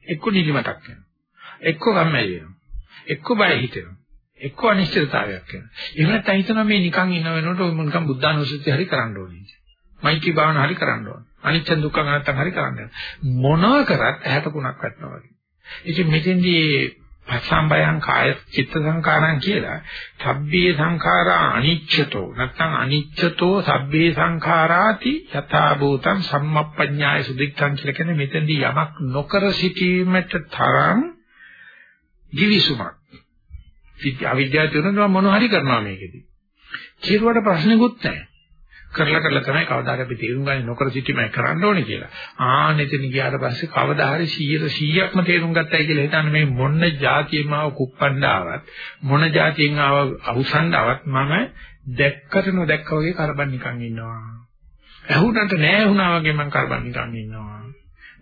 එක්ක නිදිමතක් වෙනවා. එක්ක කම්මැලි වෙනවා. එක්ක බය හිතෙනවා. එක්ක අනිශ්චිතතාවයක් වෙනවා. එහෙම නැත්නම් හිතනවා මේ නිකන් ඉන්න වෙනකොට ඔය නිකන් බුද්ධානුස්සතිය හරි කරන්න ඕනේ. මෛත්‍රී භාවනා හරි කරන්න ඕනේ. අනිච්ච දුක්ඛ අනාත්ම හරි කරන්න ඕනේ. මොනවා කරත් ඇහැට කුණක් වැටෙනවා වගේ. ඉතින් මෙතෙන්දී පස්සම්බයං කාය චිත්ත සංකාරං කියලා සබ්බේ සංඛාරා අනිච්චතෝ නැත්නම් අනිච්චතෝ සබ්බේ සංඛාරාති යථා භූතං සම්මප්පඤ්ඤාය සුදික්ඛං කියලා කියන්නේ මෙතෙන්දී යමක් නොකර සිටීමට තරම් givisුමක්. අවිද්‍යාව තුනම මොන හරි කරනවා මේකෙදි. කිරුවට ප්‍රශ්නෙකුත් නැහැ. කරලා කරලා තමයි කවදාද අපි තේරුම් ගන්නේ නොකර සිටීමයි කරන්න ඕනේ කියලා. ආනෙතන ගියාට පස්සේ කවදා හරි 100%ක්ම තේරුම් ගත්තයි කියලා හිතන්නේ මේ මොන જાතියෙම ආව කුප්පණ්ඩාවත් මොන જાතියෙන් ආව අවසන්ඩාවත් මම දැක්කට නොදැක්ක වගේ කරබන් නිකන් ඉන්නවා. ඇහුණට නෑ වුණා වගේ මම කරබන් නිකන් ඉන්නවා.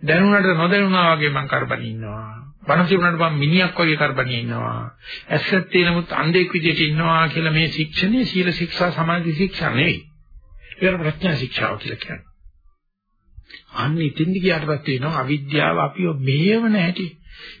දැනුණට නොදැනුණා වගේ මම කරබන් ඉන්නවා. බණ කියුණාට මම මිනිහක් වගේ කරබනිය ඉන්නවා. ඇස්සත් තියෙනමුත් අන්ධෙක් විදියට ඉන්නවා කියලා මේ ශික්ෂණයේ සීල ශික්ෂා සමාධි ශික්ෂා නෙවෙයි. ඒක ප්‍රඥා ශික්ෂාව කියලා කියන්නේ. අන්න ඉතින්දි ගියාට පස්සේ එනවා අවිද්‍යාව අපිව මෙහෙවන හැටි.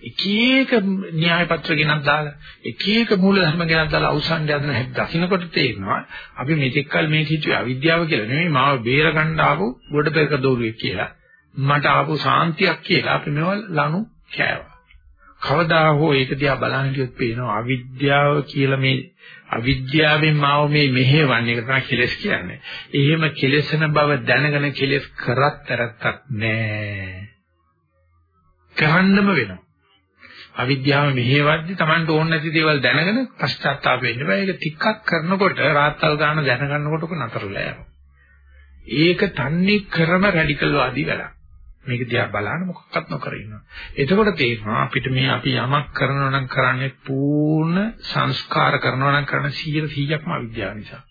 එක එක න්‍යාය පත්‍ර ගෙනත් දාලා එක එක මූල ධර්ම ගෙනත් දාලා අවසන් යන හැටි දකින්නකොට තේරෙනවා අපි මෙතෙක් කල මේ හිතුවේ අවිද්‍යාව කියලා නෙමෙයි මාව බේර ගන්න ආපු ගොඩ පෙරක දෝරුවෙක් කියලා. මට ආපු සාන්තියක් කියලා අපි මේව ලනු කෑවා. කවදා හෝ ඒක දිහා බලන්න ගියොත් පේනවා අවිද්‍යාව කියලා මේ අවිද්‍යාවෙන් මාව මේ මෙහෙවන්නේ ඒක තමයි කෙලස් කියන්නේ. එහෙම කෙලසන බව දැනගෙන කෙලස් කරත් තරත්තක් නෑ. කරන්නම වෙනවා. අවිද්‍යාව මෙහෙවද්දි Tamanට ඕන නැති දේවල් දැනගෙන පශ්චාත්තාප වෙන්න බෑ. ඒක ටිකක් කරනකොට රාත්තල් ගන්න දැනගන්නකොට නතරලා යනවා. ඒක තන්නේ කරම රැඩිකල් වාදී වැඩක්. මේක දිහා බලන්න මොකක්වත් නොකර ඉන්නවා. එතකොට තේරෙනවා අපිට මේ අපි යමක් කරනවා නම් කරන්නේ පූර්ණ සංස්කාර කරනවා නම් කරන 100%ක්ම අවිද්‍යාව නිසා.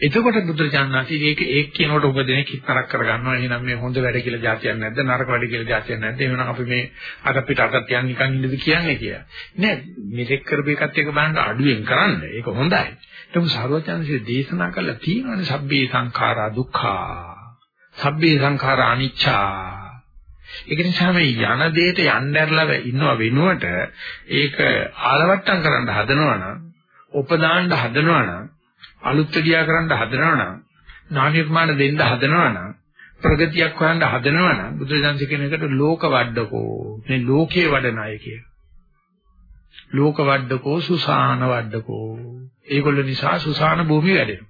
එතකොට බුදුරජාණන්සේ මේක ඒක කියනකොට ඔබ දෙනෙක් හිතරක් කරගන්නවා එහෙනම් මේ හොඳ වැඩ කියලා જાතියක් නැද්ද නරක වැඩ කියලා જાතියක් නැද්ද? එහෙනම් අපි මේ අර පිට අතත් යන් නිකන් ඉන්නද කියන්නේ කියලා. නෑ මෙතෙක් කරපු එකත් එක බලන්න අඩුවෙන් කරන්න. ඒක හොඳයි. ඒක සාරවත්යන්සේ දේශනා කළා තියෙනවානේ සබ්බේ සංඛාරා දුක්ඛා. සබ්බේ සංඛාරා අනිච්චා. ඒක නිසා මේ යන දෙයට යන්න ඇරලා ඉන්නව වෙනුවට ඒක ආලවට්ටම් කරන්න හදනවා නම් උපදාන්න හදනවා නම් අලුත් ක්‍රියා කරන්න හදනවා නම් නානිර්මාණ දෙන්න හදනවා නම් ප්‍රගතියක් හොයන්න හදනවා නම් බුදුරජාණන් කියන එකට ලෝක වඩඩකෝ මේ ලෝකේ වඩන අය කිය. ලෝක වඩඩකෝ සුසාන වඩඩකෝ. ඒගොල්ල නිසා සුසාන භූමිය වැඩෙනවා.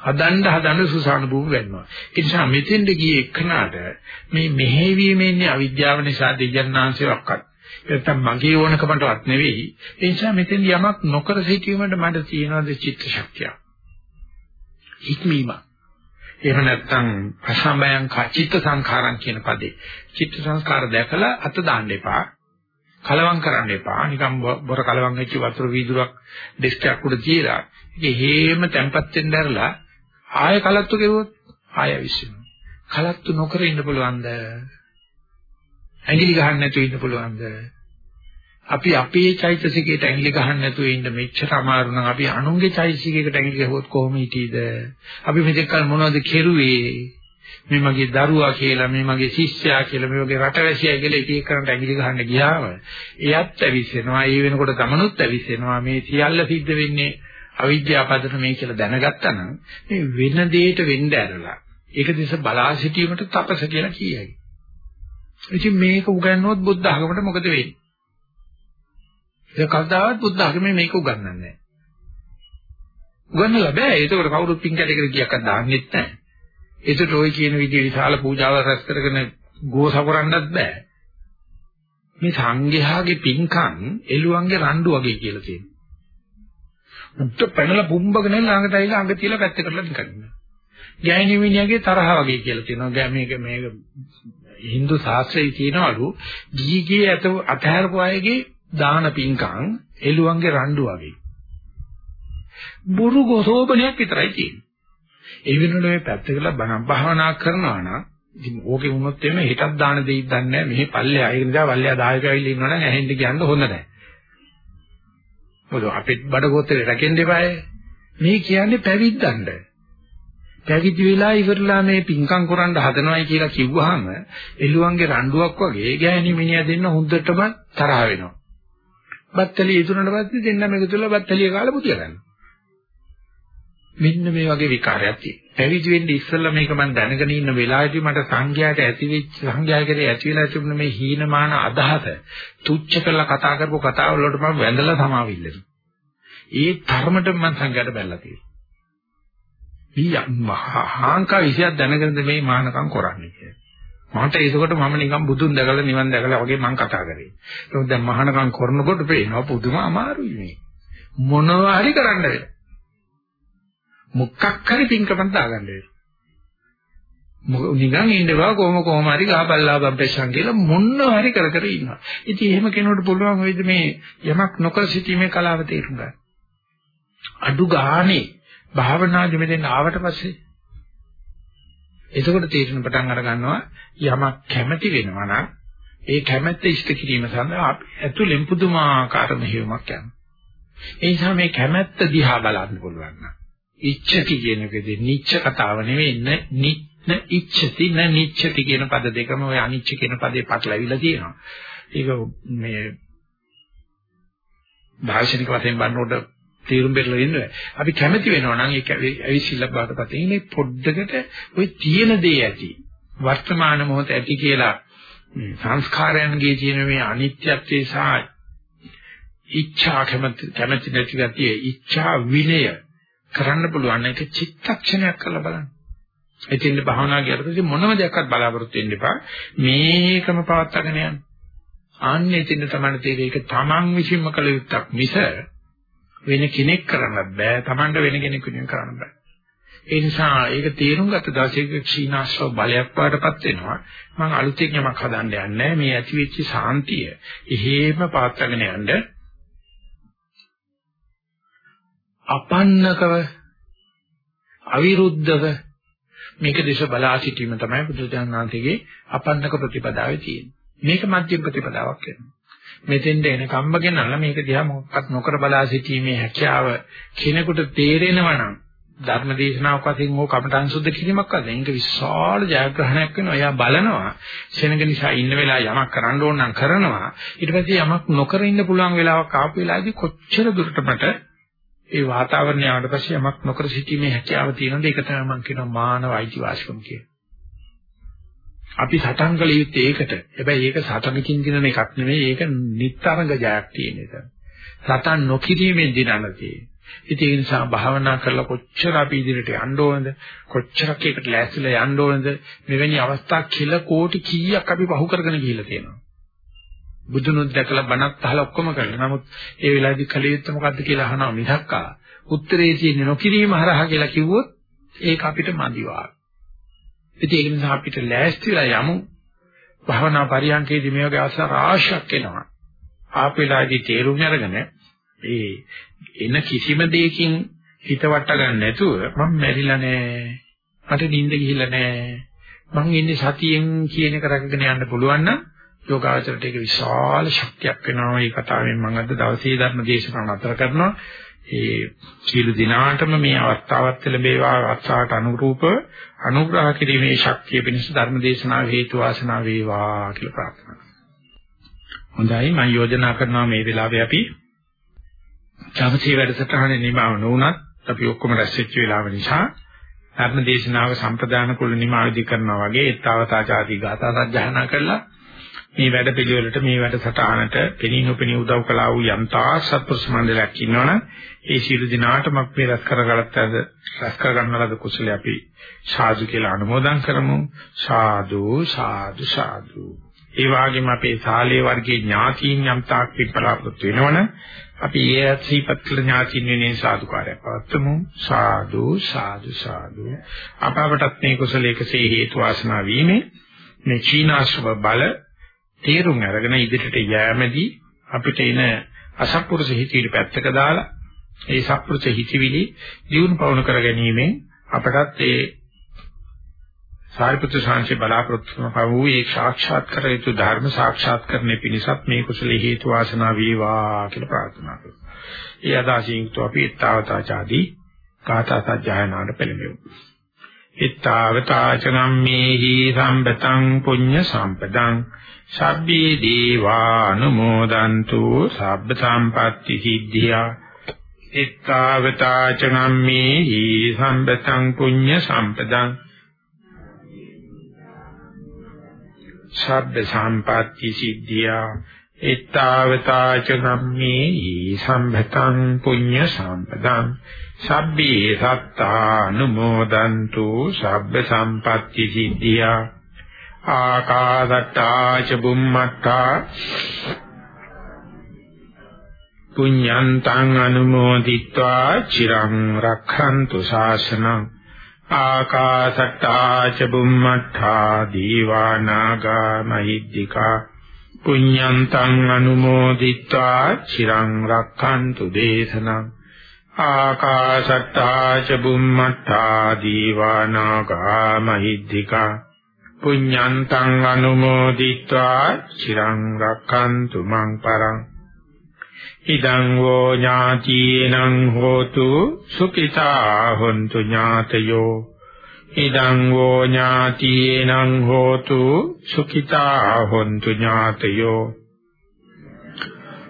හදන්න හදන්න සුසාන භූමිය වෙනවා. ඒ නිසා මෙතෙන්ද ගියේ එක්කනට මේ මෙහෙවීමේ ඉන්නේ අවිද්‍යාව නිසා දෙයයන්ාංශයක්වත්. නැත්තම් මගේ ඕනකමටවත් නෙවෙයි. ඒ නිසා මෙතෙන් යමක් නොකර සිටීමට මට තියෙනවද චිත්ත ශක්තිය. හික්මීම. එහෙම නැත්තම් අසම්බයං චිත්ත සංඛාරං කියන පදේ. චිත්ත සංස්කාර දැකලා අත දාන්න එපා. කලවම් කරන්න එපා. නිකම් බොර කලවම් වෙච්ච වතුර වීදුරක් ඩෙස්ක් එකක් උඩ තියලා ඒක හේම තැම්පත් වෙන්න ඇරලා ආය කලත්තු කෙරුවොත් ආය විශ්වෙනවා. කලත්තු නොකර ඉන්න පුළුවන්ද? ඇඟිලි ගහන්න නැතුව ඉන්න පුළුවන්ද? අපි අපේ චෛතසිකයට ඇඟිලි ගහන්න නැතුව ඉන්න මෙච්චර අමාරු නම් අපි අනුන්ගේ චෛතසිකයකට ඇඟිලි ගහුවොත් කොහොම හිටීද? අපි මෙතෙක් කල මොනවද කෙරුවේ? මේ මගේ දරුවා කියලා මේ මගේ ශිෂ්‍යයා කියලා මේ වගේ රටවැසියා කියලා එක එක කරන්ට ඇඟිලි ගහන්න ගියාම එයත් ඇවිස්සෙනවා ඒ වෙනකොට තමනුත් ඇවිස්සෙනවා මේ සියල්ල සිද්ධ වෙන්නේ අවිද්‍යාව පදන මේ කියලා දැනගත්තා නම් මේ වෙන දෙයකට වෙන්න ඇරලා ඒක දිහා බලා සිටීමට තපස කියලා කියයි. ඉතින් මේක උගන්වනොත් බුද්ධ ධර්මයට මොකද වෙන්නේ? ඒක කවදාවත් බුද්ධ ධර්මයේ මේක උගන්වන්නේ නැහැ. උගන්වලා බෑ. ඒකට කවුරුත් පින් කැටයකට ගියක් දාන්නෙත් නැහැ. ඒකට ওই කියන විදිහ විශාල පූජාවක් රැස් කරගෙන ගෝසපරන්නත් බෑ. මේ සංඝයාගේ පින්කම් එළුවන්ගේ රණ්ඩු වගේ කියලා තියෙනවා. උත්ත පැනලා බුම්බගෙන ළඟට ඇවිල්ලා අඟ තියලා පැත්ත කරලා නිකන් ඉන්නවා. ගෑණි මිනිහාගේ තරහ වගේ කියලා තියෙනවා. ගෑ මේක මේක Hindu ශාස්ත්‍රයේ තියෙනවලු ගීගේ අත අතහැරපු අයගේ දාන පින්කම් එළුවන්ගේ රණ්ඩු වගේ. බුරු ගොසෝබණයක් විතරයි තියෙන්නේ. ඒ වෙනුවට මේ පැත්ත කරලා බණ භාවනා කරනවා නම් ඉතින් ඕකේ වුණොත් එimhe හිතක් දාන දෙයක් දන්නේ නැහැ. මෙහි පල්ලෙය. ඒක නිසා පල්ලෙය දායකයෝ ඇවිල්ලා ඉන්නවනම් ඇහෙන්න කියන්න හොඳ නැහැ. මොකද අපිත් බඩගොත්තේ රැකෙන්න එපායි. මේ කියන්නේ පැවිද්දන්ට. පැවිදි වෙලා ඉවරලා මේ පිංකම් කරන්න හදනවයි කියලා කිව්වහම එළුවන්ගේ රණ්ඩුවක් වගේ ගෑණි මිනිහා දෙන්න හොඳටම තරහ වෙනවා. බත්තලිය ඉදුණට පස්සේ දෙන්නම එකතුලා බත්තලිය කාලා පුතිය ගන්නවා. මෙන්න මේ වගේ විකාරයක් තියෙනවා. පැවිදි වෙන්න ඉස්සෙල්ලා මේක මම දැනගෙන ඉන්න වෙලාවේදී මට සංඝයාට ඇතිවෙච්ච සංඝයා කෙරේ ඇති වෙලා තිබුණ මේ හීනමාන අදහස තුච්ච කරලා කතා කරපු කතාව වලට මම වැඳලා සමාවිල්ලනවා. ඒ තරමට මම සංඝයාට බැලලා තියෙනවා. ඊය මහාංකා විශයක් දැනගෙනද මේ මානකම් කරන්නේ කියලා. මට ඒකකොට මම නිකන් බුදුන් දැකලා නිවන් දැකලා වගේ මම කතා කරේ. ඒක දැන් මහානකම් කරනකොට පේනවා පුදුම අමාරුයි මේ. මොනවා හරි කරන්න වෙනවා. මොකක් හරි පින්කමක් දාගන්න වෙනවා. නිකන් ඉන්නවා කොහොම කොහොම හරි ගහපල්ලා බම්පෙෂන් කියලා මොනව හරි කර කර ඉන්නවා. ඉතින් එහෙම කෙනෙකුට පුළුවන් වෙයිද මේ යමක් නොකර සිටීමේ කලාව තේරුම් ගන්න. අඩු ගානේ භාවනා දෙමෙන් ආවට පස්සේ එතකොට තේරෙන පටන් අර ගන්නවා යමක් කැමැති වෙනවා නම් ඒ කැමැත්ත ඉෂ්ට කිරීම සඳහා අපි ඇතුළෙන් පුදුමාකාර මෙහෙයුමක් යනවා. ඒ නිසා මේ කැමැත්ත දිහා බලන්න පුළුවන් නම් ඉච්ඡති කියන එකදී නිච්ච කතාව නෙවෙයි නිත්න ඉච්ඡති න නිච්ඡති කියන පද දෙකම ඔය අනිච්ච කියන පදේ පටලවිලා තියෙනවා. ඒක මේ භාෂණික වශයෙන් බලනකොට තීරුම් බෙරලා ඉන්නේ. අපි කැමති වෙනවා නම් ඒක ඇවිසිල්ල බාටපත් මේ පොඩ්ඩකට ওই තියෙන දේ ඇති. වර්තමාන මොහොත ඇති කියලා සංස්කාරයන්ගේ තියෙන මේ අනිත්‍යත්වයේ සහ ඉච්ඡා කැමති කැමති නැති ගතිය ඉච්ඡා විනය කරන්න පුළුවන් එක චිත්තක්ෂණයක් කරලා බලන්න. එතින් භාවනා කරලා පස්සේ මොනම දෙයක්වත් බලාපොරොත්තු වෙන්න එපා. මේකම පවත්වාගෙන යන්න. ආන්නේ එතින් තමයි තේරෙන්නේ ඒක තමන් විසින්ම කළ යුත්තක් මිස වෙන කෙනෙක් කරන්නත් බෑ. තමන්ට වෙන කෙනෙක් වෙනින් කරන්න බෑ. ඒ නිසා ඒක තේරුම් ගත්ත දවසේ ක්ෂීනාශ්‍රව බලයක් වඩපත් වෙනවා. මම අලුතෙන් යමක් හදන්න යන්නේ මේ ඇතිවෙච්ච සාන්තිය. එහෙම පවත්වාගෙන යන්න අපන්නකව අවිරුද්ධව මේක දිශ බලා සිටීම තමයි බුදුජානනාථගේ අපන්නක ප්‍රතිපදාවේ තියෙන්නේ. මේක මධ්‍යම ප්‍රතිපදාවක් වෙනවා. මෙතෙන්ද එන කම්ම ගෙනල්ලා මේක දිහා මොකක්වත් නොකර බලා සිටීමේ හැකියාව කෙනෙකුට තේරෙනවා නම් ධර්ම දේශනාවක් වශයෙන් හෝ කමඨං සුද්ධ කිරීමක් වශයෙන් ඒක විශාල ජයග්‍රහණයක් වෙනවා. එයා බලනවා සෙනඟ නිසා ඉන්න වෙලාව යමක් කරන්න ඕන නම් කරනවා. ඊට පස්සේ යමක් නොකර ඉන්න පුළුවන් වෙලාවක් ආපු වෙලාවේදී කොච්චර දුරට මට ඒ වාතාවරණය ආවට පස්සේ යමක් නොකර සිටීමේ හැකියාව තියෙනද ඒක තමයි මම කියනවා මානව අයිතිවාසිකම කියලා. අපි සටන් කළ යුත්තේ ඒකට. හැබැයි ඒක සටනකින් දිනන එකක් නෙමෙයි. ඒක නිතරංග ජයක් තියෙන එක. සටන් නොකිරීමෙන් දිනන තියෙන්නේ. ඉතින් ඒ නිසා භාවනා කරලා කොච්චර අපි ඉදිරියට යන්න ඕනද කොච්චරක් ඒකට ලෑස්තිලා යන්න ඕනද මෙවැනි අවස්ථා කියලා කෝටි කීයක් අපි පහු කරගෙන ගිහිල්ලා තියෙනවා බුදුනුත් දැකලා බණත් අහලා ඔක්කොම කරලා. නමුත් ඒ වෙලාවේදී කලියුත් මොකද්ද කියලා අහනවා මිසක්කා. උත්තරේ තියෙන්නේ නොකිරීම හරහා කියලා කිව්වොත් ඒක අපිට මදිවා. ඉතින් ඒක නිසා අපිට ලෑස්තිලා යමු. භාවනා පරියන්කේදී මේ වගේ අසර රාශියක් එනවා. ආපෙලාදී තේරුම් අරගෙන ඒ එන කිසිම දෙයකින් හිත වට ගන්න නැතුව මම මැරිලා නෑ. මට නිින්ද ගිහිල්ලා නෑ. මං ඉන්නේ සතියෙන් කියන එක රැකගෙන යන්න පුළුවන් නම් යෝගාචරයට ඒක විශාල ශක්තියක් වෙනවා. මේ කතාවෙන් මම අද දවසේ ධර්ම දේශනාව නතර කරනවා. ඒ සීළු දිනාටම මේ අවස්ථාවත් ලැබේවා අවස්ථාවට අනුරූප අනුග්‍රහ කිරීමේ ශක්තිය පිණිස ධර්ම දේශනාව හේතු වාසනා වේවා කියලා ප්‍රාර්ථනා කරනවා. හොඳයි මම යෝජනා කරනවා මේ වෙලාවේ අපි දවසේ වැඩසටහනේ නිමාව නොවුනත් අපි ඔක්කොම රැස් වෙච්ච වෙලාව නිසා ධර්ම දේශනාව සම්ප්‍රදාන කුල නිමාවදී කරනවා වගේ ඒතාවතා ආදී ගාථා සජ්ජහනා කරලා මේ වැඩ පිළිවෙලට මේ වැඩසටහනට පෙනී නොපෙනී උදව් කළා වූ යන්තා සත්පුරුෂ මණ්ඩලයක් ඉන්නවනම් ඒ සියලු දිනාටම අපි රැස් කරගත්තද රැස් කරගන්නලද කුසලයේ අපි සාදු කියලා අනුමෝදන් කරමු. සාදු සාදු සාදු. ඒ වගේම අපේ ශාලයේ වර්ගයේ ඥාතීන් යම් තාක් පිටපලාපෘත් වෙනවනම් අපි ඒ සීපත් කළ ඥාතින් වෙනේ සාදුකාරයක් පවත්වමු. සාදු සාදු සාදු. අපවටත් මේ කුසලයකසේ හේතු වාසනා වීමේ මේ චීනාශ්‍රව බල තේරුම් අරගෙන ඉදිරියට යෑමේදී අපිට එන අසත්පුරුෂ හිතිවිලි පැත්තක දාලා ඒ සත්පුරුෂ හිතිවිලි දියුණු පවණු කර ගැනීමෙන් අපටත් ඒ සාරිපුත්‍ර ශාන්ති බලාපොරොත්තු වූ ඒ සාක්ෂාත් කර යුතු ධර්ම සාක්ෂාත් කරන්නේ පිණිසත් මේ කුසල හේතු වාසනා වේවා කියලා ප්‍රාර්ථනා කරමු. ඒ අදාසින් තු අපි ඊතාවතාචාදී කාථා සජ්ජායනාට පෙළඹෙමු. ඊතාවතාචනම්මේහි සම්පතං පුඤ්ඤ සම්පතං සබ්බේ දීවානුමෝදන්තු සබ්බ සම්පatti සිද්ධියා ඊතාවතාචනම්මේහි සම්පතං පුඤ්ඤ සම්පතං සබ්බ සම්පatti සිද්ධියා ඊත්තාවතා ච ගම්මේ සම්භතං පුඤ්ඤ සම්පදං සබ්බේ සත්තානුමෝදන්තු සබ්බ සම්පatti සිද්ධියා ආකාදත්තා ච බුම්මත්තා පුඤ්ඤන්තං අනුමෝදිත්වා චිරං රක්ඛන්තු ශාසනං ආකාසට්ටා ච බුම්මත්තා දීවානාගා මහිද්దికා පුඤ්ඤන්තං අනුමෝදිත්වා චිරං රක්ඛන්තු දේශනං ආකාසට්ටා ච බුම්මත්තා දීවානාගා මහිද්దికා පුඤ්ඤන්තං අනුමෝදිත්වා චිරං රක්ඛන්තු මං පරං ඉදං වෝ ඥාතිනං හෝතු සුඛිතා හොන්තු ඥාතයෝ ඉදං වෝ ඥාතිනං හෝතු සුඛිතා හොන්තු ඥාතයෝ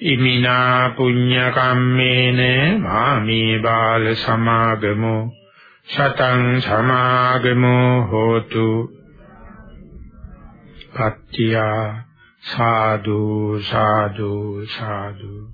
ඉමිනා පුඤ්ඤ කම්මේන මාමී බාල සමාගමෝ සතං සමාගමෝ හෝතු පත්‍තියා සාදු සාදු සාදු.